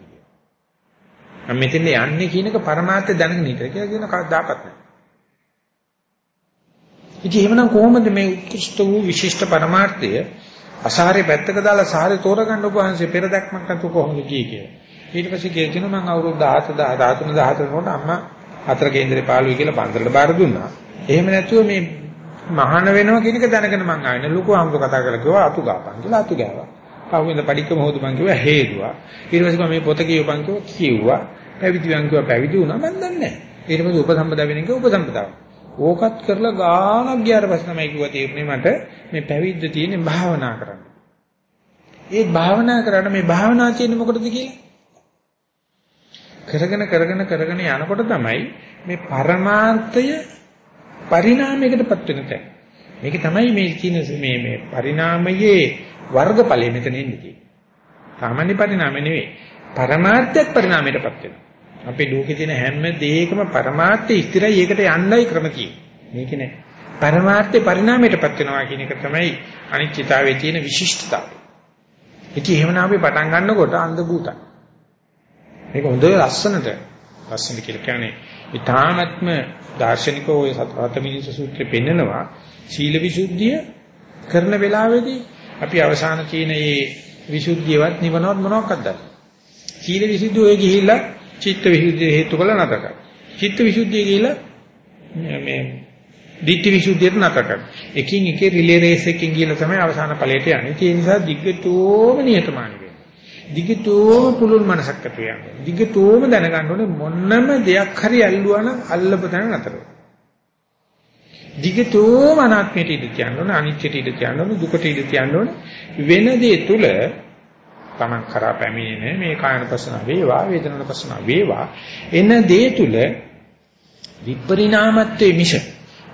Speaker 1: මම මෙතෙන් යන්නේ කියන එක પરමාර්ථය දැනගෙන ඉතර කියලා කියන කවදාකවත් නැහැ. ඉතින් එහෙමනම් කොහොමද මේ උත්කෘෂ්ඨ වූ විශිෂ්ට પરමාර්ථය අසාරේ පැත්තක දාලා සාරේ තෝරගන්න උපහන්සේ පෙරදක්මක් නැතුව කොහොමද ගියේ කියලා. ඊට පස්සේ කියනවා මම අවුරුදු 17 13 14 කොට අම්මා හතර කේන්දරේ පාළුයි කියලා පන්සලට බාර දුන්නා. එහෙම නැතුව මේ මහාන වෙනවා කියන එක දැනගෙන මං ආයෙ ලොකු අම්ම කතා කරලා කිව්වා අතු ගාපන් කියලා අතු ගෑවා. පහුවෙන්ද පඩික්කම හොදපන් කිව්වා හේදුවා. ඊට පස්සේ මම මේ පොත කියවපන් කිව්වා කිව්වා. පැවිදි වන් කිව්වා පැවිදි වුණා මම දන්නේ නැහැ. ඊට පස්සේ උපසම්පදා වෙන එක උපසම්පදාව. ඕකත් කරලා ගානක් ගියාට පස්සේ තමයි කිව්වා තේරුනේ මට මේ පැවිද්ද තියෙන්නේ භාවනා කරන්න. ඒ භාවනා කරාට මේ භාවනා කියන්නේ මොකටද කියලා? කරගෙන කරගෙන කරගෙන යනකොට තමයි මේ පරමාර්ථය පරිණාමයකටපත් වෙන තැන. මේක තමයි මේ කියන මේ මේ පරිණාමයේ වර්ගඵලෙ මෙතන ඉන්නේ තියෙන්නේ. සාමාන්‍ය පරිණාමය නෙවෙයි. පරමාර්ථයක් පරිණාමයටපත් වෙනවා. අපේ ලෝකේ තියෙන හැම දෙයකම පරමාර්ථය ස්ථිරයි ඒකට යන්නයි ක්‍රම තියෙන්නේ. මේක නෑ. පරමාර්ථේ පරිණාමයටපත් වෙනවා කියන එක තමයි අනිත්‍යතාවයේ තියෙන විශිෂ්ටතාවය. ඉතින් එහෙමනම් අපි පටන් ගන්නකොට අන්ධ භූතයි. මේක හොඳ ලස්සනට ලස්සන කියලා කියන්නේ ඊ타ත්ම දාර්ශනිකව ඔය සතමිනිස සූත්‍රේ පෙන්නනවා සීල විසුද්ධිය කරන වෙලාවේදී අපි අවසාන කියන මේ විසුද්ධියවත් නිවනවත් මොනවක්ද දන්නේ. සීල විසුද්ධිය ඔය ගිහිල්ලා චිත්ත විසුද්ධිය හේතු කළ නැතක. චිත්ත විසුද්ධිය ගිහිල්ලා මේ ditthi විසුද්ධියට නැතක. එකින් එකේ රිලේ රේස් එකකින් ගිහිල්ලා තමයි අවසාන ඵලයට යන්නේ. ඒ නිසා දිග්ගටෝම නියතමානී වෙන්න. දිගටෝම පුළුල් මනසක් ඇති වෙනවා. දිගටෝම දැනගන්න ඕනේ මොනම දෙයක් හරි ඇල්ලුවා නම් අල්ලපතන නතර වෙනවා. දිගටම අනාත්මයට ඉඳ කියන්න ඕන අනිත්‍යට ඉඳ කියන්න ඕන දුකට ඉඳ කියන්න ඕන. වෙන දේ තුල තමන් කරා පැමිණෙන මේ කායනපසන වේවා වේදනනපසන වේවා. එන දේ තුල විපරිණාමත්වයේ මිෂ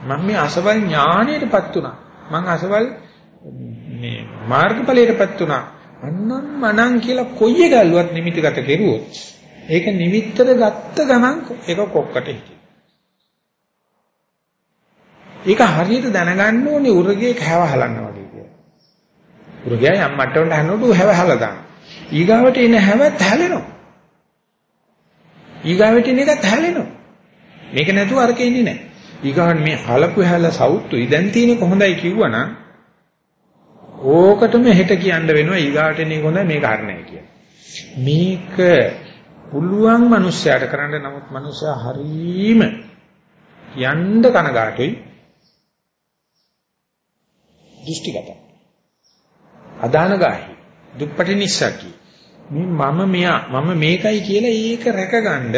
Speaker 1: මම මේ අසවල් ඥාණයටපත් උනා මම අසවල් මේ මාර්ගඵලයටපත් උනා අන්නම් මනං කියලා කොයි එක ඇල්ලුවත් නිමිතිගත කෙරුවොත් ඒක නිමිත්තට ගත්ත ගමන් ඒක කොක්කට හිටියි ඒක හරියට දැනගන්න ඕනේ උරගේ කෑව හලන්න වගේ කියලා. උරගයා යම් මට්ටමකට හන්නකොට ඌ හැව හල දාන. ඊගාවට එන හැවත් හැලෙනවා. ඊගාවට එන එකත් හැලෙනවා. මේක නැතුව අරක ඉන්නේ නැහැ. ඊගාවට මේ හලපු හැල සවුත්තුයි දැන් තියෙන්නේ කොහොඳයි කිව්වනම් ඕකටම හෙට කියන්න වෙනවා ඊගාවට එන එක හොඳයි මේක හරිනේ කියලා. මේක පුළුවන් මිනිස්සයාට කරන්න නමුත් මිනිස්සයා හරීම යන්න කනගාටුයි දෘෂ්ටිගතයි. අදානගාහි දුප්පටි නිස්සකි. මේ මම මෙයා මම මේකයි කියලා ඒක රැකගන්න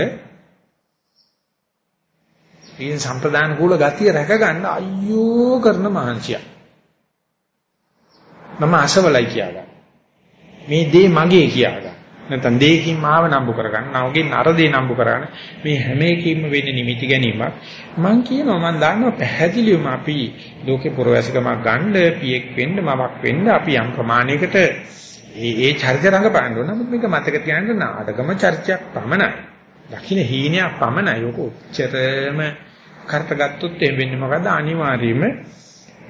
Speaker 1: ඊන් සම්ප්‍රදාන කූල ගතිය රැකගන්න අයියෝ කරන මහන්සිය. මම අසවලයි කියාගන්න. මේ දේ මගේ කියාගන්න. නැත්නම් දෙයකින් මාව නම්බු කරගන්න, නවගේ නර දේ නම්බු කරගන්න. මේ හැම එකකින්ම වෙන්නේ නිමිති ගැනීමක්. මම කියනවා මම දන්නවා පැහැදිලිවම අපි ලෝකේ පුරවැසිකමක් ගන්න, පියෙක් වෙන්න, මවක් වෙන්න අපි යම් ප්‍රමාණයකට ඒ ඒ චර්ච රඟපාන්න ඕන. නමුත් මේක මතක තියාගන්න නාටකම චර්චයක් පමණයි. දකින්න හීනයක් පමණයි. ඔක උච්චතරම කරට ගත්තොත් එම් වෙන්නේ මොකද්ද? අනිවාර්යයෙන්ම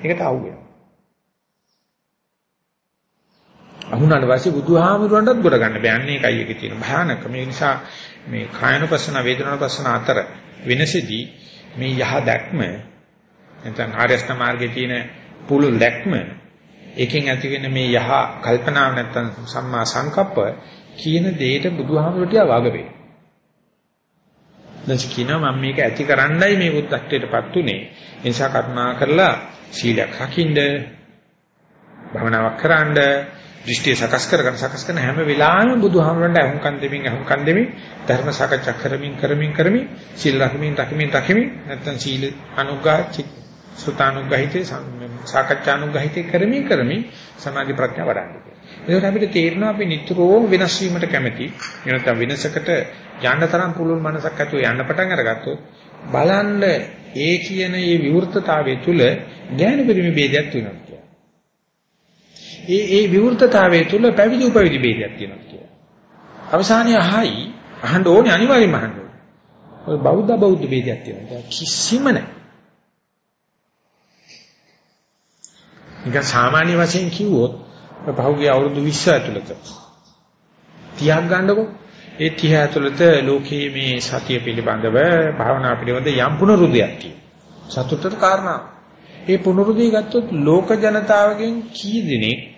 Speaker 1: ඒකට අවුල් අහුණාට පස්සේ බුදුහාමුදුරන්ටත් ගොඩ ගන්න බෑන්නේ ඒකයි එකේ තියෙන භයානක මේ නිසා මේ කායනපසන වේදනාපසන අතර වෙනසෙදී මේ යහ දැක්ම නැත්නම් ආර්යස්ත මාර්ගයේ තියෙන පුළුල් දැක්ම එකෙන් ඇති වෙන මේ යහ කල්පනාව නැත්නම් සම්මා සංකප්ප කියන දෙයට බුදුහාමුදුරට වග වේ. දැන් කියනවා මම මේක ඇති කරන්නයි මේ බුද්ධත්වයටපත් උනේ. ඒ නිසා කරුණා කරලා සීලයක් රකින්න භවනාවක් කරන්න දෘෂ්ටිය සකස් කරගෙන සකස් කරන හැම වෙලාවෙම බුදුහාමරන්ට අහුම්කන් දෙමින් අහුම්කන් දෙමින් ධර්ම සාකච්ඡා කරමින් කරමින් කරමින් සීල රකිමින් රකිමින් රකිමින් නැත්තම් සීල අනුග්‍රහ සුතානුග්‍රහිතේ සාකච්ඡානුග්‍රහිතේ කරමින් කරමින් සමාධි ප්‍රඥා වඩන්නේ. ඒකට අපිට තේරෙනවා අපි නිතරම වෙනස් වීමට කැමැති. එනතම් වෙනසකට යන්න තරම් පුළුල් මනසක් ඇතුව යන්න පටන් අරගත්තොත් බලන්න ඒ කියන මේ විවෘතතාවය තුළ ඥාන පරිමි ભેදයක් වෙනවා. ඒ ඒ විවෘතතාවයේ තුල පැවිදි උපවිදි ભેදයක් තියෙනවා කියලා. අවසානයේ අහයි අහන්න ඕනේ අනිවාර්යයෙන්ම අහන්න ඕනේ. ඔය බෞද්ධ බෞද්ධ ભેදයක් තියෙනවා. කිසිම නැහැ. නිකන් සාමාන්‍ය වශයෙන් කිව්වොත් පහුගිය අවුරුදු 20 ඇතුළත 30ක් ගන්නකො ඒ 30 ඇතුළත ලෝකයේ මේ සතිය පිළිබඳව භාවනා පිළිබඳ යම් පුනරුදයක් තියෙනවා. සතුටට කාරණා. ඒ පුනරුදී ගත්තොත් ලෝක ජනතාවගෙන් කී දෙනෙක්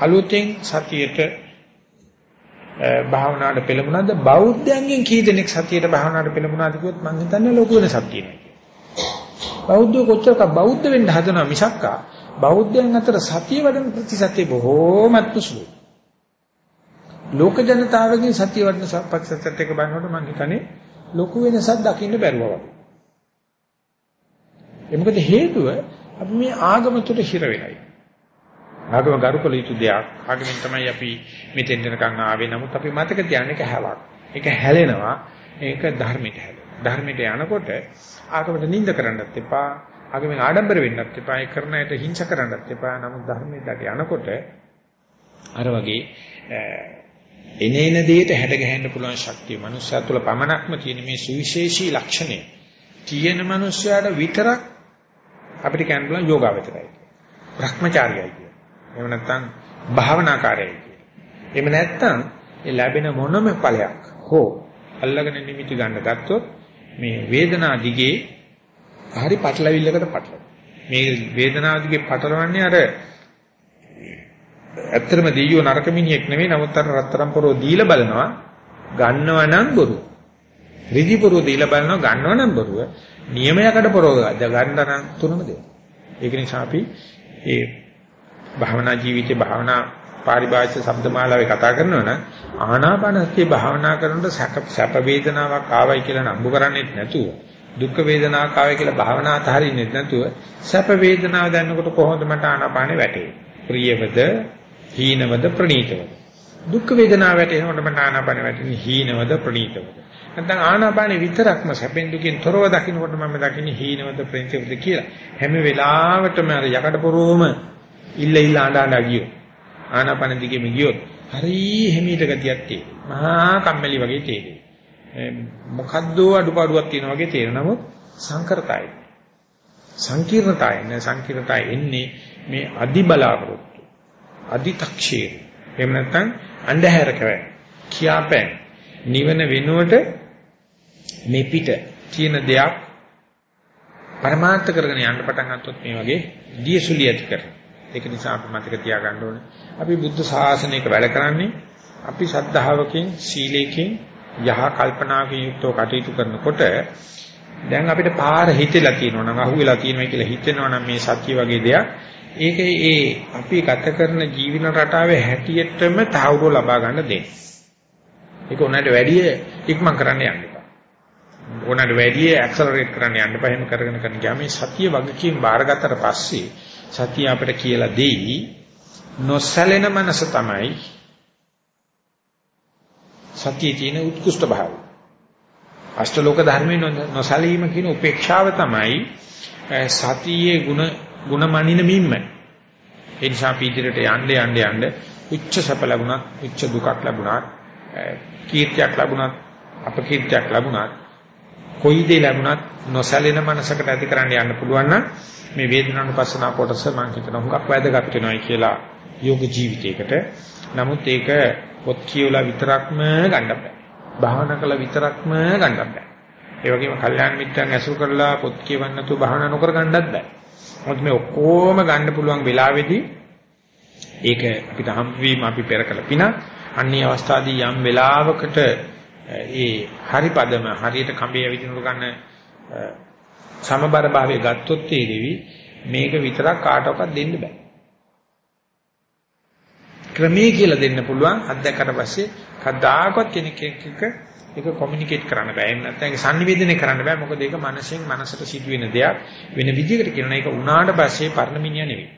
Speaker 1: අලුතෙන් සතියට භාවනාවට පෙළඹුණාද බෞද්ධයන්ගෙන් කී දෙනෙක් සතියට භාවනාවට පෙළඹුණාද කිව්වොත් මම හිතන්නේ ලොකු වෙනසක් තියෙනවා. බෞද්ධයෝ කොච්චරක බෞද්ධ වෙන්න හදනවා මිසක්කා බෞද්ධයන් අතර සතිය වඩන ප්‍රතිශතය බොහෝමත් සුළුයි. ලෝක ජනතාවගෙන් සතිය වඩන ප්‍රතිශතයට එක බලනකොට මම හිතන්නේ ලොකු වෙනසක් දකින්න බැරුවා වගේ. ඒ මොකද හේතුව අපි මේ ආගම තුළ හිර වෙලයි. ආගම ගරුකල යුතු දෙයක්. ආගමෙන් තමයි අපි මෙතෙන් දෙනකන් ආවේ. නමුත් අපි මතක තියාගන්න එක හැලක්. ඒක හැලෙනවා. ඒක ධර්මයට හැලෙනවා. ධර්මයට යනකොට ආගමට නිඳ කරන්නත් එපා. ආගමෙන් ආඩම්බර වෙන්නත් එපා. ඒ කරන ඇයට හිංස කරන්නත් එපා. නමුත් ධර්මයට යනකොට අර වගේ එනේන දෙයට හැඩ ගැහෙන්න පුළුවන් ශක්තිය මනුස්සයා තුළ පමණක්ම තියෙන මේ සුවිශේෂී ලක්ෂණය තියෙන මනුස්සයාට විතරක් අපිට කියන්න පුළුවන් යෝගාවචරයි. භ්‍රමචාරියයි කිය. එහෙම නැත්නම් භාවනාකාරයයි කිය. එහෙම නැත්නම් ඒ ලැබෙන මොනම ඵලයක් හෝ අල්ලගෙන නිමිති ගන්න ගත්තොත් මේ වේදනා දිගේ හරි පටලවිල්ලකට පටලව. මේ වේදනාව දිගේ පටලවන්නේ අර ඇත්තටම දෙයියෝ නරක මිනිහෙක් නෙවෙයි නමුත් අර රත්තරන් පොරෝ දීලා බලනවා ගන්නව නම් බොරු. රිදි පොරෝ දීලා බලනවා ගන්නව නම් බොරුව. නියමයකට පොරෝ ගන්න නම් තුනම දෙනවා. ඒක නිසා අපි ඒ භාවනා ජීවිතේ භාවනා පාරිභාෂික શબ્දමාලාවේ කතා කරනවා නම් ආනාපානසතිය භාවනා කරනකොට සැප වේදනාවක් ආවයි කියලා නම්බු කරන්නේත් නැතුව දුක් වේදනාවක් ආවයි කියලා භාවනා අතහරින්නෙත් නැතුව සැප වේදනාව දැනනකොට කොහොමද මට ආනාපානෙ වැටෙන්නේ ප්‍රියවද හීනවද ප්‍රණීතවද දුක් වේදනාව වැටෙනකොට මට ආනාපානෙ වැටෙන්නේ හීනවද ප්‍රණීතවද නැත්නම් ආනාපානෙ විතරක්ම සැපෙන් දුකින් තොරව දකින්නකොට මම දකින්නේ හීනවද ප්‍රණීතවද කියලා. හැම වෙලාවටම අර යකඩ පොරෝම ඉල්ල ඉල්ල ආඬ ආඬ ගියෝ ආනාපාන දිගේම ගියොත් හරි හිමීට ගතියක් තියෙනවා. මහා කම්මැලි වගේ තේරෙයි. මොකද්ද අඩුපාඩුවක් තියෙනවා වගේ තේරෙන නමුත් සංකරතයි. සංකීර්ණතයි නේ සංකීර්ණතයි එන්නේ මේ අදි බලාපොරොත්තු. අදි තක්ෂේ. එහෙම නැත්නම් අන්ධහැරකව කියාපෑම් නිවන වෙනුවට මේ පිට තියෙන දෙයක් පරමාර්ථ කරගෙන යන්න පටන් ගත්තොත් මේ වගේ දියසුලිය ඇති කරනවා. ඒක නිසා අපි මතක තියාගන්න ඕනේ. අපි බුද්ධ ශාසනයක වැඩ කරන්නේ අපි ශද්ධාවකින්, සීලයෙන්, යහ කල්පනාවකින් යුක්තව කටයුතු කරනකොට දැන් අපිට පාර හිතෙලා තියෙනවා නම් අහුවෙලා තියෙනවා කියලා හිතෙනවා නම් මේ සත්‍ය වගේ දෙයක් ඒකේ ඒ අපි ගත කරන ජීවන රටාවේ හැටියටම තහවුරු ලබා ගන්න දෙන්න. ඒක උනාට වැඩි ඉක්මන් කරන්න යන්න එපා. උනාට වැඩි ඇක්සලරේට් කරන්න යන්න එපා. එහෙම කරගෙන කරන ගියාම මේ සත්‍ය වගකීම් බාරගත්තට පස්සේ සතිය අපිට කියලා දෙයි නොසැලෙන මනස තමයි සතියේ තියෙන උත්කෘෂ්ඨ භාවය. අෂ්ටලෝක ධර්මයේ නොසැලීම කියන උපේක්ෂාව තමයි සතියේ ಗುಣ ಗುಣ මනින මිම්ම. ඒ නිසා පීතිරට යන්න යන්න යන්න උච්ච සැප ලැබුණත් උච්ච දුකක් ලැබුණත් කීර්තියක් ලැබුණත් අපකීර්තියක් ලැබුණත් කොයි දේ ලැබුණත් නොසැලෙන මනසකට ඇති කරන්න යන්න පුළුවන් නම් මේ වේදනානුපස්සනා කොටස මම හිතනවා හුඟක් වැදගත් වෙනවායි කියලා යෝග ජීවිතයකට. නමුත් ඒක පොත් කියවලා විතරක්ම ගන්න බෑ. භාවනා කළා විතරක්ම ගන්න බෑ. ඒ වගේම කල්යාණ මිත්‍රයන් ඇසුරු කරලා පොත් කියවන්න නැතුව භාවනා නොකර ගන්නත් බෑ. මොකද මේ ඔක්කොම ගන්න පුළුවන් වෙලාවේදී ඒක අපිට හම් වීම අපි පෙර කළ පින අන්නේ අවස්ථාවේදී යම් වෙලාවකට ඒ හරි පදම හරියට කඹේ ඇවිදිනකොට ගන්න සමබර භාවය ගත්තොත් තේරෙවි මේක විතරක් කාටවත් දෙන්න බෑ. ක්‍රමයේ කියලා දෙන්න පුළුවන් අත්දැකලා පස්සේ කද්දාකවත් කෙනෙක් එක්ක ඒක කොමියුනිකේට් කරන්න බෑ. එහෙම නැත්නම් ඒක sannivedana කරන්න බෑ. මොකද ඒක මනසෙන් මනසට සිදුවෙන දෙයක් වෙන විදිහකට කියනවා. ඒක උනාට පස්සේ පරණ මිනිහා නෙවෙයි.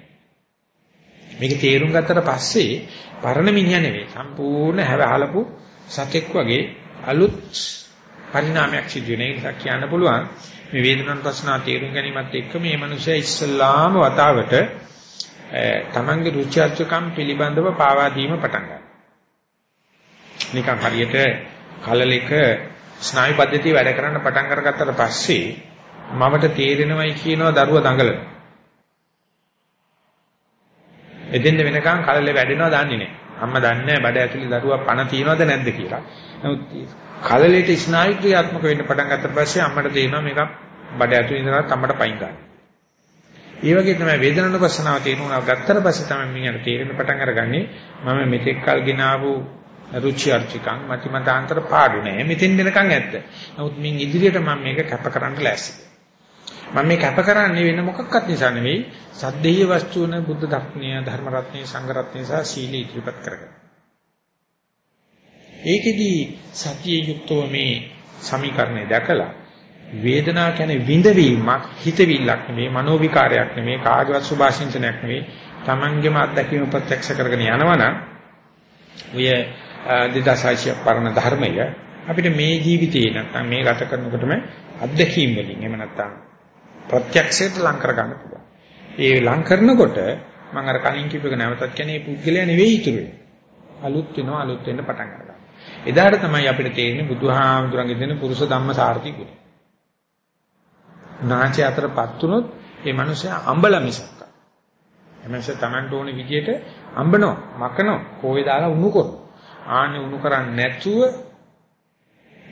Speaker 1: මේක තේරුම් ගත්තට පස්සේ පරණ මිනිහා නෙවෙයි. සම්පූර්ණ හැවහලපු සතෙක් වගේ අලුත් පරිණාමයක් සිදු වෙන එක කියන්න පුළුවන්. මේ වේදනානුපස්සනා තේරුම් ගැනීමත් එක්ක මේ මනුස්සයා ඉස්සල්ලාම වතාවට තමන්ගේ රුචි අරුචිකම් පිළිබඳව පාවා දීම පටන් ගන්නවා. නිකන් හරියට කලලෙක ස්නායු පද්ධතිය වැඩ කරන්න පටන් අරගත්තට පස්සේ මමට තේරෙනවයි කියනවා දරුවා දඟලන. එදෙන්න වෙනකන් කලලේ වැඩෙනවා දන්නේ නැහැ. අම්මා දන්නේ නැහැ බඩ ඇතුලේ දරුවා පණ තියනවද නැද්ද කියලා. නමුත් කලලෙට ස්නායු ක්‍රියාත්මක වෙන්න පටන් ගත්තට පස්සේ අම්මට තේරෙනවා මේක බඩ ඇතුලේ ඉඳලා අම්මට පයින් ගන්න. ඒ වගේ තමයි වේදනානුපස්සනාව තේරුණා ගත්තට පස්සේ තමයි මිනිහට තේරෙන පටන් අරගන්නේ මම මෙතෙක් කල් ගෙනාවු රුචි අර්චිකං මතිමතාන්තර පාඩු නෑ මෙතෙන් දෙනකන් ඇත්ත. නමුත් මින් ඉදිරියට මම මේක කැප කරන්න ලෑස්තියි. මම මේ කැප කරන්නේ වෙන මොකක්වත් නිසා නෙවෙයි සද්දේය වස්තුන බුද්ධ ධර්මීය ධර්ම රත්නයේ සංඝ රත්නයේ සහ සීල ඉදිරිපත් කරගන්න. ඒකෙදී සතිය යුක්තව මේ සමීකරණය දැකලා වේදනාව කියන්නේ විඳවීමක් හිතවිල්ලක් නෙමෙයි මනෝ විකාරයක් නෙමෙයි කාගවත් සුභාශිංසනයක් නෙමෙයි Tamangeම අත්දැකීම ප්‍රත්‍යක්ෂ කරගෙන යනවනම් ඔය 2600 පරණ ධර්මය අපිට මේ ජීවිතේ නැත්නම් මේ ගත කරනකොටම අත්දැකීම් වලින් එහෙම නැත්නම් ප්‍රත්‍යක්ෂයට ලං කර ගන්න පුළුවන්. ඒ ලං කරනකොට මම අර කලින් කිව්ව එක නැවතත් කියන්නේ පුද්ගලයා නෙවෙයි ඉතුරු වෙන්නේ. අලුත් වෙනවා අලුත් වෙන්න පටන් ගන්නවා. එදාට තමයි අපිට තේරෙන්නේ බුදුහාමුදුරන්ගේ දෙන පුරුෂ ධම්ම සාර්ථි ගුණ. නාචය අතරපත් උනොත් ඒ මනුස්සයා අඹල මිසක්. එමන්ස Tamanට ඕන විදියට අඹනවා, මකනවා, කෝවේ දාලා උණු කරනවා. ආන්නේ උණු කරන්නේ නැතුව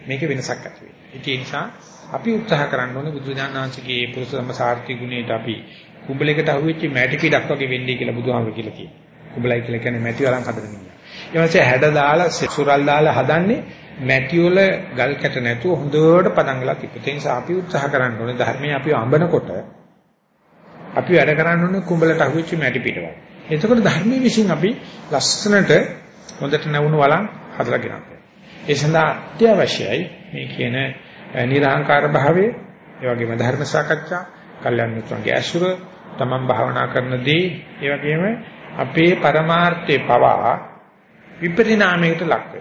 Speaker 1: මේක වෙනසක් ඇති වෙනවා. ඒ නිසා අපි උත්සාහ කරන්න ඕනේ බුදුජානනාංශගේ පුරුෂ ධම්ම සාර්ථි ගුණයට අපි කුඹලයකට අහුවෙච්ච මැටි පිටක් වගේ වෙන්නේ කියලා බුදුහාමර කියලා කියනවා. කුඹලයි කියලා කියන්නේ මැටි වලන් හදන මිනිහා. ඊමණසේ හැඩ දාලා සුරල් දාලා හදන්නේ මැටි වල ගල් කැට නැතුව හොඳට පදන් ගලා තිබෙන. ඒ නිසා අපි උත්සාහ කරන්න ඕනේ ධර්මයේ අපි අඹනකොට අපි වැඩ කරන්න ඕනේ කුඹලට අහුවෙච්ච මැටි පිටවල. එතකොට ධර්මයේ විශ්ින් අපි ලස්සනට හොඳට නැවුණු වලන් හදලා ගෙනත්. ඒ සඳහා අත්‍යවශ්‍යයි මේ කියන නිර්හංකාර භාවය, ඒ වගේම ධර්ම සාකච්ඡා, කල්යනා මිත්‍රන්ගේ ඇසුර, තමන් භාවනා කරන දේ, ඒ වගේම අපේ පරමාර්ථේ පවා විපරිණාමයකට ලක්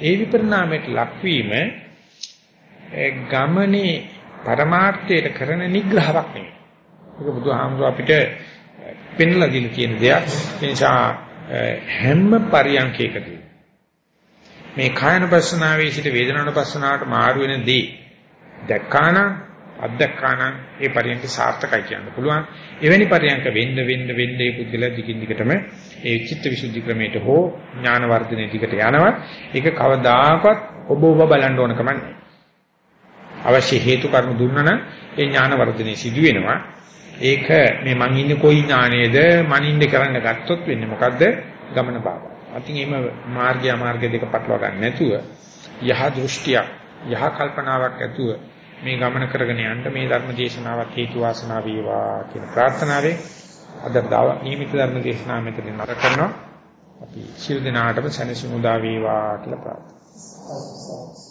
Speaker 1: ඒ විපරිණාමයට ලක්වීම ගමනේ පරමාර්ථයට කරන නිග්‍රහයක් නෙවෙයි. ඒක බුදුහාමුදුර අපිට පෙන්ලා දීලා තියෙන දෙයක්. ඒ නිසා හැම පරියන්කයකදී මේ කායන පස්සනාවේ සිට වේදනාන පස්සනාවට මාරු වෙන දේ දැක්කානම් අත්දැක්කානම් ඒ පරියන්ක සාර්ථකයි කියන්න පුළුවන්. එවැනි පරියන්ක වෙන්න වෙන්න වෙන්න ඒ පුද්ගලයා දිගින් දිගටම ඒ චිත්ත විසුද්ධි ක්‍රමයට හෝ ඥාන වර්ධනයේ දිගට යනවා. ඒක කවදාකවත් ඔබ ඔබ බලන්න ඕන කමක් අවශ්‍ය හේතු කර්ම දුන්නා නම් ඒ ඥාන වර්ධනයේ සිදු වෙනවා. ඒක මේ මං ඉන්නේ කොයි ඥානයේද මං ඉන්නේ කරන්න ගත්තොත් වෙන්නේ මොකද්ද? ගමන බාබා. අතින් එimhe මාර්ගය අමාර්ගය දෙක පටලවා ගන්න නැතුව යහ දෘෂ්ටියක් යහ කල්පනාවක් ඇතුව මේ ගමන කරගෙන යන්න මේ ධර්ම දේශනාවක් හේතු වාසනා වේවා කියන ප්‍රාර්ථනාවෙන් අද දව නියමිත ධර්ම දේශනාව මෙතනින් නතර කරනවා. අපි සියලු දෙනාටම සැනසීම උදා වේවා කියලා ප්‍රාර්ථනා